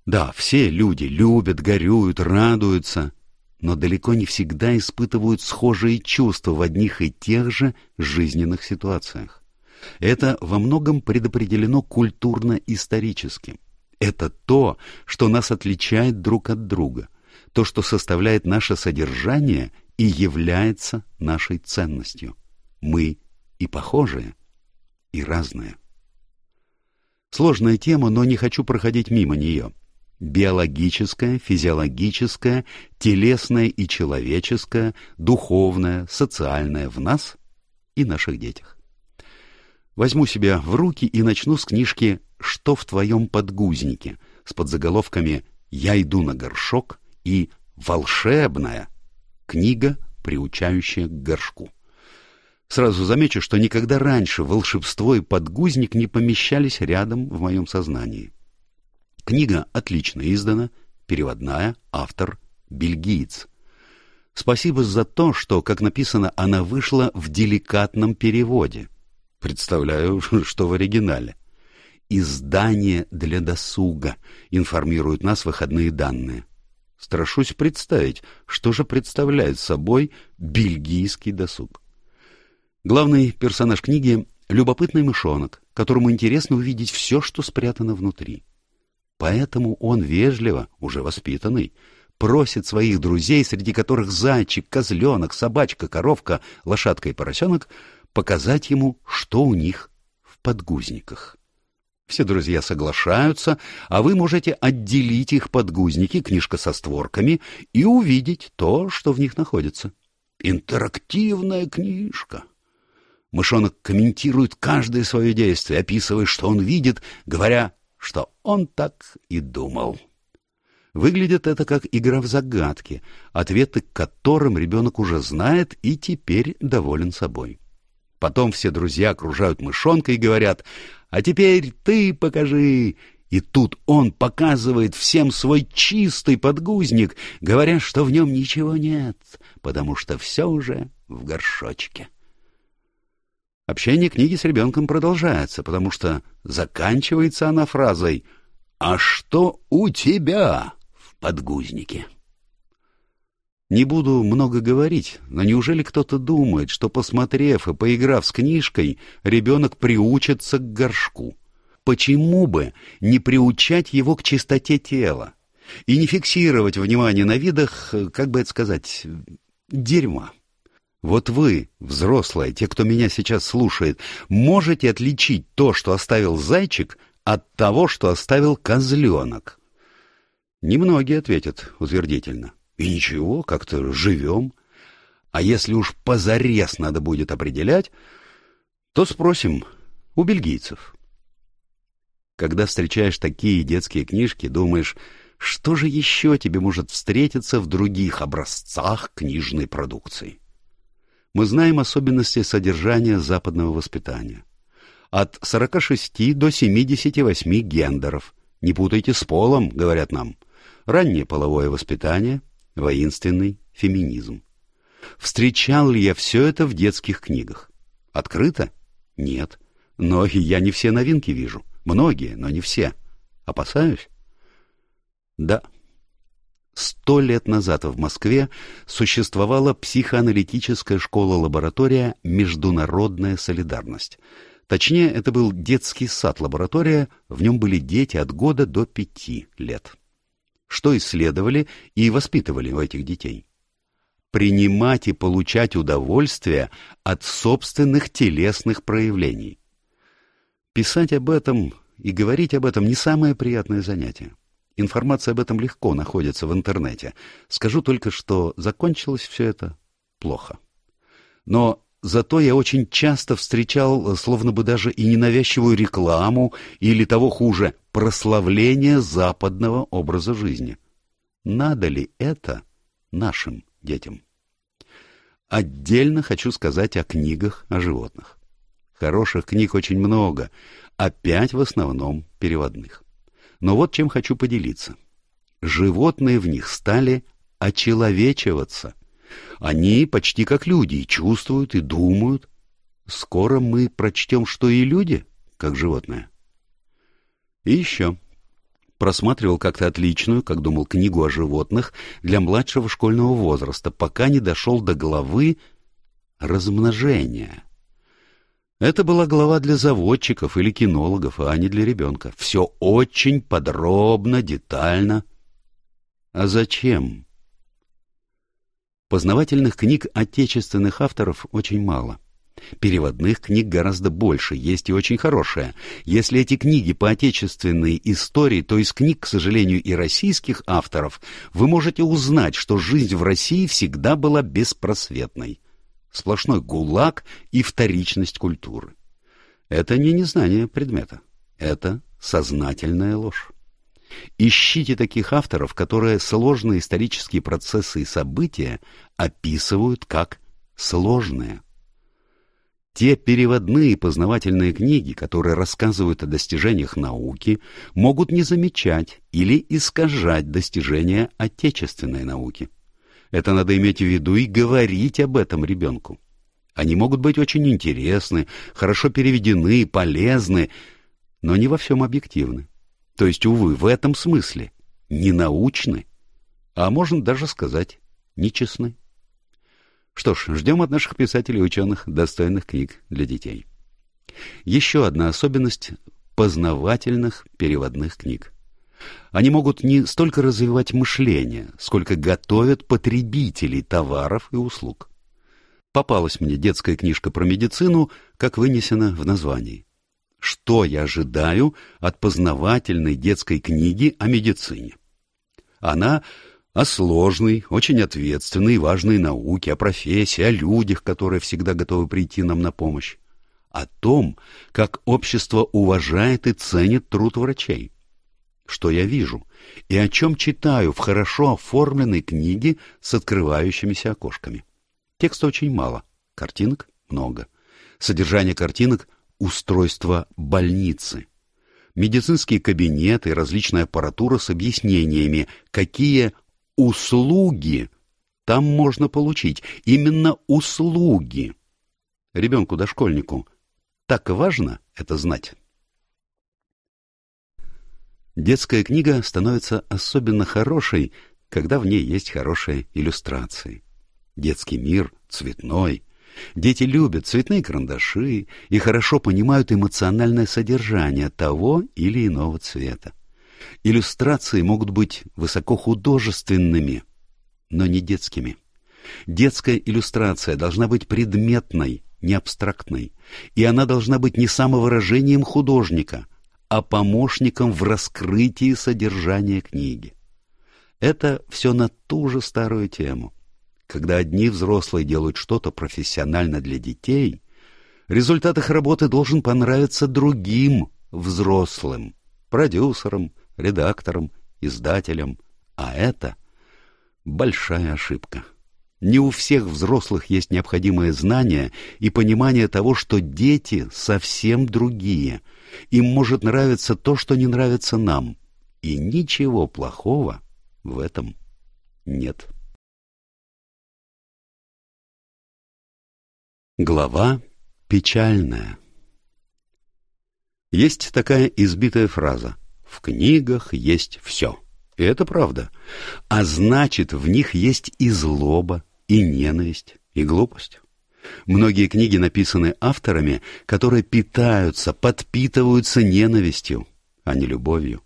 Да, все люди любят, горюют, радуются, но далеко не всегда испытывают схожие чувства в одних и тех же жизненных ситуациях. Это во многом предопределено культурно-исторически. Это то, что нас отличает друг от друга, то, что составляет наше содержание и является нашей ценностью. Мы и похожие, и разные. Сложная тема, но не хочу проходить мимо нее. Биологическое, физиологическое, телесное и человеческое, духовное, социальное в нас и наших детях. Возьму себя в руки и начну с книжки «Что в твоем подгузнике» с подзаголовками «Я иду на горшок» и «Волшебная» книга, приучающая к горшку. Сразу замечу, что никогда раньше волшебство и подгузник не помещались рядом в моем сознании. Книга отлично издана, переводная, автор — бельгиец. Спасибо за то, что, как написано, она вышла в деликатном переводе — Представляю, <laughs> что в оригинале. «Издание для досуга», информируют нас выходные данные. Страшусь представить, что же представляет собой бельгийский досуг. Главный персонаж книги — любопытный мышонок, которому интересно увидеть все, что спрятано внутри. Поэтому он вежливо, уже воспитанный, просит своих друзей, среди которых зайчик, козленок, собачка, коровка, лошадка и поросенок, показать ему, что у них в подгузниках. Все друзья соглашаются, а вы можете отделить их подгузники, книжка со створками, и увидеть то, что в них находится. Интерактивная книжка. Мышонок комментирует каждое свое действие, описывая, что он видит, говоря, что он так и думал. Выглядит это как игра в загадки, ответы к которым ребенок уже знает и теперь доволен собой. Потом все друзья окружают мышонка и говорят «А теперь ты покажи!» И тут он показывает всем свой чистый подгузник, говоря, что в нем ничего нет, потому что все уже в горшочке. Общение книги с ребенком продолжается, потому что заканчивается она фразой «А что у тебя в подгузнике?» Не буду много говорить, но неужели кто-то думает, что, посмотрев и поиграв с книжкой, ребенок приучится к горшку? Почему бы не приучать его к чистоте тела и не фиксировать внимание на видах, как бы это сказать, дерьма? Вот вы, взрослые, те, кто меня сейчас слушает, можете отличить то, что оставил зайчик, от того, что оставил козленок? Немногие ответят утвердительно. И ничего, как-то живем. А если уж позарез надо будет определять, то спросим у бельгийцев. Когда встречаешь такие детские книжки, думаешь, что же еще тебе может встретиться в других образцах книжной продукции? Мы знаем особенности содержания западного воспитания. От 46 до 78 гендеров. Не путайте с полом, говорят нам. Раннее половое воспитание, воинственный феминизм. Встречал ли я все это в детских книгах? Открыто? Нет. Но я не все новинки вижу. Многие, но не все. Опасаюсь? Да. Сто лет назад в Москве существовала психоаналитическая школа-лаборатория «Международная солидарность». Точнее, это был детский сад-лаборатория, в нем были дети от года до пяти лет что исследовали и воспитывали у этих детей. Принимать и получать удовольствие от собственных телесных проявлений. Писать об этом и говорить об этом не самое приятное занятие. Информация об этом легко находится в интернете. Скажу только, что закончилось все это плохо. Но Зато я очень часто встречал, словно бы даже и ненавязчивую рекламу, или того хуже, прославление западного образа жизни. Надо ли это нашим детям? Отдельно хочу сказать о книгах о животных. Хороших книг очень много, опять в основном переводных. Но вот чем хочу поделиться. Животные в них стали очеловечиваться – они почти как люди, и чувствуют, и думают. Скоро мы прочтем, что и люди, как животные. И еще. Просматривал как-то отличную, как думал, книгу о животных для младшего школьного возраста, пока не дошел до главы размножения. Это была глава для заводчиков или кинологов, а не для ребенка. Все очень подробно, детально. А зачем? Познавательных книг отечественных авторов очень мало. Переводных книг гораздо больше, есть и очень хорошие. Если эти книги по отечественной истории, то из книг, к сожалению, и российских авторов, вы можете узнать, что жизнь в России всегда была беспросветной. Сплошной гулаг и вторичность культуры. Это не незнание предмета, это сознательная ложь. Ищите таких авторов, которые сложные исторические процессы и события описывают как сложные. Те переводные познавательные книги, которые рассказывают о достижениях науки, могут не замечать или искажать достижения отечественной науки. Это надо иметь в виду и говорить об этом ребенку. Они могут быть очень интересны, хорошо переведены, полезны, но не во всем объективны. То есть, увы, в этом смысле не научны, а можно даже сказать, нечестны. Что ж, ждем от наших писателей и ученых достойных книг для детей. Еще одна особенность познавательных переводных книг. Они могут не столько развивать мышление, сколько готовят потребителей товаров и услуг. Попалась мне детская книжка про медицину, как вынесено в названии. Что я ожидаю от познавательной детской книги о медицине? Она о сложной, очень ответственной и важной науке, о профессии, о людях, которые всегда готовы прийти нам на помощь, о том, как общество уважает и ценит труд врачей. Что я вижу и о чем читаю в хорошо оформленной книге с открывающимися окошками. Текста очень мало, картинок много. Содержание картинок — устройство больницы. Медицинские кабинеты различная аппаратура с объяснениями, какие услуги там можно получить. Именно услуги. Ребенку дошкольнику так важно это знать. Детская книга становится особенно хорошей, когда в ней есть хорошие иллюстрации. Детский мир цветной. Дети любят цветные карандаши и хорошо понимают эмоциональное содержание того или иного цвета. Иллюстрации могут быть высокохудожественными, но не детскими. Детская иллюстрация должна быть предметной, не абстрактной, и она должна быть не самовыражением художника, а помощником в раскрытии содержания книги. Это все на ту же старую тему. Когда одни взрослые делают что-то профессионально для детей, результат их работы должен понравиться другим взрослым, продюсерам, редакторам, издателям. А это большая ошибка. Не у всех взрослых есть необходимое знание и понимание того, что дети совсем другие. Им может нравиться то, что не нравится нам. И ничего плохого в этом нет. Глава печальная. Есть такая избитая фраза «В книгах есть все». И это правда. А значит, в них есть и злоба, и ненависть, и глупость. Многие книги написаны авторами, которые питаются, подпитываются ненавистью, а не любовью.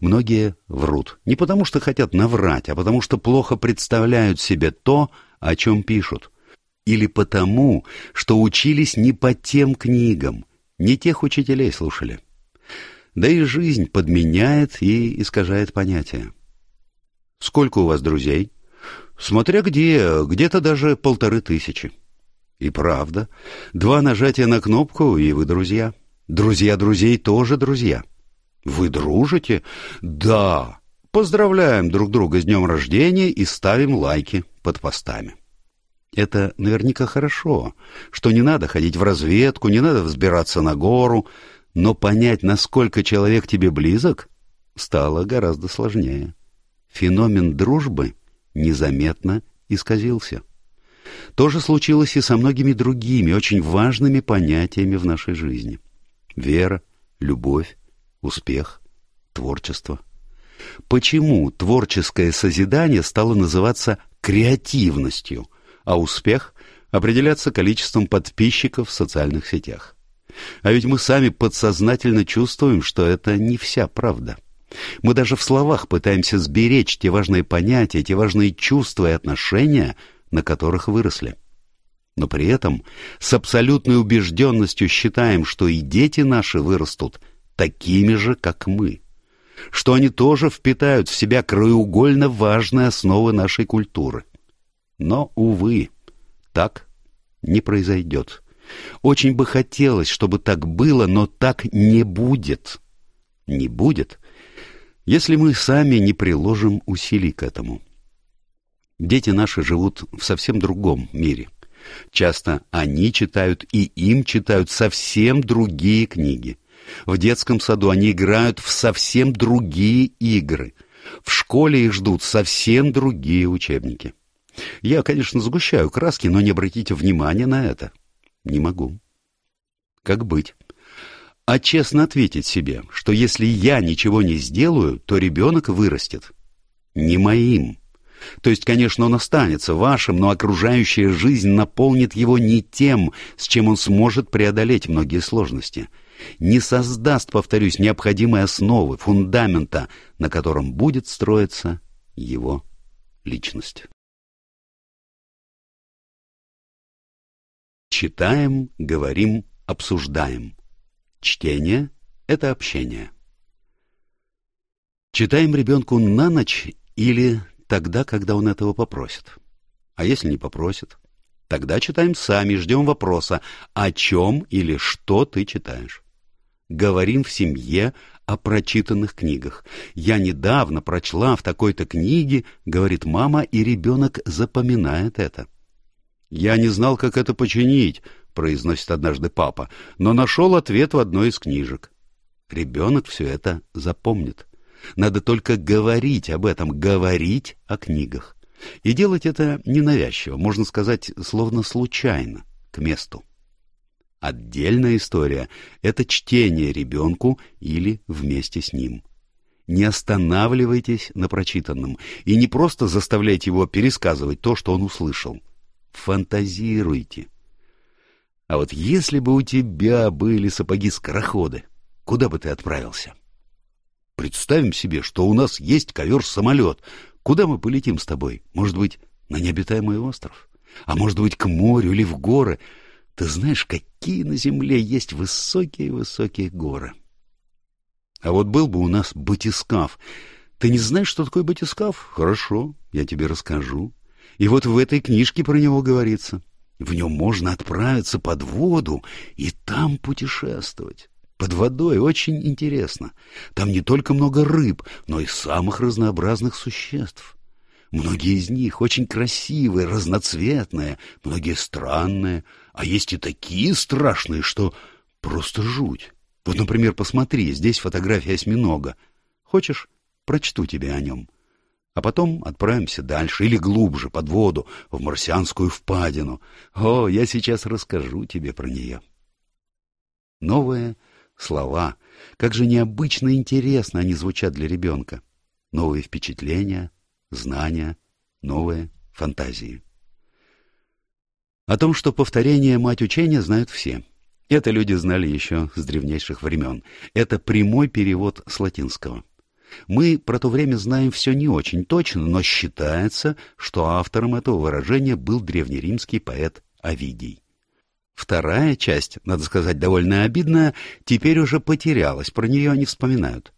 Многие врут не потому, что хотят наврать, а потому, что плохо представляют себе то, о чем пишут или потому, что учились не по тем книгам, не тех учителей слушали. Да и жизнь подменяет и искажает понятия. Сколько у вас друзей? Смотря где, где-то даже полторы тысячи. И правда, два нажатия на кнопку, и вы друзья. Друзья друзей тоже друзья. Вы дружите? Да. Поздравляем друг друга с днем рождения и ставим лайки под постами. Это наверняка хорошо, что не надо ходить в разведку, не надо взбираться на гору, но понять, насколько человек тебе близок, стало гораздо сложнее. Феномен дружбы незаметно исказился. То же случилось и со многими другими очень важными понятиями в нашей жизни. Вера, любовь, успех, творчество. Почему творческое созидание стало называться креативностью, а успех определяться количеством подписчиков в социальных сетях. А ведь мы сами подсознательно чувствуем, что это не вся правда. Мы даже в словах пытаемся сберечь те важные понятия, те важные чувства и отношения, на которых выросли. Но при этом с абсолютной убежденностью считаем, что и дети наши вырастут такими же, как мы, что они тоже впитают в себя краеугольно важные основы нашей культуры – но, увы, так не произойдет. Очень бы хотелось, чтобы так было, но так не будет. Не будет, если мы сами не приложим усилий к этому. Дети наши живут в совсем другом мире. Часто они читают и им читают совсем другие книги. В детском саду они играют в совсем другие игры. В школе их ждут совсем другие учебники. Я, конечно, сгущаю краски, но не обратите внимания на это. Не могу. Как быть? а честно ответить себе, что если я ничего не сделаю, то ребенок вырастет не моим. То есть, конечно, он останется вашим, но окружающая жизнь наполнит его не тем, с чем он сможет преодолеть многие сложности. Не создаст, повторюсь, необходимой основы, фундамента, на котором будет строиться его личность. Читаем, говорим, обсуждаем. Чтение — это общение. Читаем ребенку на ночь или тогда, когда он этого попросит. А если не попросит? Тогда читаем сами, ждем вопроса, о чем или что ты читаешь. Говорим в семье о прочитанных книгах. Я недавно прочла в такой-то книге, говорит мама, и ребенок запоминает это. Я не знал, как это починить, — произносит однажды папа, но нашел ответ в одной из книжек. Ребенок все это запомнит. Надо только говорить об этом, говорить о книгах. И делать это ненавязчиво, можно сказать, словно случайно, к месту. Отдельная история — это чтение ребенку или вместе с ним. Не останавливайтесь на прочитанном и не просто заставляйте его пересказывать то, что он услышал. Фантазируйте. А вот если бы у тебя были сапоги-скороходы, куда бы ты отправился? Представим себе, что у нас есть ковер-самолет. Куда мы полетим с тобой? Может быть, на необитаемый остров? А может быть, к морю или в горы? Ты знаешь, какие на земле есть высокие-высокие горы? А вот был бы у нас батискаф. Ты не знаешь, что такое батискаф? Хорошо, я тебе расскажу. И вот в этой книжке про него говорится — в нем можно отправиться под воду и там путешествовать. Под водой очень интересно. Там не только много рыб, но и самых разнообразных существ. Многие из них очень красивые, разноцветные, многие странные, а есть и такие страшные, что просто жуть. Вот, например, посмотри, здесь фотография осьминога. Хочешь, прочту тебе о нем? А потом отправимся дальше или глубже, под воду, в марсианскую впадину. О, я сейчас расскажу тебе про нее. Новые слова. Как же необычно интересно они звучат для ребенка. Новые впечатления, знания, новые фантазии. О том, что повторение — мать учения, знают все. Это люди знали еще с древнейших времен. Это прямой перевод с латинского. Мы про то время знаем все не очень точно, но считается, что автором этого выражения был древнеримский поэт Овидий. Вторая часть, надо сказать, довольно обидная, теперь уже потерялась, про нее не вспоминают.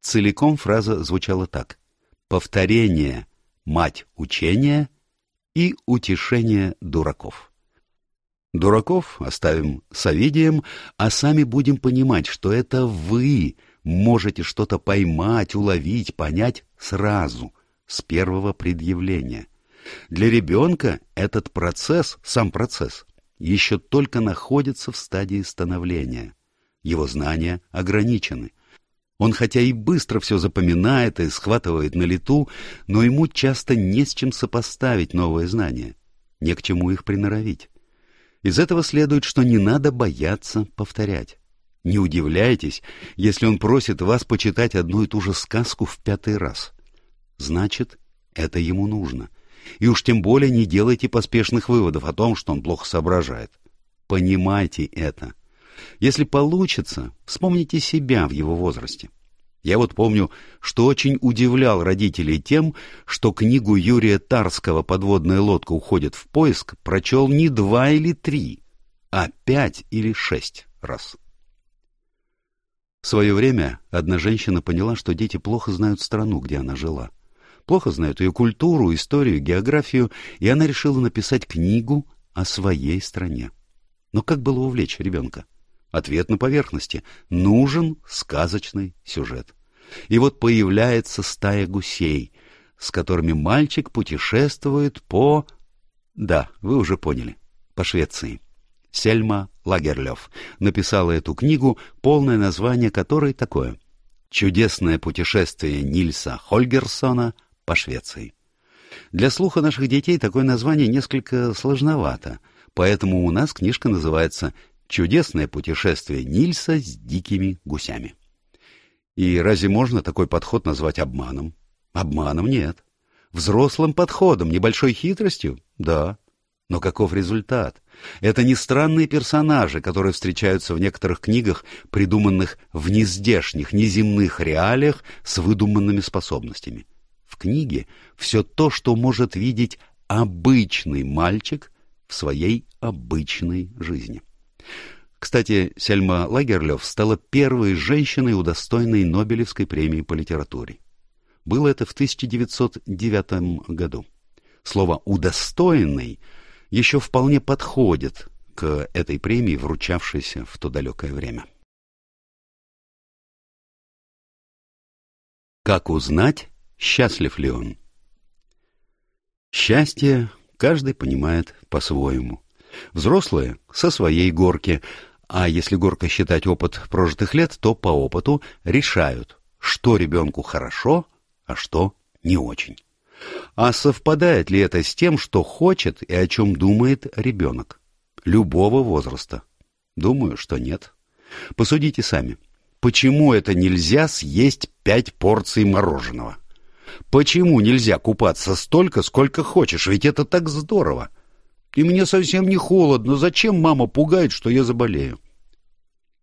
Целиком фраза звучала так. «Повторение — мать учения и утешение дураков». Дураков оставим с Овидием, а сами будем понимать, что это вы можете что-то поймать, уловить, понять сразу, с первого предъявления. Для ребенка этот процесс, сам процесс, еще только находится в стадии становления. Его знания ограничены. Он хотя и быстро все запоминает и схватывает на лету, но ему часто не с чем сопоставить новые знания, не к чему их приноровить. Из этого следует, что не надо бояться повторять. Не удивляйтесь, если он просит вас почитать одну и ту же сказку в пятый раз. Значит, это ему нужно. И уж тем более не делайте поспешных выводов о том, что он плохо соображает. Понимайте это. Если получится, вспомните себя в его возрасте. Я вот помню, что очень удивлял родителей тем, что книгу Юрия Тарского «Подводная лодка уходит в поиск» прочел не два или три, а пять или шесть раз. В свое время одна женщина поняла, что дети плохо знают страну, где она жила. Плохо знают ее культуру, историю, географию, и она решила написать книгу о своей стране. Но как было увлечь ребенка? Ответ на поверхности. Нужен сказочный сюжет. И вот появляется стая гусей, с которыми мальчик путешествует по... Да, вы уже поняли, по Швеции. Сельма Лагерлёв написала эту книгу, полное название которой такое «Чудесное путешествие Нильса Хольгерсона по Швеции». Для слуха наших детей такое название несколько сложновато, поэтому у нас книжка называется Чудесное путешествие Нильса с дикими гусями. И разве можно такой подход назвать обманом? Обманом нет. Взрослым подходом, небольшой хитростью? Да. Но каков результат? Это не странные персонажи, которые встречаются в некоторых книгах, придуманных в нездешних, неземных реалиях с выдуманными способностями. В книге все то, что может видеть обычный мальчик в своей обычной жизни. Кстати, Сельма Лагерлёв стала первой женщиной, удостоенной Нобелевской премии по литературе. Было это в 1909 году. Слово «удостоенный» еще вполне подходит к этой премии, вручавшейся в то далекое время. Как узнать, счастлив ли он? Счастье каждый понимает по-своему. Взрослые — со своей горки, а если горка считать опыт прожитых лет, то по опыту решают, что ребенку хорошо, а что не очень. А совпадает ли это с тем, что хочет и о чем думает ребенок? Любого возраста? Думаю, что нет. Посудите сами. Почему это нельзя съесть пять порций мороженого? Почему нельзя купаться столько, сколько хочешь? Ведь это так здорово. И мне совсем не холодно. Зачем мама пугает, что я заболею?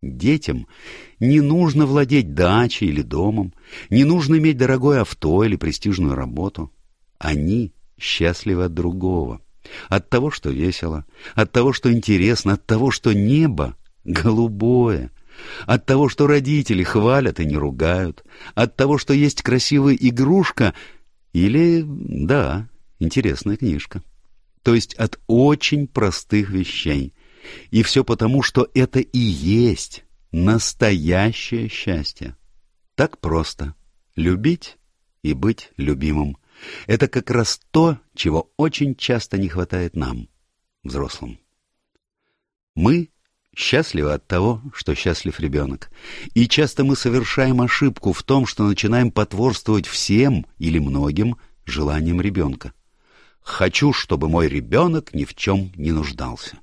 Детям не нужно владеть дачей или домом, не нужно иметь дорогое авто или престижную работу. Они счастливы от другого, от того, что весело, от того, что интересно, от того, что небо голубое, от того, что родители хвалят и не ругают, от того, что есть красивая игрушка или, да, интересная книжка. То есть от очень простых вещей. И все потому, что это и есть настоящее счастье. Так просто. Любить и быть любимым. Это как раз то, чего очень часто не хватает нам, взрослым. Мы счастливы от того, что счастлив ребенок. И часто мы совершаем ошибку в том, что начинаем потворствовать всем или многим желаниям ребенка. Хочу, чтобы мой ребенок ни в чем не нуждался.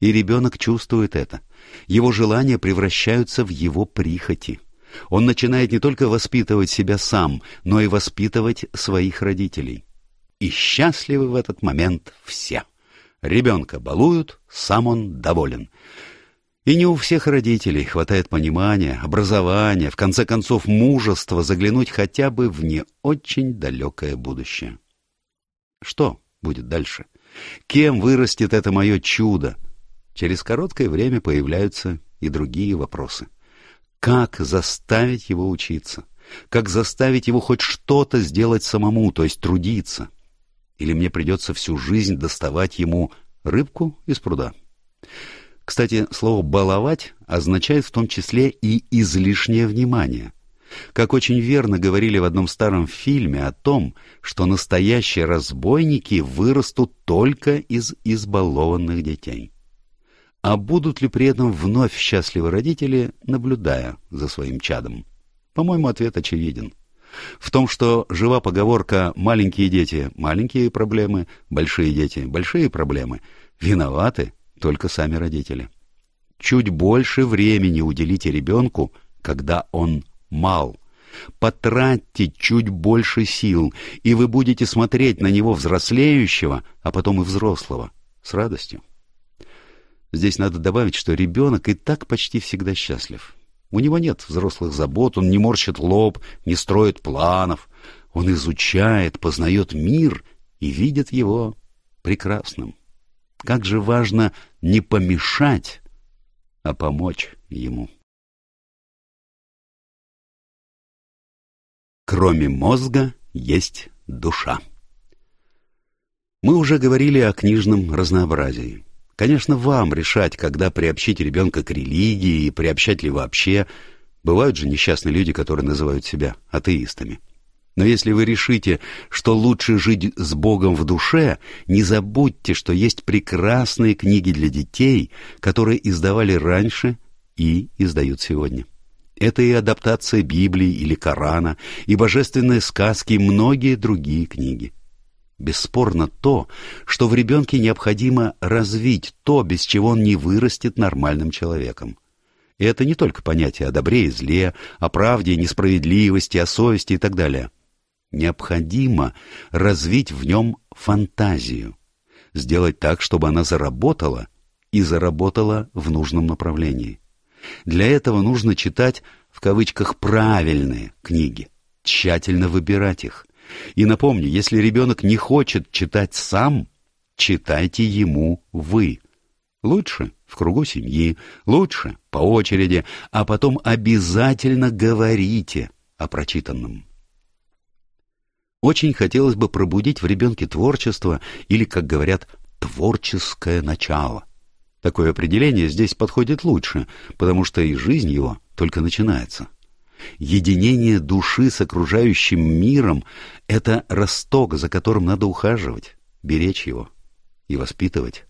И ребенок чувствует это. Его желания превращаются в его прихоти. Он начинает не только воспитывать себя сам, но и воспитывать своих родителей. И счастливы в этот момент все. Ребенка балуют, сам он доволен. И не у всех родителей хватает понимания, образования, в конце концов мужества заглянуть хотя бы в не очень далекое будущее. Что будет дальше? Кем вырастет это мое чудо? Через короткое время появляются и другие вопросы. Как заставить его учиться? Как заставить его хоть что-то сделать самому, то есть трудиться? Или мне придется всю жизнь доставать ему рыбку из пруда? Кстати, слово «баловать» означает в том числе и излишнее внимание. Как очень верно говорили в одном старом фильме о том, что настоящие разбойники вырастут только из избалованных детей. А будут ли при этом вновь счастливы родители, наблюдая за своим чадом? По-моему, ответ очевиден. В том, что жива поговорка «маленькие дети – маленькие проблемы, большие дети – большие проблемы», виноваты только сами родители. Чуть больше времени уделите ребенку, когда он мал. Потратьте чуть больше сил, и вы будете смотреть на него взрослеющего, а потом и взрослого, с радостью. Здесь надо добавить, что ребенок и так почти всегда счастлив. У него нет взрослых забот, он не морщит лоб, не строит планов. Он изучает, познает мир и видит его прекрасным. Как же важно не помешать, а помочь ему. Кроме мозга есть душа. Мы уже говорили о книжном разнообразии. Конечно, вам решать, когда приобщить ребенка к религии и приобщать ли вообще. Бывают же несчастные люди, которые называют себя атеистами. Но если вы решите, что лучше жить с Богом в душе, не забудьте, что есть прекрасные книги для детей, которые издавали раньше и издают сегодня. Это и адаптация Библии или Корана, и божественные сказки, и многие другие книги. бесспорно то, что в ребенке необходимо развить то, без чего он не вырастет нормальным человеком. И это не только понятие о добре и зле, о правде и несправедливости, о совести и так далее. Необходимо развить в нем фантазию, сделать так, чтобы она заработала и заработала в нужном направлении. Для этого нужно читать в кавычках «правильные» книги, тщательно выбирать их. И напомню, если ребенок не хочет читать сам, читайте ему вы. Лучше в кругу семьи, лучше по очереди, а потом обязательно говорите о прочитанном. Очень хотелось бы пробудить в ребенке творчество или, как говорят, творческое начало. Такое определение здесь подходит лучше, потому что и жизнь его только начинается. Единение души с окружающим миром — это росток, за которым надо ухаживать, беречь его и воспитывать.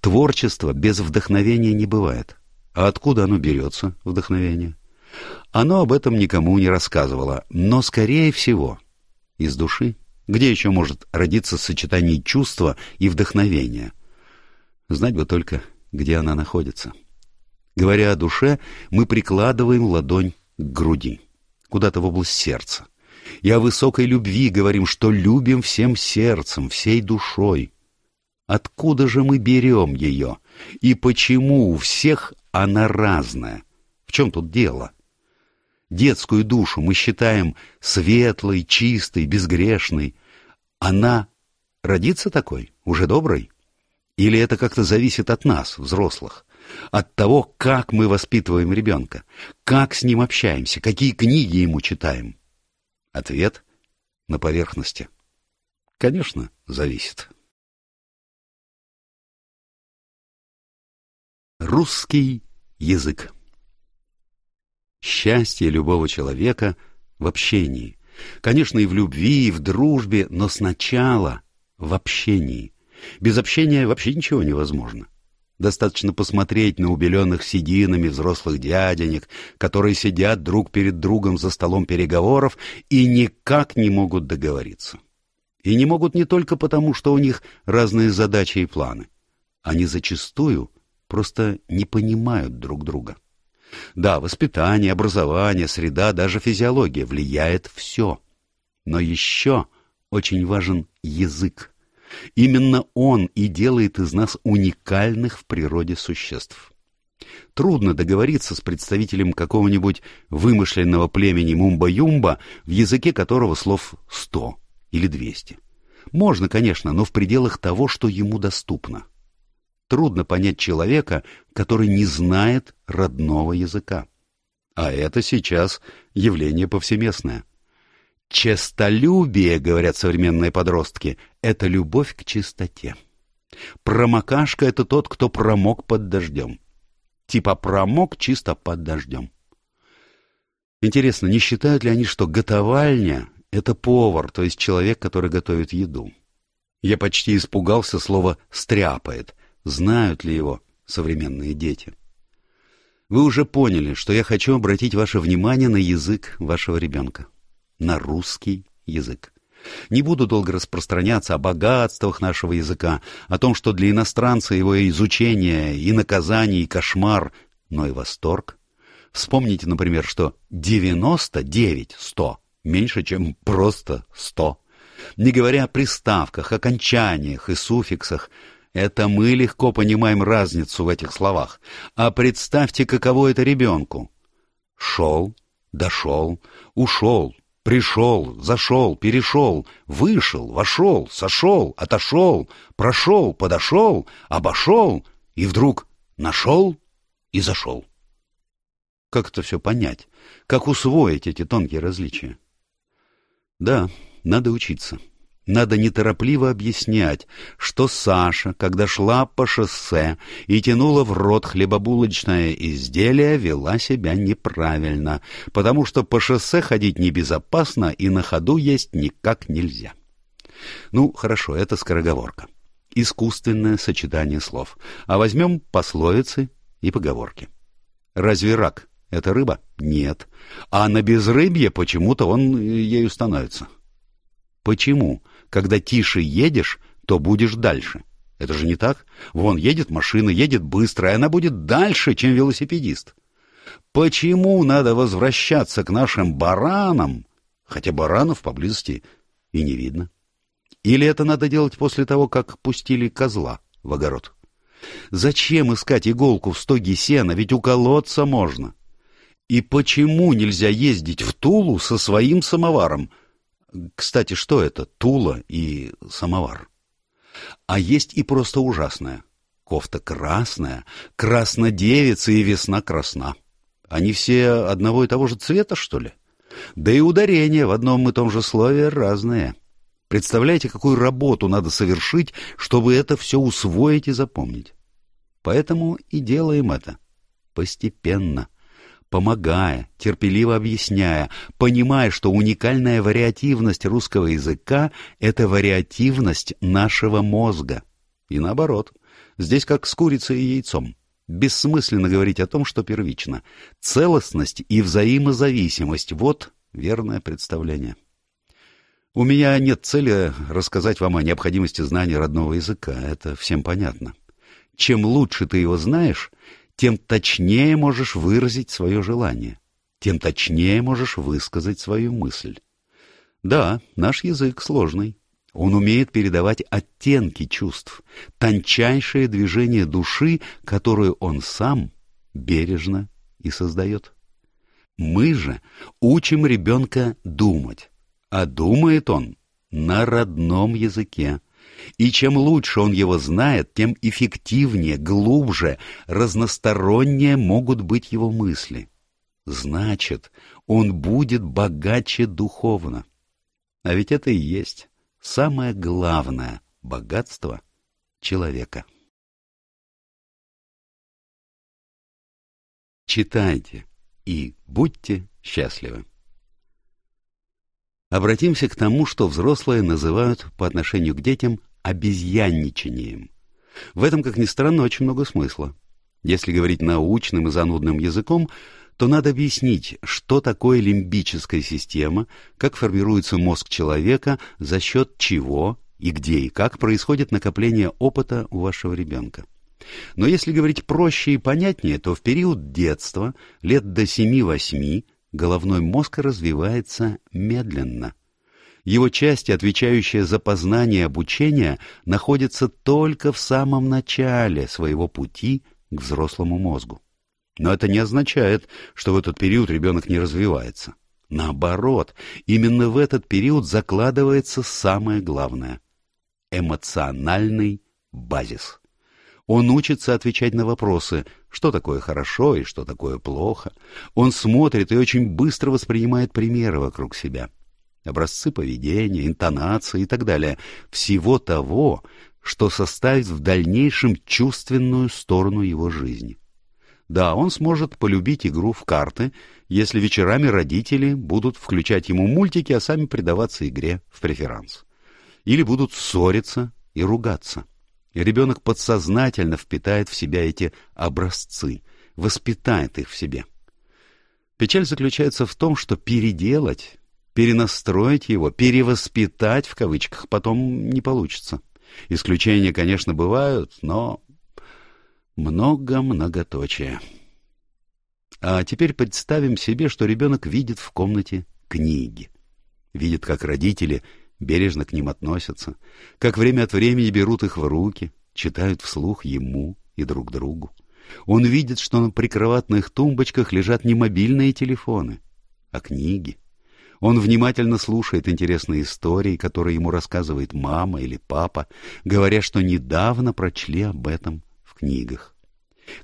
Творчество без вдохновения не бывает. А откуда оно берется, вдохновение? Оно об этом никому не рассказывало, но, скорее всего, из души. Где еще может родиться сочетание чувства и вдохновения? Знать бы только, где она находится. Говоря о душе, мы прикладываем ладонь к груди, куда-то в область сердца. И о высокой любви говорим, что любим всем сердцем, всей душой. Откуда же мы берем ее? И почему у всех она разная? В чем тут дело? Детскую душу мы считаем светлой, чистой, безгрешной. Она родится такой, уже доброй? Или это как-то зависит от нас, взрослых? От того, как мы воспитываем ребенка, как с ним общаемся, какие книги ему читаем? Ответ на поверхности. Конечно, зависит. Русский язык. Счастье любого человека в общении. Конечно, и в любви, и в дружбе, но сначала в общении. Без общения вообще ничего невозможно. Достаточно посмотреть на убеленных сединами взрослых дяденек, которые сидят друг перед другом за столом переговоров и никак не могут договориться. И не могут не только потому, что у них разные задачи и планы. Они зачастую просто не понимают друг друга. Да, воспитание, образование, среда, даже физиология влияет все. Но еще очень важен язык. Именно он и делает из нас уникальных в природе существ. Трудно договориться с представителем какого-нибудь вымышленного племени Мумба-Юмба, в языке которого слов сто или двести. Можно, конечно, но в пределах того, что ему доступно трудно понять человека, который не знает родного языка. А это сейчас явление повсеместное. Честолюбие, говорят современные подростки, это любовь к чистоте. Промокашка — это тот, кто промок под дождем. Типа промок чисто под дождем. Интересно, не считают ли они, что готовальня — это повар, то есть человек, который готовит еду? Я почти испугался слова «стряпает», знают ли его современные дети. Вы уже поняли, что я хочу обратить ваше внимание на язык вашего ребенка, на русский язык. Не буду долго распространяться о богатствах нашего языка, о том, что для иностранца его изучение и наказание, и кошмар, но и восторг. Вспомните, например, что 99 100 меньше, чем просто 100. Не говоря о приставках, окончаниях и суффиксах, это мы легко понимаем разницу в этих словах. А представьте, каково это ребенку. Шел, дошел, ушел, пришел, зашел, перешел, вышел, вошел, сошел, отошел, прошел, подошел, обошел и вдруг нашел и зашел. Как это все понять? Как усвоить эти тонкие различия? Да, надо учиться. Надо неторопливо объяснять, что Саша, когда шла по шоссе и тянула в рот хлебобулочное изделие, вела себя неправильно, потому что по шоссе ходить небезопасно и на ходу есть никак нельзя. Ну, хорошо, это скороговорка. Искусственное сочетание слов. А возьмем пословицы и поговорки. Разве рак — это рыба? Нет. А на безрыбье почему-то он ею становится. Почему? Когда тише едешь, то будешь дальше. Это же не так? Вон едет машина, едет быстро, и она будет дальше, чем велосипедист. Почему надо возвращаться к нашим баранам, хотя баранов поблизости и не видно? Или это надо делать после того, как пустили козла в огород? Зачем искать иголку в стоге сена, ведь уколоться можно? И почему нельзя ездить в Тулу со своим самоваром? Кстати, что это Тула и самовар? А есть и просто ужасное. Кофта красная, краснодевица и весна красна. Они все одного и того же цвета, что ли? Да и ударения в одном и том же слове разные. Представляете, какую работу надо совершить, чтобы это все усвоить и запомнить? Поэтому и делаем это. Постепенно. Помогая, терпеливо объясняя, понимая, что уникальная вариативность русского языка — это вариативность нашего мозга. И наоборот. Здесь как с курицей и яйцом. Бессмысленно говорить о том, что первично. Целостность и взаимозависимость — вот верное представление. У меня нет цели рассказать вам о необходимости знания родного языка, это всем понятно. Чем лучше ты его знаешь, тем точнее можешь выразить свое желание, тем точнее можешь высказать свою мысль. Да, наш язык сложный. Он умеет передавать оттенки чувств, тончайшее движение души, которую он сам бережно и создает. Мы же учим ребенка думать, а думает он на родном языке. И чем лучше он его знает, тем эффективнее, глубже, разностороннее могут быть его мысли. Значит, он будет богаче духовно. А ведь это и есть самое главное богатство человека. Читайте и будьте счастливы. Обратимся к тому, что взрослые называют по отношению к детям обезьянничанием. В этом, как ни странно, очень много смысла. Если говорить научным и занудным языком, то надо объяснить, что такое лимбическая система, как формируется мозг человека, за счет чего и где и как происходит накопление опыта у вашего ребенка. Но если говорить проще и понятнее, то в период детства, лет до 7-8, головной мозг развивается медленно. Его части, отвечающие за познание и обучение, находятся только в самом начале своего пути к взрослому мозгу. Но это не означает, что в этот период ребенок не развивается. Наоборот, именно в этот период закладывается самое главное – эмоциональный базис. Он учится отвечать на вопросы, что такое хорошо и что такое плохо. Он смотрит и очень быстро воспринимает примеры вокруг себя. Образцы поведения, интонации и так далее. Всего того, что составит в дальнейшем чувственную сторону его жизни. Да, он сможет полюбить игру в карты, если вечерами родители будут включать ему мультики, а сами предаваться игре в преферанс. Или будут ссориться и ругаться и ребенок подсознательно впитает в себя эти образцы, воспитает их в себе. Печаль заключается в том, что переделать, перенастроить его, перевоспитать в кавычках потом не получится. Исключения, конечно, бывают, но много многоточия. А теперь представим себе, что ребенок видит в комнате книги. Видит, как родители бережно к ним относятся, как время от времени берут их в руки, читают вслух ему и друг другу. Он видит, что на прикроватных тумбочках лежат не мобильные телефоны, а книги. Он внимательно слушает интересные истории, которые ему рассказывает мама или папа, говоря, что недавно прочли об этом в книгах.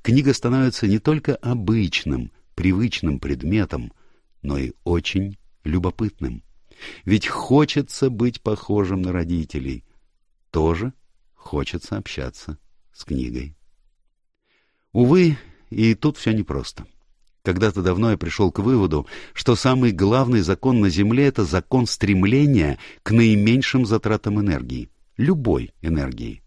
Книга становится не только обычным, привычным предметом, но и очень любопытным. Ведь хочется быть похожим на родителей. Тоже хочется общаться с книгой. Увы, и тут все непросто. Когда-то давно я пришел к выводу, что самый главный закон на Земле — это закон стремления к наименьшим затратам энергии. Любой энергии.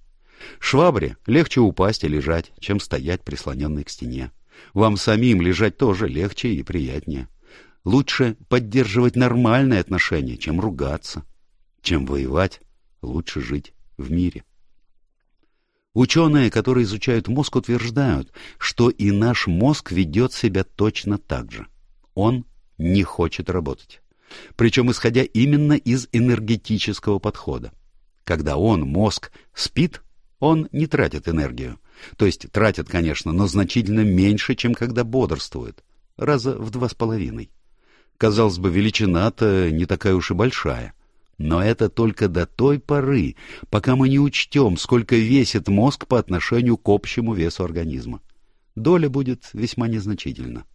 Швабре легче упасть и лежать, чем стоять прислоненной к стене. Вам самим лежать тоже легче и приятнее. Лучше поддерживать нормальные отношения, чем ругаться, чем воевать лучше жить в мире. Ученые, которые изучают мозг, утверждают, что и наш мозг ведет себя точно так же. Он не хочет работать. Причем исходя именно из энергетического подхода. Когда он, мозг, спит, он не тратит энергию. То есть тратит, конечно, но значительно меньше, чем когда бодрствует. Раза в два с половиной. Казалось бы, величина-то не такая уж и большая. Но это только до той поры, пока мы не учтем, сколько весит мозг по отношению к общему весу организма. Доля будет весьма незначительна.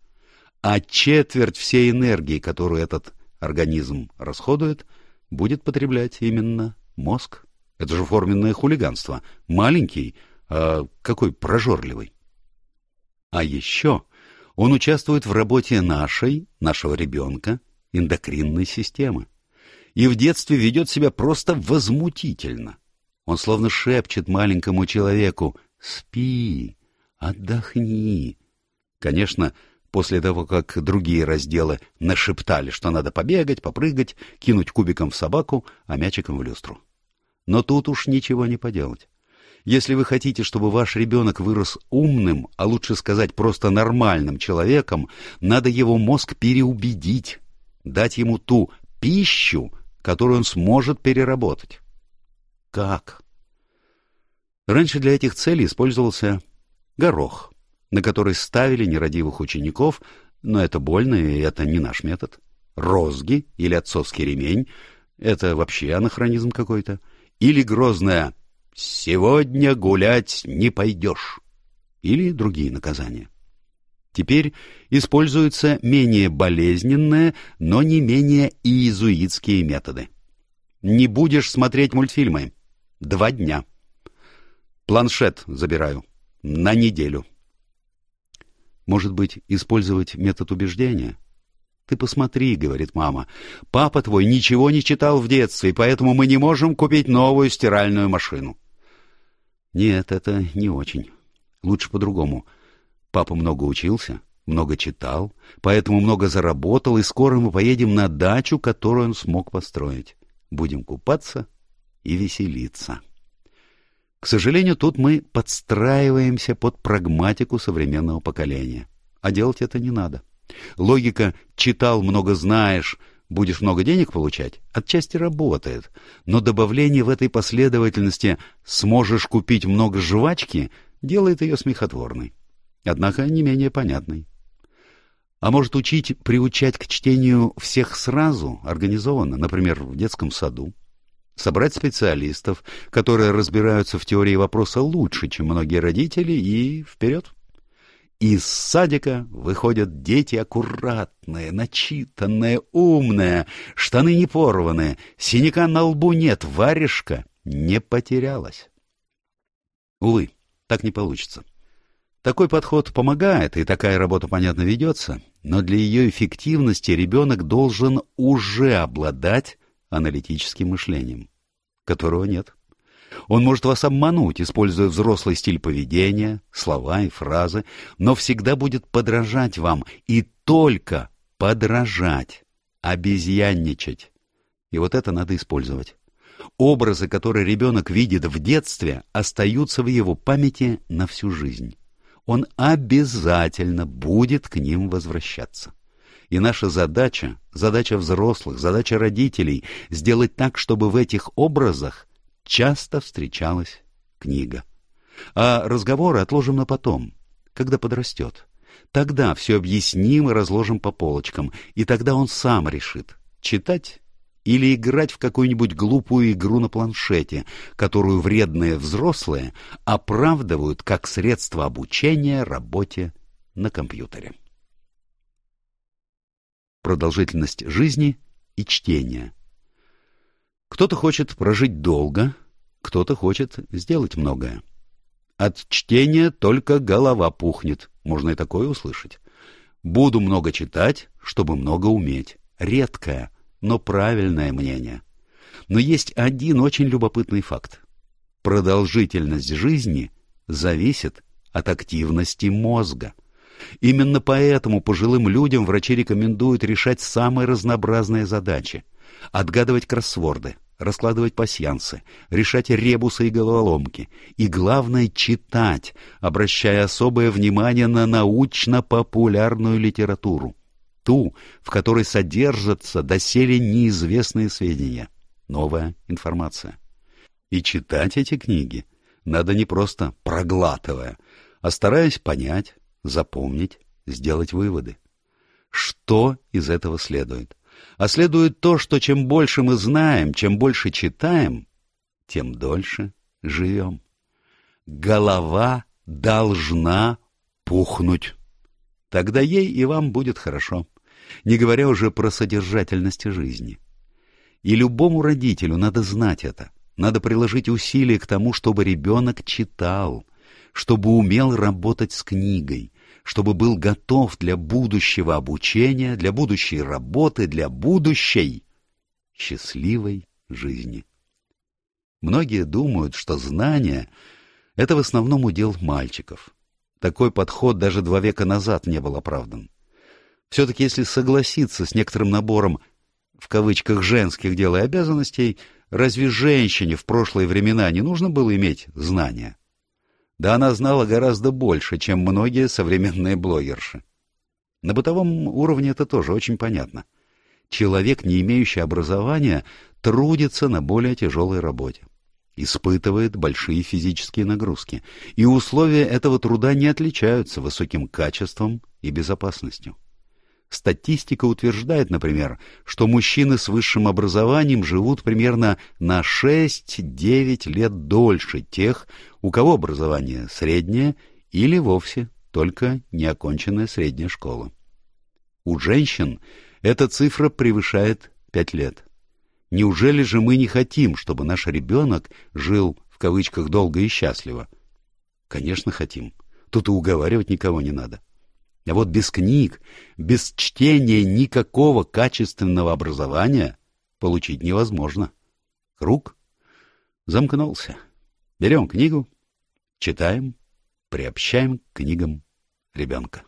А четверть всей энергии, которую этот организм расходует, будет потреблять именно мозг. Это же форменное хулиганство. Маленький, а какой прожорливый. А еще он участвует в работе нашей, нашего ребенка, эндокринной системы и в детстве ведет себя просто возмутительно. Он словно шепчет маленькому человеку «Спи, отдохни». Конечно, после того, как другие разделы нашептали, что надо побегать, попрыгать, кинуть кубиком в собаку, а мячиком в люстру. Но тут уж ничего не поделать. Если вы хотите, чтобы ваш ребенок вырос умным, а лучше сказать просто нормальным человеком, надо его мозг переубедить, дать ему ту пищу, которую он сможет переработать. Как? Раньше для этих целей использовался горох, на который ставили нерадивых учеников, но это больно, и это не наш метод. Розги или отцовский ремень — это вообще анахронизм какой-то. Или грозное «сегодня гулять не пойдешь» или другие наказания. Теперь используются менее болезненные, но не менее иезуитские методы. Не будешь смотреть мультфильмы. Два дня. Планшет забираю. На неделю. Может быть, использовать метод убеждения? Ты посмотри, говорит мама. Папа твой ничего не читал в детстве, поэтому мы не можем купить новую стиральную машину. Нет, это не очень. Лучше по-другому. Папа много учился, много читал, поэтому много заработал, и скоро мы поедем на дачу, которую он смог построить. Будем купаться и веселиться. К сожалению, тут мы подстраиваемся под прагматику современного поколения. А делать это не надо. Логика «читал, много знаешь», будешь много денег получать, отчасти работает, но добавление в этой последовательности «сможешь купить много жвачки» делает ее смехотворной однако не менее понятной. А может учить, приучать к чтению всех сразу, организованно, например, в детском саду. Собрать специалистов, которые разбираются в теории вопроса лучше, чем многие родители, и вперед. Из садика выходят дети аккуратные, начитанные, умные, штаны не порваны, синяка на лбу нет, варежка не потерялась. Увы, так не получится. Такой подход помогает, и такая работа, понятно, ведется, но для ее эффективности ребенок должен уже обладать аналитическим мышлением, которого нет. Он может вас обмануть, используя взрослый стиль поведения, слова и фразы, но всегда будет подражать вам, и только подражать, обезьянничать. И вот это надо использовать. Образы, которые ребенок видит в детстве, остаются в его памяти на всю жизнь он обязательно будет к ним возвращаться. И наша задача, задача взрослых, задача родителей — сделать так, чтобы в этих образах часто встречалась книга. А разговоры отложим на потом, когда подрастет. Тогда все объясним и разложим по полочкам, и тогда он сам решит, читать или играть в какую-нибудь глупую игру на планшете, которую вредные взрослые оправдывают как средство обучения работе на компьютере. Продолжительность жизни и чтения. Кто-то хочет прожить долго, кто-то хочет сделать многое. От чтения только голова пухнет, можно и такое услышать. Буду много читать, чтобы много уметь. Редкое, но правильное мнение. Но есть один очень любопытный факт. Продолжительность жизни зависит от активности мозга. Именно поэтому пожилым людям врачи рекомендуют решать самые разнообразные задачи. Отгадывать кроссворды, раскладывать пасьянсы, решать ребусы и головоломки. И главное — читать, обращая особое внимание на научно-популярную литературу. Ту, в которой содержатся доселе неизвестные сведения. Новая информация. И читать эти книги надо не просто проглатывая, а стараясь понять, запомнить, сделать выводы. Что из этого следует? А следует то, что чем больше мы знаем, чем больше читаем, тем дольше живем. Голова должна пухнуть. Тогда ей и вам будет хорошо, не говоря уже про содержательность жизни. И любому родителю надо знать это. Надо приложить усилия к тому, чтобы ребенок читал, чтобы умел работать с книгой, чтобы был готов для будущего обучения, для будущей работы, для будущей счастливой жизни. Многие думают, что знания — это в основном удел мальчиков. Такой подход даже два века назад не был оправдан. Все-таки если согласиться с некоторым набором в кавычках женских дел и обязанностей, разве женщине в прошлые времена не нужно было иметь знания? Да она знала гораздо больше, чем многие современные блогерши. На бытовом уровне это тоже очень понятно. Человек, не имеющий образования, трудится на более тяжелой работе, испытывает большие физические нагрузки, и условия этого труда не отличаются высоким качеством и безопасностью. Статистика утверждает, например, что мужчины с высшим образованием живут примерно на 6-9 лет дольше тех, у кого образование среднее или вовсе только неоконченная средняя школа. У женщин эта цифра превышает 5 лет. Неужели же мы не хотим, чтобы наш ребенок жил в кавычках долго и счастливо? Конечно, хотим. Тут и уговаривать никого не надо. А вот без книг, без чтения никакого качественного образования получить невозможно. Круг замкнулся. Берем книгу, читаем, приобщаем к книгам ребенка.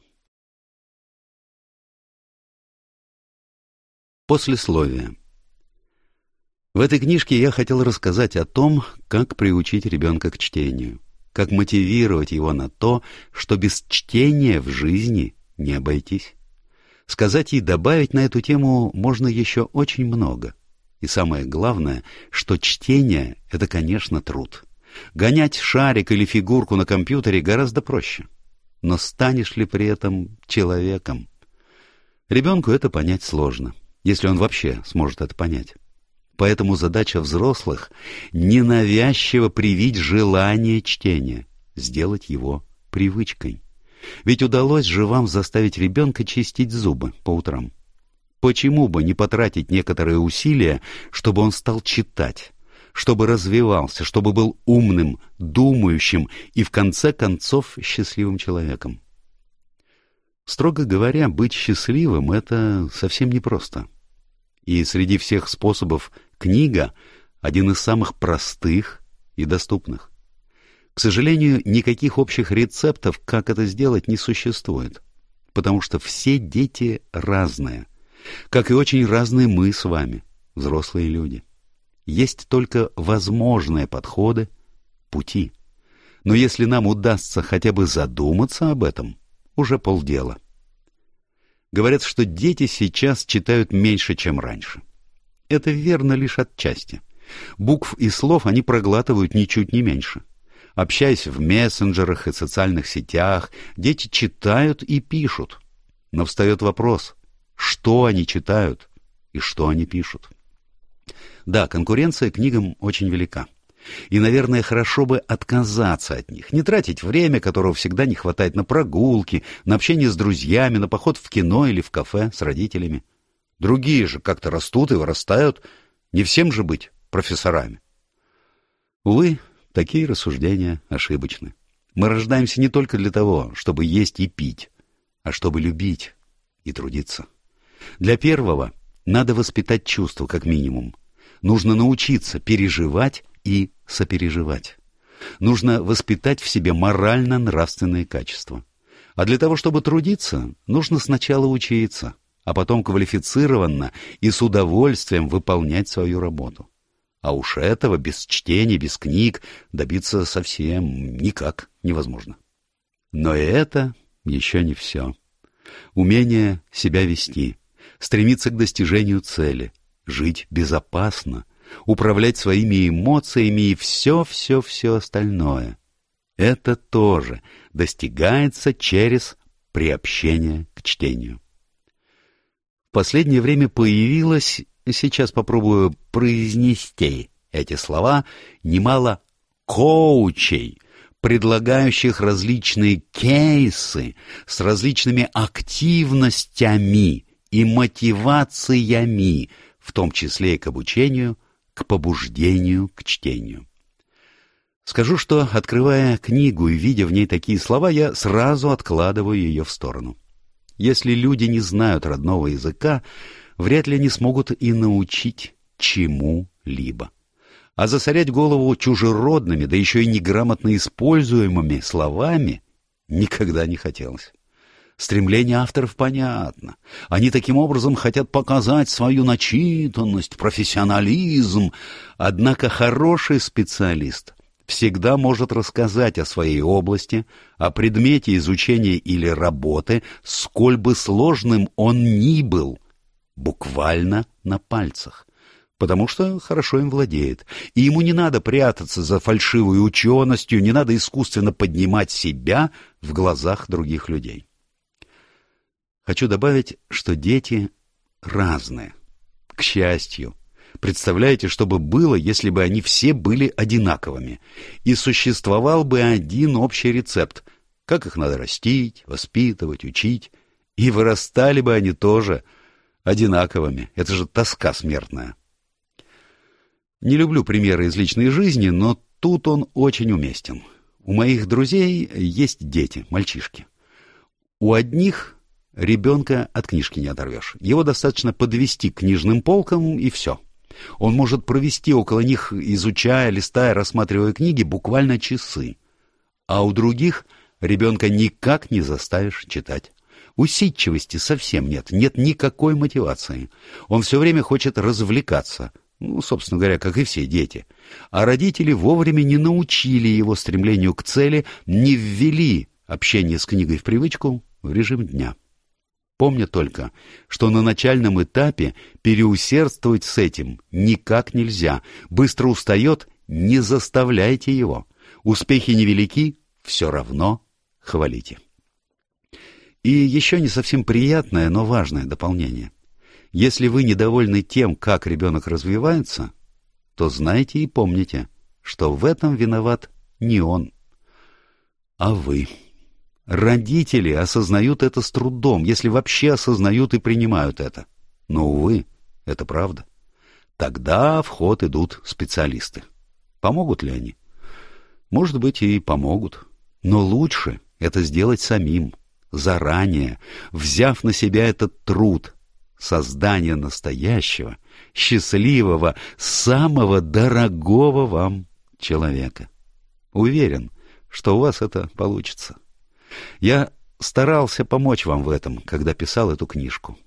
Послесловие. В этой книжке я хотел рассказать о том, как приучить ребенка к чтению как мотивировать его на то, что без чтения в жизни не обойтись. Сказать и добавить на эту тему можно еще очень много. И самое главное, что чтение — это, конечно, труд. Гонять шарик или фигурку на компьютере гораздо проще. Но станешь ли при этом человеком? Ребенку это понять сложно, если он вообще сможет это понять. Поэтому задача взрослых — ненавязчиво привить желание чтения, сделать его привычкой. Ведь удалось же вам заставить ребенка чистить зубы по утрам. Почему бы не потратить некоторые усилия, чтобы он стал читать, чтобы развивался, чтобы был умным, думающим и, в конце концов, счастливым человеком? Строго говоря, быть счастливым — это совсем непросто. И среди всех способов Книга — один из самых простых и доступных. К сожалению, никаких общих рецептов, как это сделать, не существует, потому что все дети разные, как и очень разные мы с вами, взрослые люди. Есть только возможные подходы, пути. Но если нам удастся хотя бы задуматься об этом, уже полдела. Говорят, что дети сейчас читают меньше, чем раньше. Это верно лишь отчасти. Букв и слов они проглатывают ничуть не меньше. Общаясь в мессенджерах и социальных сетях, дети читают и пишут. Но встает вопрос, что они читают и что они пишут. Да, конкуренция книгам очень велика. И, наверное, хорошо бы отказаться от них, не тратить время, которого всегда не хватает на прогулки, на общение с друзьями, на поход в кино или в кафе с родителями. Другие же как-то растут и вырастают. Не всем же быть профессорами. Увы, такие рассуждения ошибочны. Мы рождаемся не только для того, чтобы есть и пить, а чтобы любить и трудиться. Для первого надо воспитать чувство, как минимум. Нужно научиться переживать и сопереживать. Нужно воспитать в себе морально-нравственные качества. А для того, чтобы трудиться, нужно сначала учиться – а потом квалифицированно и с удовольствием выполнять свою работу. А уж этого без чтения, без книг добиться совсем никак невозможно. Но и это еще не все. Умение себя вести, стремиться к достижению цели, жить безопасно, управлять своими эмоциями и все-все-все остальное. Это тоже достигается через приобщение к чтению. Последнее время появилось, сейчас попробую произнести эти слова, немало коучей, предлагающих различные кейсы с различными активностями и мотивациями, в том числе и к обучению, к побуждению, к чтению. Скажу, что, открывая книгу и видя в ней такие слова, я сразу откладываю ее в сторону. Если люди не знают родного языка, вряд ли они смогут и научить чему-либо. А засорять голову чужеродными, да еще и неграмотно используемыми словами никогда не хотелось. Стремление авторов понятно. Они таким образом хотят показать свою начитанность, профессионализм. Однако хороший специалист всегда может рассказать о своей области, о предмете изучения или работы, сколь бы сложным он ни был, буквально на пальцах, потому что хорошо им владеет, и ему не надо прятаться за фальшивой ученостью, не надо искусственно поднимать себя в глазах других людей. Хочу добавить, что дети разные, к счастью, Представляете, что бы было, если бы они все были одинаковыми, и существовал бы один общий рецепт, как их надо растить, воспитывать, учить, и вырастали бы они тоже одинаковыми. Это же тоска смертная. Не люблю примеры из личной жизни, но тут он очень уместен. У моих друзей есть дети, мальчишки. У одних ребенка от книжки не оторвешь. Его достаточно подвести к книжным полкам, и все. Он может провести около них, изучая, листая, рассматривая книги, буквально часы. А у других ребенка никак не заставишь читать. Усидчивости совсем нет, нет никакой мотивации. Он все время хочет развлекаться, ну, собственно говоря, как и все дети. А родители вовремя не научили его стремлению к цели, не ввели общение с книгой в привычку в режим дня. Помня только, что на начальном этапе переусердствовать с этим никак нельзя. Быстро устает — не заставляйте его. Успехи невелики — все равно хвалите. И еще не совсем приятное, но важное дополнение. Если вы недовольны тем, как ребенок развивается, то знайте и помните, что в этом виноват не он, а вы. Родители осознают это с трудом, если вообще осознают и принимают это. Но, увы, это правда. Тогда в ход идут специалисты. Помогут ли они? Может быть, и помогут. Но лучше это сделать самим, заранее, взяв на себя этот труд, создания настоящего, счастливого, самого дорогого вам человека. Уверен, что у вас это получится. Я старался помочь вам в этом, когда писал эту книжку.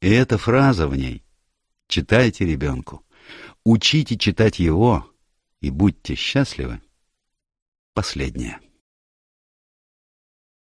И эта фраза в ней «Читайте ребенку, учите читать его и будьте счастливы» последняя.